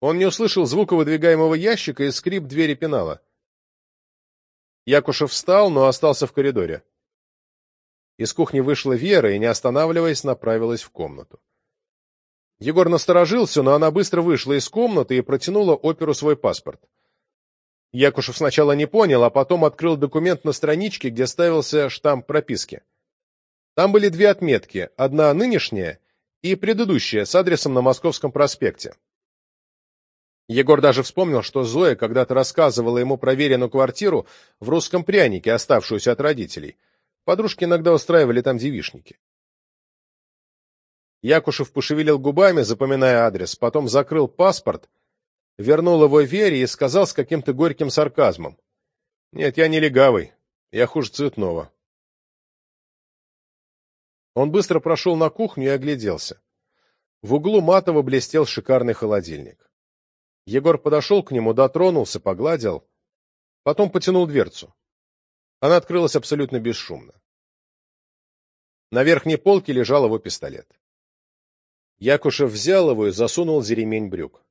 Он не услышал звука выдвигаемого ящика и скрип двери пенала. Якушев встал, но остался в коридоре. Из кухни вышла Вера и, не останавливаясь, направилась в комнату. Егор насторожился, но она быстро вышла из комнаты и протянула оперу свой паспорт. Якушев сначала не понял, а потом открыл документ на страничке, где ставился штамп прописки. Там были две отметки, одна нынешняя и предыдущая с адресом на Московском проспекте. Егор даже вспомнил, что Зоя когда-то рассказывала ему про Верину квартиру в русском прянике, оставшуюся от родителей. Подружки иногда устраивали там девишники. Якушев пошевелил губами, запоминая адрес, потом закрыл паспорт, вернул его Вере и сказал с каким-то горьким сарказмом. «Нет, я не легавый, я хуже цветного». Он быстро прошел на кухню и огляделся. В углу матово блестел шикарный холодильник. Егор подошел к нему, дотронулся, погладил, потом потянул дверцу. Она открылась абсолютно бесшумно. На верхней полке лежал его пистолет. Якушев взял его и засунул за ремень брюк. —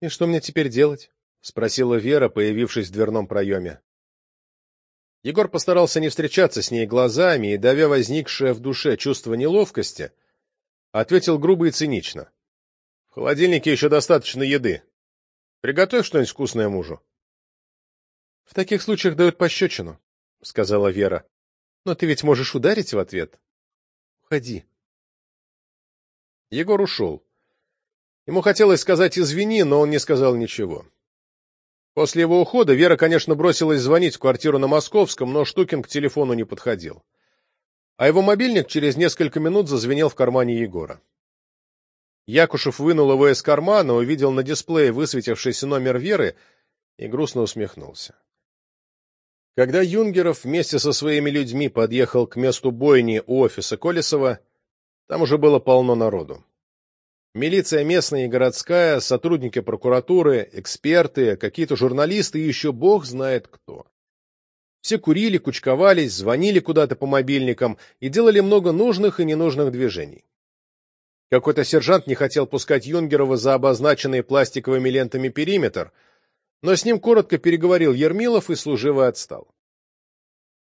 И что мне теперь делать? — спросила Вера, появившись в дверном проеме. Егор постарался не встречаться с ней глазами и, давя возникшее в душе чувство неловкости, ответил грубо и цинично. — В холодильнике еще достаточно еды. Приготовь что-нибудь вкусное мужу. — В таких случаях дают пощечину, — сказала Вера. — Но ты ведь можешь ударить в ответ. Уходи. Егор ушел. Ему хотелось сказать «извини», но он не сказал ничего. После его ухода Вера, конечно, бросилась звонить в квартиру на Московском, но Штукин к телефону не подходил. А его мобильник через несколько минут зазвенел в кармане Егора. Якушев вынул его из кармана, увидел на дисплее высветившийся номер Веры и грустно усмехнулся. Когда Юнгеров вместе со своими людьми подъехал к месту бойни у офиса Колесова, там уже было полно народу. Милиция местная и городская, сотрудники прокуратуры, эксперты, какие-то журналисты и еще бог знает кто. Все курили, кучковались, звонили куда-то по мобильникам и делали много нужных и ненужных движений. Какой-то сержант не хотел пускать Юнгерова за обозначенный пластиковыми лентами периметр, но с ним коротко переговорил Ермилов и служиво отстал.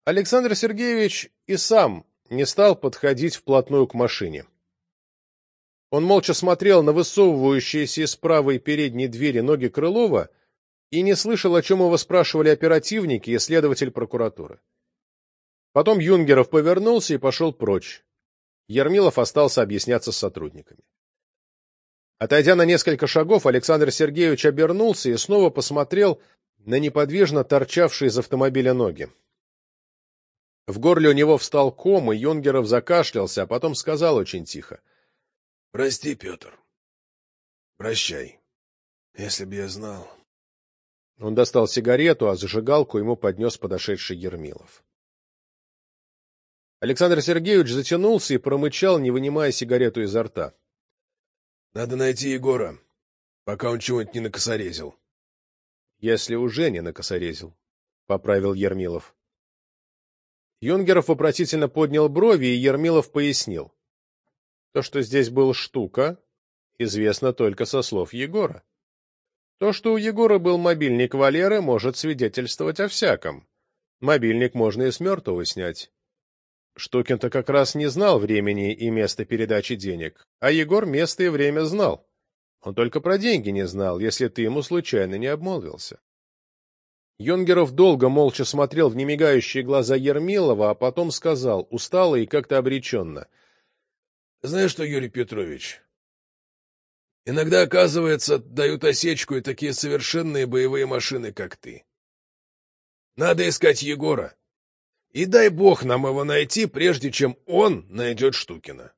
Александр Сергеевич и сам не стал подходить вплотную к машине. Он молча смотрел на высовывающиеся из правой передней двери ноги Крылова и не слышал, о чем его спрашивали оперативники и следователь прокуратуры. Потом Юнгеров повернулся и пошел прочь. Ермилов остался объясняться с сотрудниками. Отойдя на несколько шагов, Александр Сергеевич обернулся и снова посмотрел на неподвижно торчавшие из автомобиля ноги. В горле у него встал ком, и Юнгеров закашлялся, а потом сказал очень тихо. Прости, Петр. Прощай. Если б я знал... Он достал сигарету, а зажигалку ему поднес подошедший Ермилов. Александр Сергеевич затянулся и промычал, не вынимая сигарету изо рта. — Надо найти Егора, пока он чего-нибудь не накосорезил. — Если уже не накосорезил, — поправил Ермилов. Юнгеров вопросительно поднял брови, и Ермилов пояснил. То, что здесь был штука, известно только со слов Егора. То, что у Егора был мобильник Валеры, может свидетельствовать о всяком. Мобильник можно и с мертвого снять. Штукин-то как раз не знал времени и места передачи денег, а Егор место и время знал. Он только про деньги не знал, если ты ему случайно не обмолвился. Юнгеров долго молча смотрел в немигающие глаза Ермилова, а потом сказал, устало и как-то обреченно — знаешь что, Юрий Петрович, иногда, оказывается, дают осечку и такие совершенные боевые машины, как ты. Надо искать Егора. И дай бог нам его найти, прежде чем он найдет Штукина.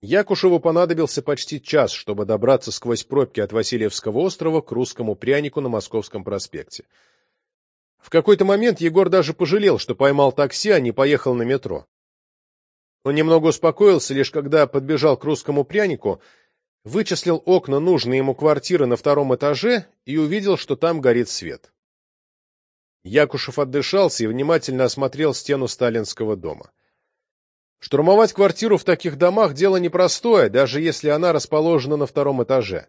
Якушеву понадобился почти час, чтобы добраться сквозь пробки от Васильевского острова к русскому прянику на Московском проспекте. В какой-то момент Егор даже пожалел, что поймал такси, а не поехал на метро. Он немного успокоился, лишь когда подбежал к русскому прянику, вычислил окна нужной ему квартиры на втором этаже и увидел, что там горит свет. Якушев отдышался и внимательно осмотрел стену сталинского дома. Штурмовать квартиру в таких домах – дело непростое, даже если она расположена на втором этаже.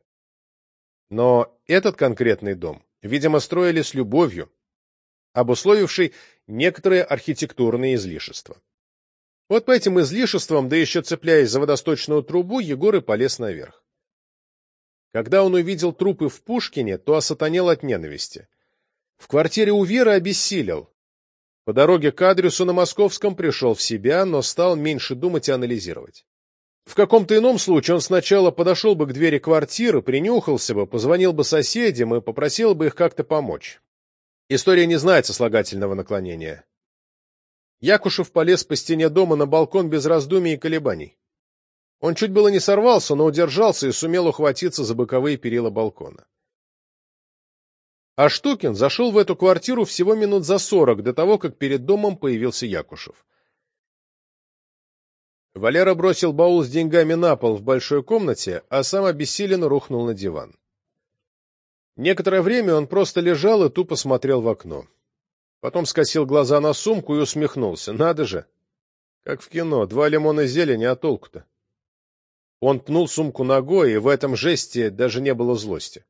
Но этот конкретный дом, видимо, строили с любовью, обусловившей некоторые архитектурные излишества. Вот по этим излишествам, да еще цепляясь за водосточную трубу, Егор и полез наверх. Когда он увидел трупы в Пушкине, то осатанел от ненависти. В квартире у Веры обессилел. По дороге к адресу на Московском пришел в себя, но стал меньше думать и анализировать. В каком-то ином случае он сначала подошел бы к двери квартиры, принюхался бы, позвонил бы соседям и попросил бы их как-то помочь. История не знает сослагательного наклонения. Якушев полез по стене дома на балкон без раздумий и колебаний. Он чуть было не сорвался, но удержался и сумел ухватиться за боковые перила балкона. А Штукин зашел в эту квартиру всего минут за сорок до того, как перед домом появился Якушев. Валера бросил баул с деньгами на пол в большой комнате, а сам обессиленно рухнул на диван. Некоторое время он просто лежал и тупо смотрел в окно. Потом скосил глаза на сумку и усмехнулся. Надо же! Как в кино, два лимона зелени, а толку-то? Он пнул сумку ногой, и в этом жесте даже не было злости.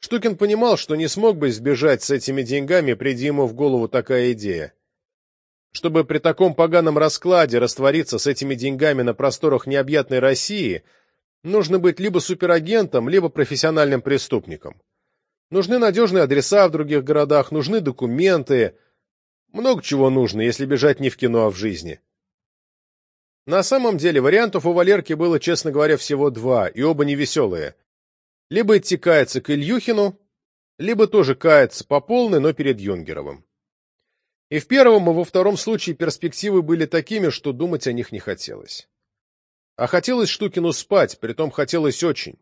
Штукин понимал, что не смог бы сбежать с этими деньгами, приди ему в голову такая идея. Чтобы при таком поганом раскладе раствориться с этими деньгами на просторах необъятной России, нужно быть либо суперагентом, либо профессиональным преступником. Нужны надежные адреса в других городах, нужны документы. Много чего нужно, если бежать не в кино, а в жизни. На самом деле вариантов у Валерки было, честно говоря, всего два, и оба невеселые. Либо идти каяться к Ильюхину, либо тоже каяться по полной, но перед Юнгеровым. И в первом, и во втором случае перспективы были такими, что думать о них не хотелось. А хотелось Штукину спать, притом хотелось очень.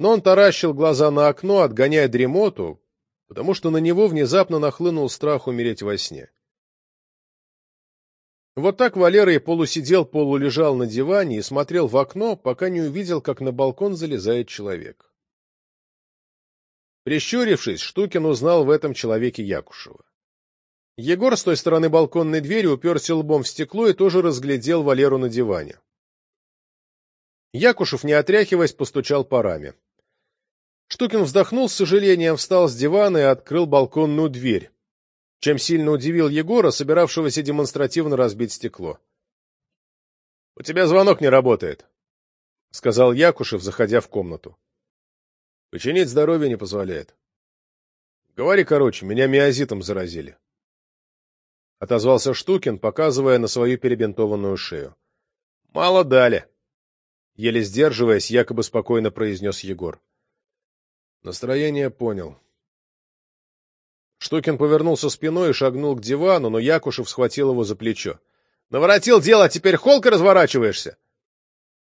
Но он таращил глаза на окно, отгоняя дремоту, потому что на него внезапно нахлынул страх умереть во сне. Вот так Валера и полусидел, полулежал на диване и смотрел в окно, пока не увидел, как на балкон залезает человек. Прищурившись, Штукин узнал в этом человеке Якушева. Егор с той стороны балконной двери уперся лбом в стекло и тоже разглядел Валеру на диване. Якушев, не отряхиваясь, постучал по раме. Штукин вздохнул с сожалением, встал с дивана и открыл балконную дверь чем сильно удивил Егора, собиравшегося демонстративно разбить стекло. — У тебя звонок не работает, — сказал Якушев, заходя в комнату. — Починить здоровье не позволяет. — Говори короче, меня миозитом заразили. Отозвался Штукин, показывая на свою перебинтованную шею. — Мало дали. Еле сдерживаясь, якобы спокойно произнес Егор. Настроение понял. Штукин повернулся спиной и шагнул к дивану, но Якушев схватил его за плечо. — Наворотил дело, а теперь холка разворачиваешься?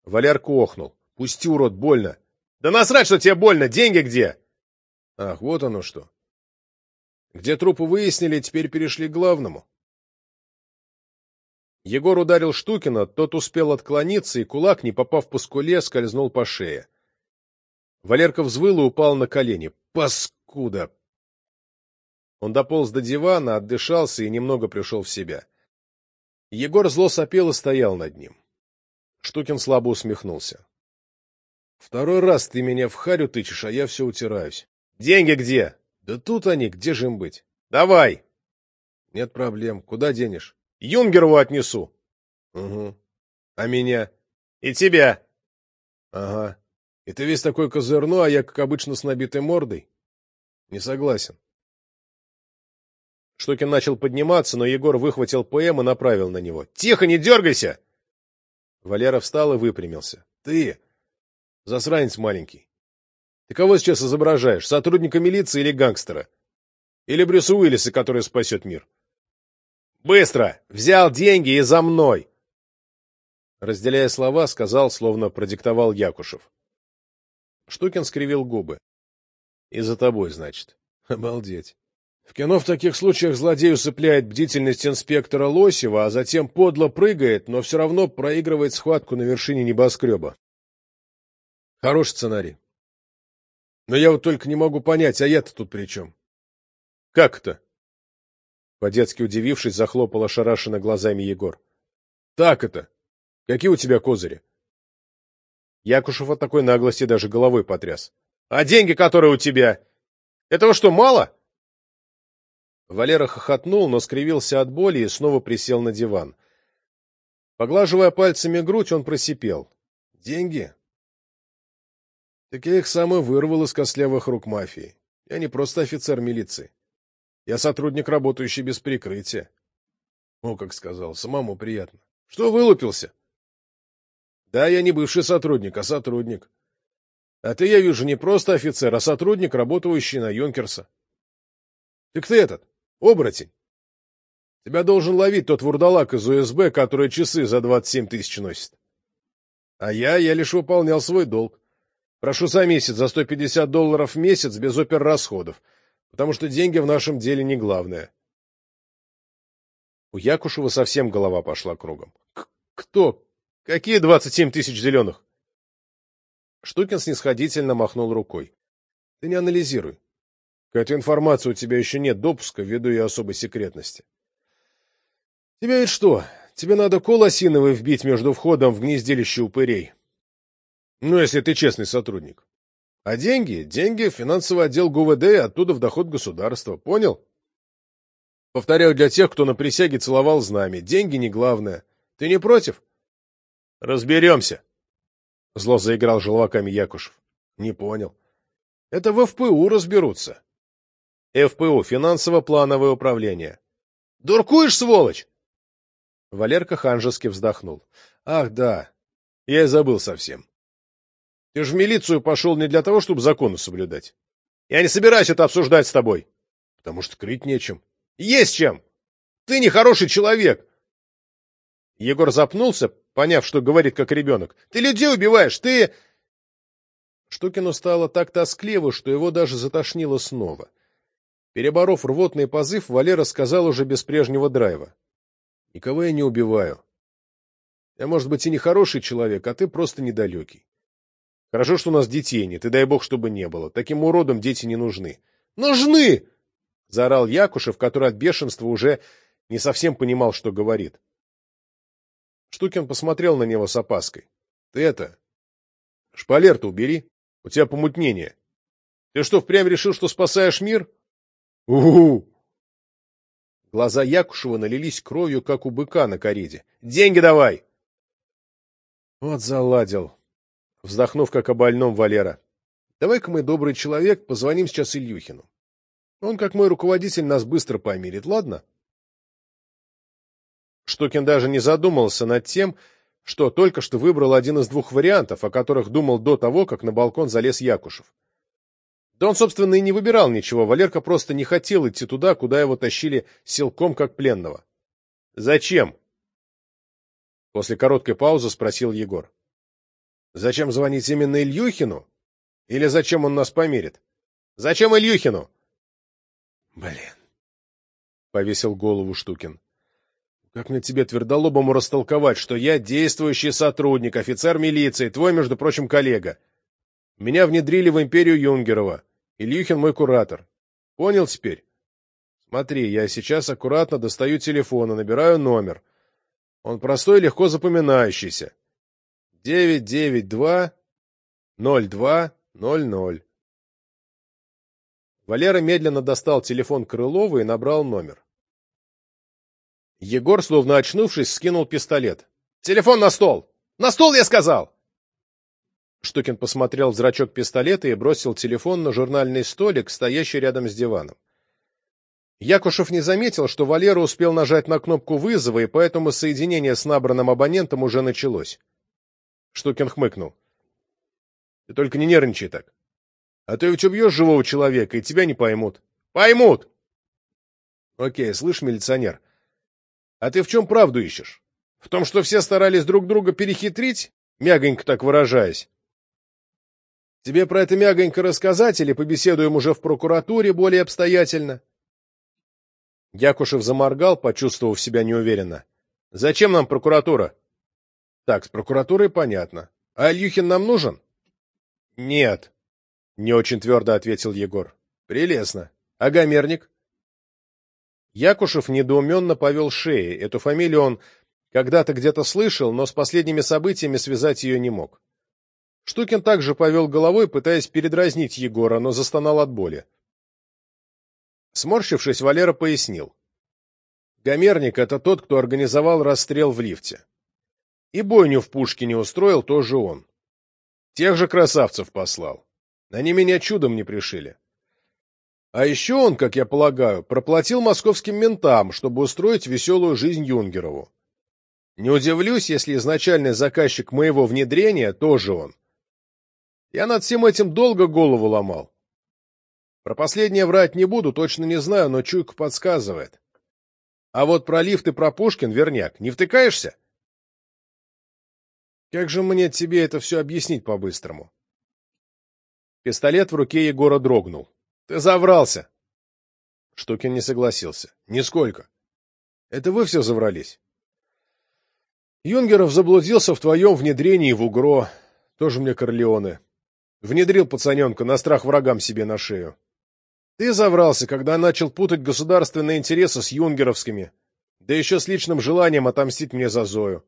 Валерка охнул. — Пусти, урод, больно. — Да насрать, что тебе больно, деньги где? — Ах, вот оно что. Где трупы выяснили, теперь перешли к главному. Егор ударил Штукина, тот успел отклониться, и кулак, не попав по скуле, скользнул по шее. Валерка взвыл и упал на колени. «Паскуда! Он дополз до дивана, отдышался и немного пришел в себя. Егор зло сопел и стоял над ним. Штукин слабо усмехнулся. — Второй раз ты меня в харю тычешь, а я все утираюсь. — Деньги где? — Да тут они, где же им быть? — Давай! — Нет проблем. Куда денешь? — Юнгерову отнесу. — Угу. — А меня? — И тебя. — Ага. И ты весь такой козырной, а я, как обычно, с набитой мордой? — Не согласен. Штукин начал подниматься, но Егор выхватил ПМ и направил на него. «Тихо, не дергайся!» Валера встал и выпрямился. «Ты, засранец маленький, ты кого сейчас изображаешь, сотрудника милиции или гангстера? Или Брюса Уиллиса, который спасет мир?» «Быстро! Взял деньги и за мной!» Разделяя слова, сказал, словно продиктовал Якушев. Штукин скривил губы. «И за тобой, значит. Обалдеть. В кино в таких случаях злодей усыпляет бдительность инспектора Лосева, а затем подло прыгает, но все равно проигрывает схватку на вершине небоскреба. Хороший сценарий. Но я вот только не могу понять, а я-то тут при чем? Как это? По-детски удивившись, захлопал ошарашенно глазами Егор. Так это. Какие у тебя козыри? Якушев от такой наглости даже головой потряс. А деньги, которые у тебя? Этого что, мало? Валера хохотнул, но скривился от боли и снова присел на диван. Поглаживая пальцами грудь, он просипел. «Деньги?» Так я их сам и вырвал из костлявых рук мафии. Я не просто офицер милиции. Я сотрудник, работающий без прикрытия. О, как сказал, самому приятно. Что вылупился? Да, я не бывший сотрудник, а сотрудник. А ты, я вижу, не просто офицер, а сотрудник, работающий на Юнкерса. Так ты этот, Оборотень! Тебя должен ловить тот вурдалак из УСБ, который часы за 27 тысяч носит. А я, я лишь выполнял свой долг. Прошу за месяц за 150 долларов в месяц без оперрасходов, потому что деньги в нашем деле не главное. У Якушева совсем голова пошла кругом. — Кто? Какие 27 тысяч зеленых? Штукин снисходительно махнул рукой. — Ты не анализируй. К этой информации у тебя еще нет допуска ввиду ее особой секретности. Тебе ведь что, тебе надо кол осиновый вбить между входом в гнездилище упырей? Ну, если ты честный сотрудник. А деньги? Деньги в финансовый отдел ГУВД и оттуда в доход государства. Понял? Повторяю для тех, кто на присяге целовал знамя. Деньги не главное. Ты не против? Разберемся. Зло заиграл желваками Якушев. Не понял. Это в ФПУ разберутся. ФПУ, финансово-плановое управление. Дуркуешь, сволочь? Валерка ханжески вздохнул. Ах, да. Я и забыл совсем. Ты же в милицию пошел не для того, чтобы законы соблюдать. Я не собираюсь это обсуждать с тобой. Потому что крыть нечем. Есть чем! Ты нехороший человек! Егор запнулся, поняв, что говорит как ребенок. Ты людей убиваешь, ты... Штукину стало так тоскливо, что его даже затошнило снова. Переборов рвотный позыв, Валера сказал уже без прежнего драйва. «Никого я не убиваю. Я, может быть, и не хороший человек, а ты просто недалекий. Хорошо, что у нас детей нет, и дай бог, чтобы не было. Таким уродам дети не нужны». «Нужны!» — заорал Якушев, который от бешенства уже не совсем понимал, что говорит. Штукин посмотрел на него с опаской. — Ты это... Шпалер-то убери. У тебя помутнение. Ты что, впрямь решил, что спасаешь мир? у у Глаза Якушева налились кровью, как у быка на кориде. «Деньги давай!» Вот заладил. Вздохнув, как о больном Валера. «Давай-ка мы, добрый человек, позвоним сейчас Ильюхину. Он, как мой руководитель, нас быстро помирит, ладно?» Штукин даже не задумался над тем, что только что выбрал один из двух вариантов, о которых думал до того, как на балкон залез Якушев. Да он, собственно, и не выбирал ничего, Валерка просто не хотел идти туда, куда его тащили силком как пленного. «Зачем?» После короткой паузы спросил Егор. «Зачем звонить именно Ильюхину? Или зачем он нас помирит? Зачем Ильюхину?» «Блин», — повесил голову Штукин. Как мне тебе твердолобому растолковать, что я действующий сотрудник, офицер милиции, твой, между прочим, коллега? Меня внедрили в империю Юнгерова. Ильюхин мой куратор. Понял теперь? Смотри, я сейчас аккуратно достаю телефон и набираю номер. Он простой и легко запоминающийся. 992-02-00. Валера медленно достал телефон Крылова и набрал номер. Егор, словно очнувшись, скинул пистолет. «Телефон на стол! На стол, я сказал!» Штукин посмотрел в зрачок пистолета и бросил телефон на журнальный столик, стоящий рядом с диваном. Якушев не заметил, что Валера успел нажать на кнопку вызова, и поэтому соединение с набранным абонентом уже началось. Штукин хмыкнул. — Ты только не нервничай так. А то ведь убьешь живого человека, и тебя не поймут. — Поймут! — Окей, слышь, милиционер, а ты в чем правду ищешь? В том, что все старались друг друга перехитрить, мягонько так выражаясь? Тебе про это мягонько рассказать или побеседуем уже в прокуратуре более обстоятельно? Якушев заморгал, почувствовав себя неуверенно. Зачем нам прокуратура? Так, с прокуратурой понятно. А Ильюхин нам нужен? Нет, не очень твердо ответил Егор. Прелестно. А Гомерник? Якушев недоуменно повел шеей. Эту фамилию он когда-то где-то слышал, но с последними событиями связать ее не мог. Штукин также повел головой, пытаясь передразнить Егора, но застонал от боли. Сморщившись, Валера пояснил. Гомерник — это тот, кто организовал расстрел в лифте. И бойню в Пушкине устроил тоже он. Тех же красавцев послал. Они меня чудом не пришили. А еще он, как я полагаю, проплатил московским ментам, чтобы устроить веселую жизнь Юнгерову. Не удивлюсь, если изначальный заказчик моего внедрения тоже он. Я над всем этим долго голову ломал. Про последнее врать не буду, точно не знаю, но чуйка подсказывает. А вот про лифт и про Пушкин, верняк, не втыкаешься? Как же мне тебе это все объяснить по-быстрому? Пистолет в руке Егора дрогнул. Ты заврался. Штукин не согласился. Нисколько. Это вы все заврались. Юнгеров заблудился в твоем внедрении в УГРО. Тоже мне Корлеоне. Внедрил пацаненка на страх врагам себе на шею. Ты заврался, когда начал путать государственные интересы с юнгеровскими, да еще с личным желанием отомстить мне за Зою.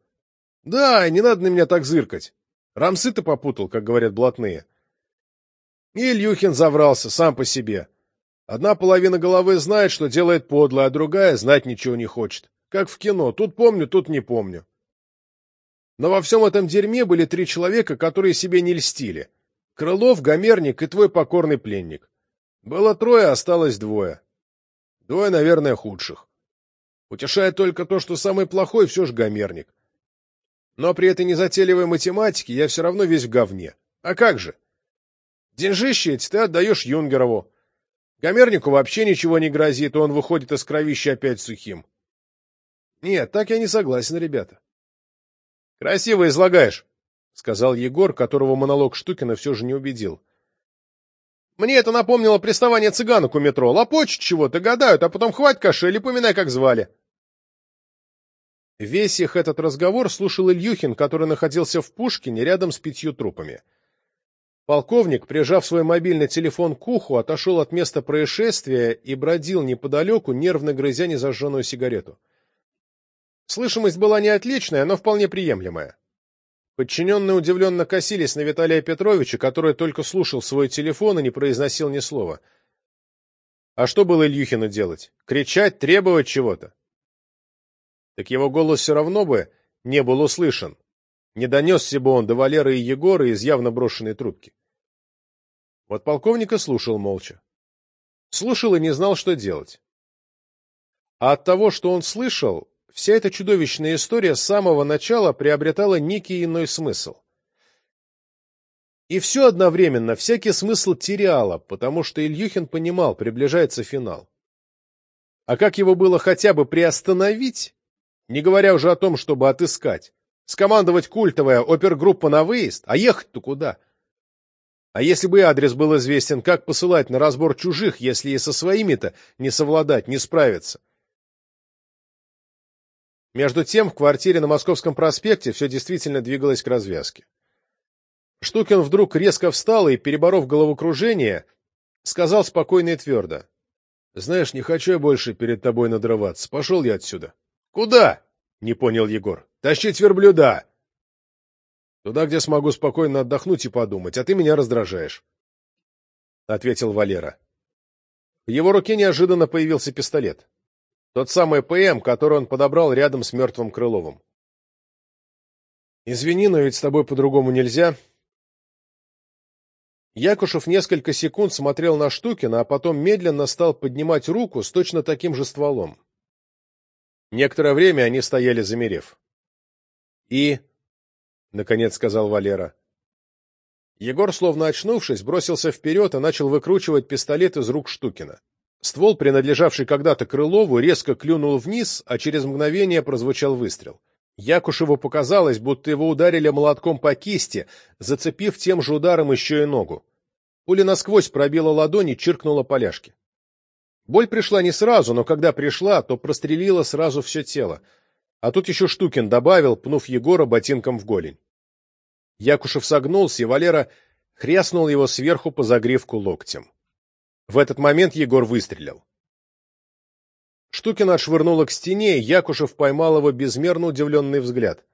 Да, не надо на меня так зыркать. Рамсы ты попутал, как говорят блатные. Ильюхин заврался, сам по себе. Одна половина головы знает, что делает подло, а другая знать ничего не хочет. Как в кино, тут помню, тут не помню. Но во всем этом дерьме были три человека, которые себе не льстили. Крылов, Гомерник и твой покорный пленник. Было трое, осталось двое. Двое, наверное, худших. Утешает только то, что самый плохой все же Гомерник. Но при этой незатейливой математике я все равно весь в говне. А как же? Деньжище эти ты отдаешь Юнгерову. Гомернику вообще ничего не грозит, и он выходит из кровища опять сухим. Нет, так я не согласен, ребята. — Красиво излагаешь, — сказал Егор, которого монолог Штукина все же не убедил. — Мне это напомнило приставание цыганок у метро. Лопочут чего-то, гадают, а потом хвать кошель и поминай, как звали. Весь их этот разговор слушал Ильюхин, который находился в Пушкине рядом с пятью трупами. Полковник, прижав свой мобильный телефон к уху, отошел от места происшествия и бродил неподалеку, нервно грызя незажженную сигарету. Слышимость была не отличная, но вполне приемлемая. Подчиненные удивленно косились на Виталия Петровича, который только слушал свой телефон и не произносил ни слова. А что было Ильюхину делать? Кричать, требовать чего-то? Так его голос все равно бы не был услышан. Не донесся бы он до Валеры и Егора из явно брошенной трубки. Вот полковник и слушал молча. Слушал и не знал, что делать. А от того, что он слышал, вся эта чудовищная история с самого начала приобретала некий иной смысл. И все одновременно всякий смысл теряло, потому что Ильюхин понимал, приближается финал. А как его было хотя бы приостановить, не говоря уже о том, чтобы отыскать, скомандовать культовая опергруппа на выезд, а ехать-то куда? А если бы адрес был известен, как посылать на разбор чужих, если и со своими-то не совладать, не справиться? Между тем, в квартире на Московском проспекте все действительно двигалось к развязке. Штукин вдруг резко встал и, переборов головокружение, сказал спокойно и твердо. — Знаешь, не хочу я больше перед тобой надрываться. Пошел я отсюда. — Куда? — не понял Егор. — Тащить верблюда! — Туда, где смогу спокойно отдохнуть и подумать, а ты меня раздражаешь, — ответил Валера. В его руке неожиданно появился пистолет. Тот самый ПМ, который он подобрал рядом с мертвым Крыловым. «Извини, но ведь с тобой по-другому нельзя». Якушев несколько секунд смотрел на Штукина, а потом медленно стал поднимать руку с точно таким же стволом. Некоторое время они стояли замерев. «И...» — наконец сказал Валера. Егор, словно очнувшись, бросился вперед и начал выкручивать пистолет из рук Штукина. Ствол, принадлежавший когда-то Крылову, резко клюнул вниз, а через мгновение прозвучал выстрел. Якушеву показалось, будто его ударили молотком по кисти, зацепив тем же ударом еще и ногу. Пуля насквозь пробила ладони чиркнула поляшки. Боль пришла не сразу, но когда пришла, то прострелила сразу все тело. А тут еще Штукин добавил, пнув Егора ботинком в голень. Якушев согнулся, и Валера хряснул его сверху по загривку локтем. В этот момент Егор выстрелил. Штукина отшвырнула к стене, и Якушев поймал его безмерно удивленный взгляд.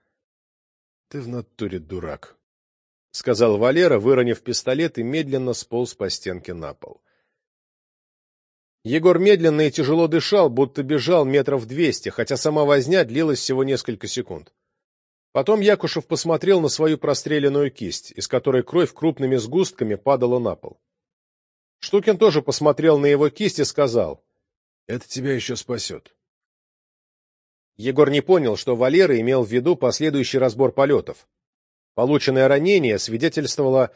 — Ты в натуре дурак, — сказал Валера, выронив пистолет и медленно сполз по стенке на пол. Егор медленно и тяжело дышал, будто бежал метров двести, хотя сама возня длилась всего несколько секунд. Потом Якушев посмотрел на свою простреленную кисть, из которой кровь крупными сгустками падала на пол. Штукин тоже посмотрел на его кисть и сказал, «Это тебя еще спасет». Егор не понял, что Валера имел в виду последующий разбор полетов. Полученное ранение свидетельствовало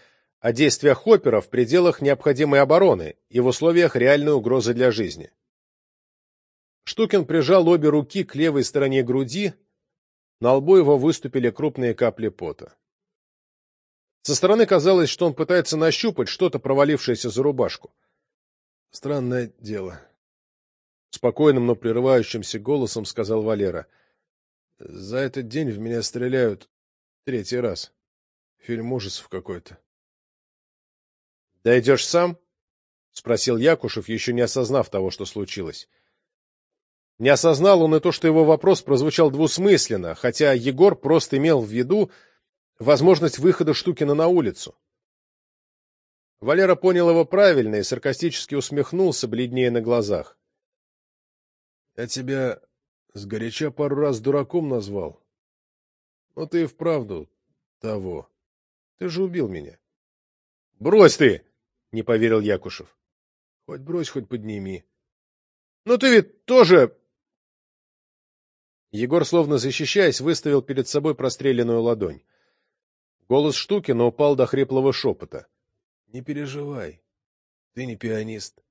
о действиях Хоппера в пределах необходимой обороны и в условиях реальной угрозы для жизни. Штукин прижал обе руки к левой стороне груди, на лбу его выступили крупные капли пота. Со стороны казалось, что он пытается нащупать что-то, провалившееся за рубашку. Странное дело. Спокойным, но прерывающимся голосом сказал Валера. За этот день в меня стреляют третий раз. Фильм ужасов какой-то. Дойдешь сам? спросил Якушев, еще не осознав того, что случилось. Не осознал он и то, что его вопрос прозвучал двусмысленно, хотя Егор просто имел в виду возможность выхода Штукина на улицу. Валера понял его правильно и саркастически усмехнулся, бледнее на глазах. — Я тебя сгоряча пару раз дураком назвал. Но ты и вправду того. Ты же убил меня. — Брось ты! — не поверил Якушев. — Хоть брось, хоть подними. — Но ты ведь тоже... Егор, словно защищаясь, выставил перед собой простреленную ладонь. Голос Штукина упал до хриплого шепота. — Не переживай. Ты не пианист.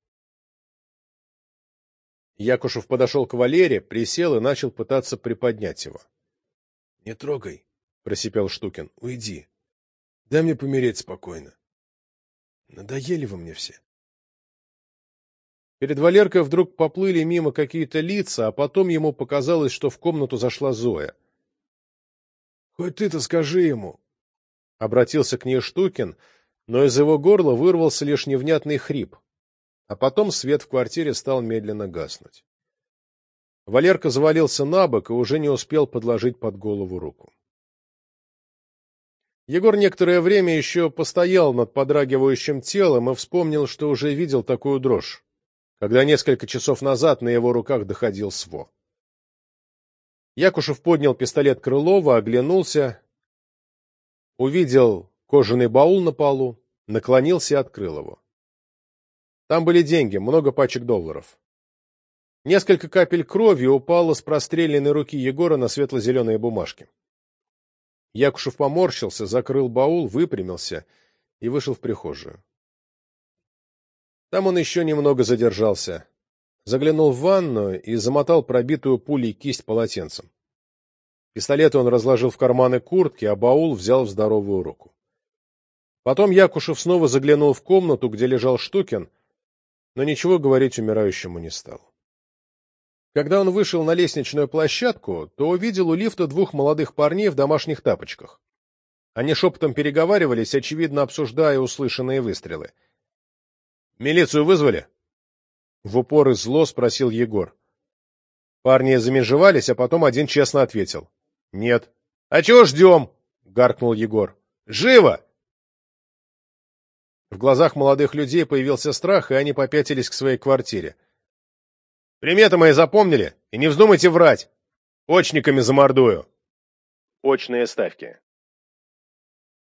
Якушев подошел к Валере, присел и начал пытаться приподнять его. — Не трогай, — просипел Штукин. — Уйди. Дай мне помереть спокойно. Надоели вы мне все. Перед Валеркой вдруг поплыли мимо какие-то лица, а потом ему показалось, что в комнату зашла Зоя. — Хоть ты-то скажи ему! — обратился к ней Штукин, но из его горла вырвался лишь невнятный хрип а потом свет в квартире стал медленно гаснуть. Валерка завалился на бок и уже не успел подложить под голову руку. Егор некоторое время еще постоял над подрагивающим телом и вспомнил, что уже видел такую дрожь, когда несколько часов назад на его руках доходил СВО. Якушев поднял пистолет Крылова, оглянулся, увидел кожаный баул на полу, наклонился и открыл его. Там были деньги, много пачек долларов. Несколько капель крови упало с простреленной руки Егора на светло-зеленые бумажки. Якушев поморщился, закрыл баул, выпрямился и вышел в прихожую. Там он еще немного задержался. Заглянул в ванную и замотал пробитую пулей кисть полотенцем. Пистолет он разложил в карманы куртки, а баул взял в здоровую руку. Потом Якушев снова заглянул в комнату, где лежал Штукин, но ничего говорить умирающему не стал. Когда он вышел на лестничную площадку, то увидел у лифта двух молодых парней в домашних тапочках. Они шепотом переговаривались, очевидно обсуждая услышанные выстрелы. «Милицию вызвали?» В упор и зло спросил Егор. Парни замежевались, а потом один честно ответил. «Нет». «А чего ждем?» — гаркнул Егор. «Живо!» В глазах молодых людей появился страх, и они попятились к своей квартире. «Приметы мои запомнили? И не вздумайте врать! Очниками замордую!» Очные ставки.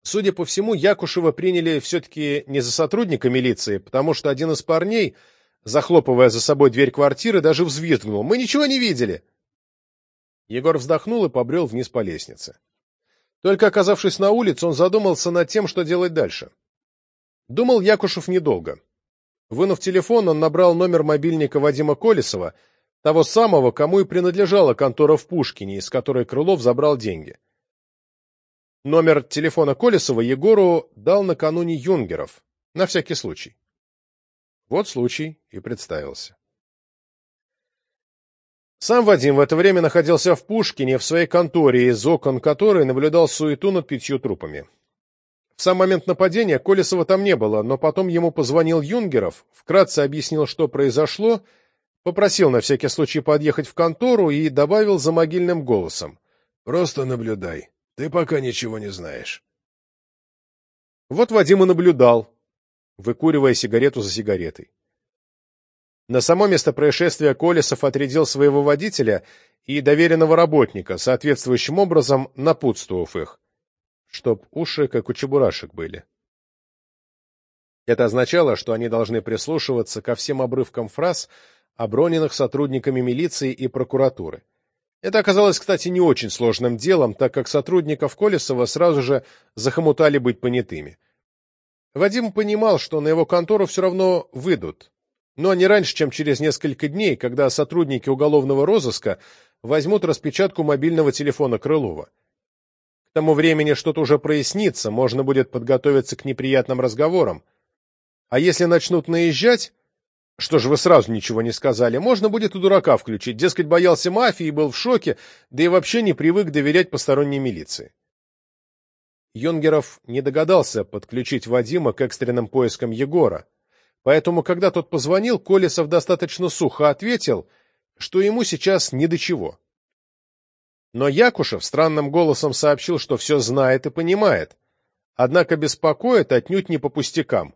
Судя по всему, Якушева приняли все-таки не за сотрудника милиции, потому что один из парней, захлопывая за собой дверь квартиры, даже взвизгнул. «Мы ничего не видели!» Егор вздохнул и побрел вниз по лестнице. Только оказавшись на улице, он задумался над тем, что делать дальше. Думал Якушев недолго. Вынув телефон, он набрал номер мобильника Вадима Колесова, того самого, кому и принадлежала контора в Пушкине, из которой Крылов забрал деньги. Номер телефона Колесова Егору дал накануне Юнгеров, на всякий случай. Вот случай и представился. Сам Вадим в это время находился в Пушкине, в своей конторе, из окон которой наблюдал суету над пятью трупами. В сам момент нападения Колесова там не было, но потом ему позвонил Юнгеров, вкратце объяснил, что произошло, попросил на всякий случай подъехать в контору и добавил за могильным голосом. «Просто наблюдай. Ты пока ничего не знаешь». Вот Вадим и наблюдал, выкуривая сигарету за сигаретой. На само место происшествия Колесов отрядил своего водителя и доверенного работника, соответствующим образом напутствовав их чтоб уши, как у чебурашек, были. Это означало, что они должны прислушиваться ко всем обрывкам фраз, оброненных сотрудниками милиции и прокуратуры. Это оказалось, кстати, не очень сложным делом, так как сотрудников Колесова сразу же захомутали быть понятыми. Вадим понимал, что на его контору все равно выйдут, но не раньше, чем через несколько дней, когда сотрудники уголовного розыска возьмут распечатку мобильного телефона Крылова тому времени что-то уже прояснится, можно будет подготовиться к неприятным разговорам. А если начнут наезжать, что же вы сразу ничего не сказали, можно будет у дурака включить, дескать, боялся мафии, был в шоке, да и вообще не привык доверять посторонней милиции. Юнгеров не догадался подключить Вадима к экстренным поискам Егора, Поэтому, когда тот позвонил, Колесов достаточно сухо ответил, что ему сейчас ни до чего. Но Якушев странным голосом сообщил, что все знает и понимает, однако беспокоит отнюдь не по пустякам.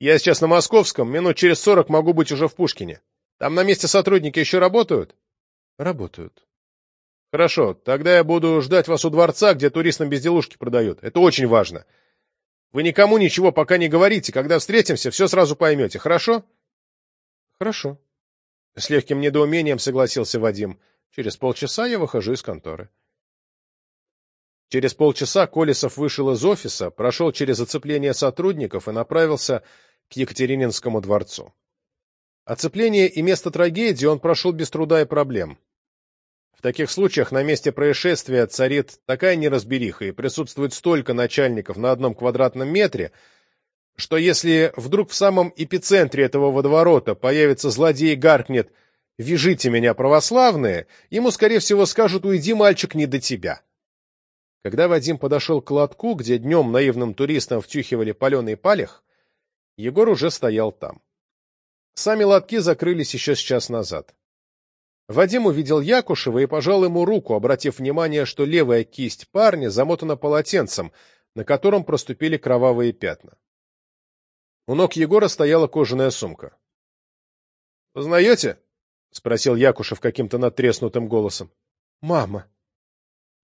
«Я сейчас на Московском, минут через сорок могу быть уже в Пушкине. Там на месте сотрудники еще работают?» «Работают». «Хорошо, тогда я буду ждать вас у дворца, где туристам безделушки продают. Это очень важно. Вы никому ничего пока не говорите. Когда встретимся, все сразу поймете. Хорошо?» «Хорошо». С легким недоумением согласился Вадим. Через полчаса я выхожу из конторы. Через полчаса Колесов вышел из офиса, прошел через оцепление сотрудников и направился к Екатерининскому дворцу. Оцепление и место трагедии он прошел без труда и проблем. В таких случаях на месте происшествия царит такая неразбериха и присутствует столько начальников на одном квадратном метре, что если вдруг в самом эпицентре этого водоворота появится злодей и гаркнет «Вяжите меня, православные!», ему, скорее всего, скажут «Уйди, мальчик, не до тебя». Когда Вадим подошел к лотку, где днем наивным туристам втюхивали паленый палех, Егор уже стоял там. Сами лотки закрылись еще с час назад. Вадим увидел Якушева и пожал ему руку, обратив внимание, что левая кисть парня замотана полотенцем, на котором проступили кровавые пятна. У ног Егора стояла кожаная сумка. — Узнаете? — спросил Якушев каким-то надтреснутым голосом. — Мама.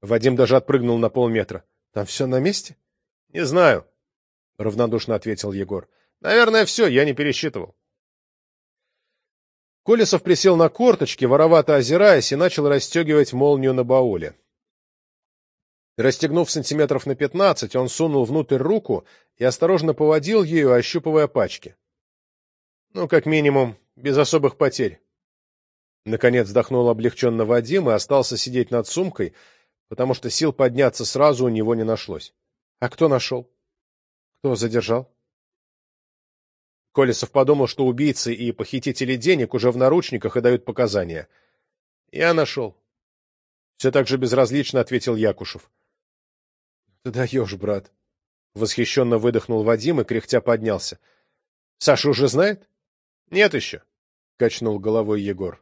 Вадим даже отпрыгнул на полметра. — Там все на месте? — Не знаю, — равнодушно ответил Егор. — Наверное, все, я не пересчитывал. Колесов присел на корточки, воровато озираясь, и начал расстегивать молнию на бауле. Расстегнув сантиметров на пятнадцать, он сунул внутрь руку и осторожно поводил ею, ощупывая пачки. Ну, как минимум, без особых потерь. Наконец вздохнул облегченно Вадим и остался сидеть над сумкой, потому что сил подняться сразу у него не нашлось. — А кто нашел? — Кто задержал? Колесов подумал, что убийцы и похитители денег уже в наручниках и дают показания. — Я нашел. Все так же безразлично ответил Якушев. — Ты даешь, брат. Восхищенно выдохнул Вадим и кряхтя поднялся. — Саша уже знает? — Нет еще, — качнул головой Егор. —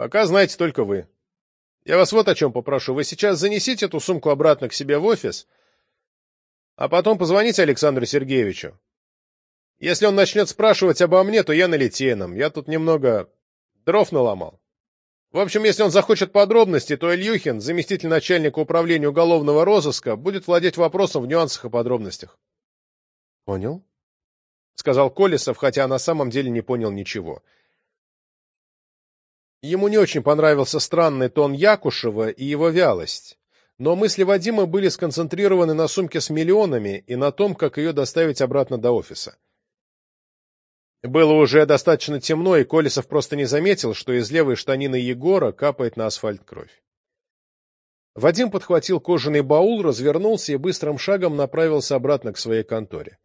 Пока знаете только вы. Я вас вот о чем попрошу. Вы сейчас занесите эту сумку обратно к себе в офис, а потом позвоните Александру Сергеевичу. Если он начнет спрашивать обо мне, то я на Литейном. Я тут немного дров наломал. В общем, если он захочет подробности, то Ильюхин, заместитель начальника управления уголовного розыска, будет владеть вопросом в нюансах и подробностях. — Понял? — сказал Колесов, хотя на самом деле не понял ничего. — Ему не очень понравился странный тон Якушева и его вялость, но мысли Вадима были сконцентрированы на сумке с миллионами и на том, как ее доставить обратно до офиса. Было уже достаточно темно, и Колесов просто не заметил, что из левой штанины Егора капает на асфальт кровь. Вадим подхватил кожаный баул, развернулся и быстрым шагом направился обратно к своей конторе.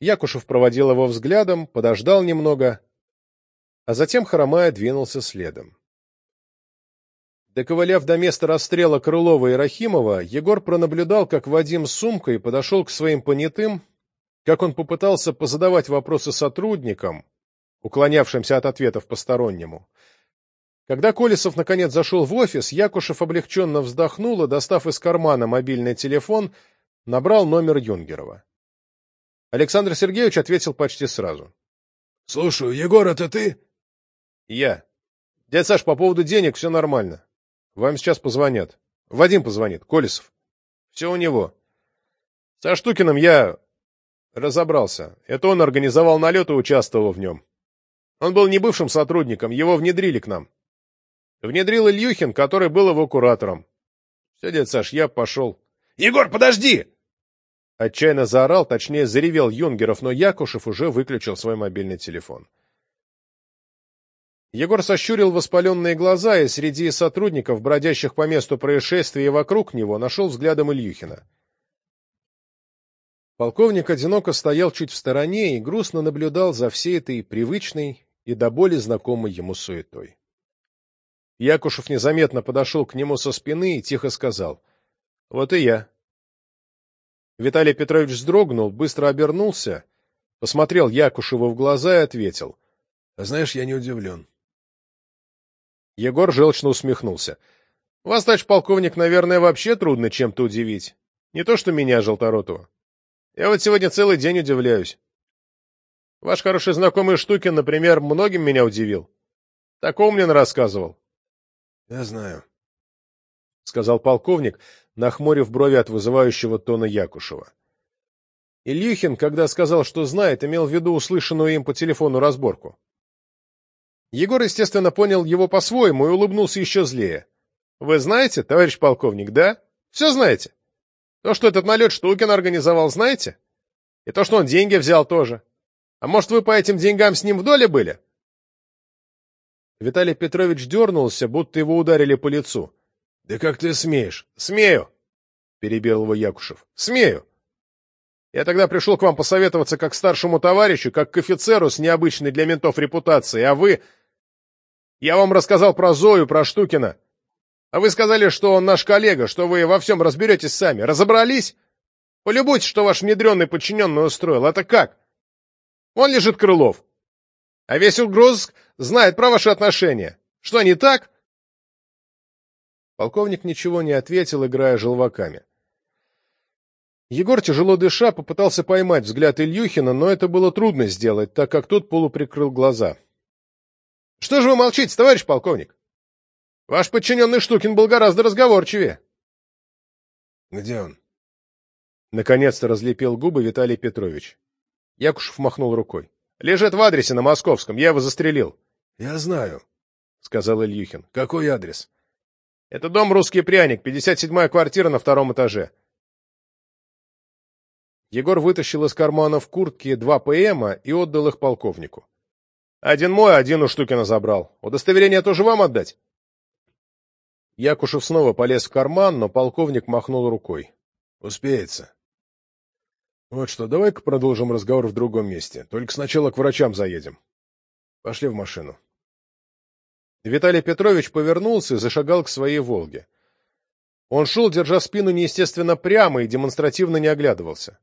Якушев проводил его взглядом, подождал немного, а затем, хромая, двинулся следом. Доковыляв до места расстрела Крылова и Рахимова, Егор пронаблюдал, как Вадим с сумкой подошел к своим понятым, как он попытался позадавать вопросы сотрудникам, уклонявшимся от ответов постороннему. Когда Колесов наконец зашел в офис, Якушев облегченно вздохнул и, достав из кармана мобильный телефон, набрал номер Юнгерова. Александр Сергеевич ответил почти сразу. — Слушаю, Егор, это ты? Я. Дядя Саш, по поводу денег все нормально. Вам сейчас позвонят. Вадим позвонит. Колесов. Все у него. Со Штукиным я разобрался. Это он организовал налет и участвовал в нем. Он был не бывшим сотрудником, его внедрили к нам. Внедрил Ильюхин, который был его куратором. Все, дядя Саш, я пошел. Егор, подожди! Отчаянно заорал, точнее заревел Юнгеров, но Якушев уже выключил свой мобильный телефон. Егор сощурил воспаленные глаза и среди сотрудников, бродящих по месту происшествия и вокруг него, нашел взглядом Ильюхина. Полковник одиноко стоял чуть в стороне и грустно наблюдал за всей этой привычной и до боли знакомой ему суетой. Якушев незаметно подошел к нему со спины и тихо сказал «Вот и я». Виталий Петрович вздрогнул, быстро обернулся посмотрел Якушеву в глаза и ответил. — знаешь, я не удивлен. Егор желчно усмехнулся. — Вас, товарищ полковник, наверное, вообще трудно чем-то удивить. Не то что меня, Желторотова. Я вот сегодня целый день удивляюсь. Ваш хороший знакомый Штукин, например, многим меня удивил. Такого мне рассказывал. — Я знаю, — сказал полковник, нахмурив брови от вызывающего тона Якушева. Ильюхин, когда сказал, что знает, имел в виду услышанную им по телефону разборку. Егор, естественно, понял его по-своему и улыбнулся еще злее. — Вы знаете, товарищ полковник, да? Все знаете? То, что этот налет Штукин организовал, знаете? И то, что он деньги взял тоже. А может, вы по этим деньгам с ним в доле были? Виталий Петрович дернулся, будто его ударили по лицу. — Да как ты смеешь? — Смею, — перебил его Якушев. — Смею. Я тогда пришел к вам посоветоваться как старшему товарищу, как к офицеру с необычной для ментов репутацией, а вы... Я вам рассказал про Зою, про Штукина. А вы сказали, что он наш коллега, что вы во всем разберетесь сами. Разобрались? Полюбуйтесь, что ваш внедренный подчиненный устроил. Это как? Вон лежит Крылов. А весь угрозыск знает про ваши отношения. Что, не так? Полковник ничего не ответил, играя желваками. Егор, тяжело дыша, попытался поймать взгляд Ильюхина, но это было трудно сделать, так как тот полуприкрыл глаза. — Что же вы молчите, товарищ полковник? Ваш подчиненный Штукин был гораздо разговорчивее. — Где он? Наконец-то разлепил губы Виталий Петрович. Якушев махнул рукой. — Лежит в адресе на Московском, я его застрелил. — Я знаю, — сказал Ильюхин. — Какой адрес? — Это дом «Русский пряник», 57-я квартира на втором этаже. Егор вытащил из кармана в куртке два ПМа и отдал их полковнику. Один мой, один у Штукина забрал. Удостоверение тоже вам отдать? Якушев снова полез в карман, но полковник махнул рукой. Успеется. Вот что, давай-ка продолжим разговор в другом месте. Только сначала к врачам заедем. Пошли в машину. Виталий Петрович повернулся и зашагал к своей «Волге». Он шел, держа спину неестественно прямо и демонстративно не оглядывался.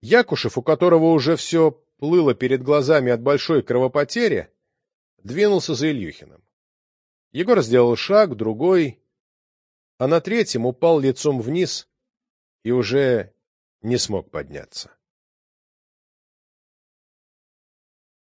Якушев, у которого уже все плыло перед глазами от большой кровопотери, двинулся за Ильюхиным. Егор сделал шаг, другой, а на третьем упал лицом вниз и уже не смог подняться.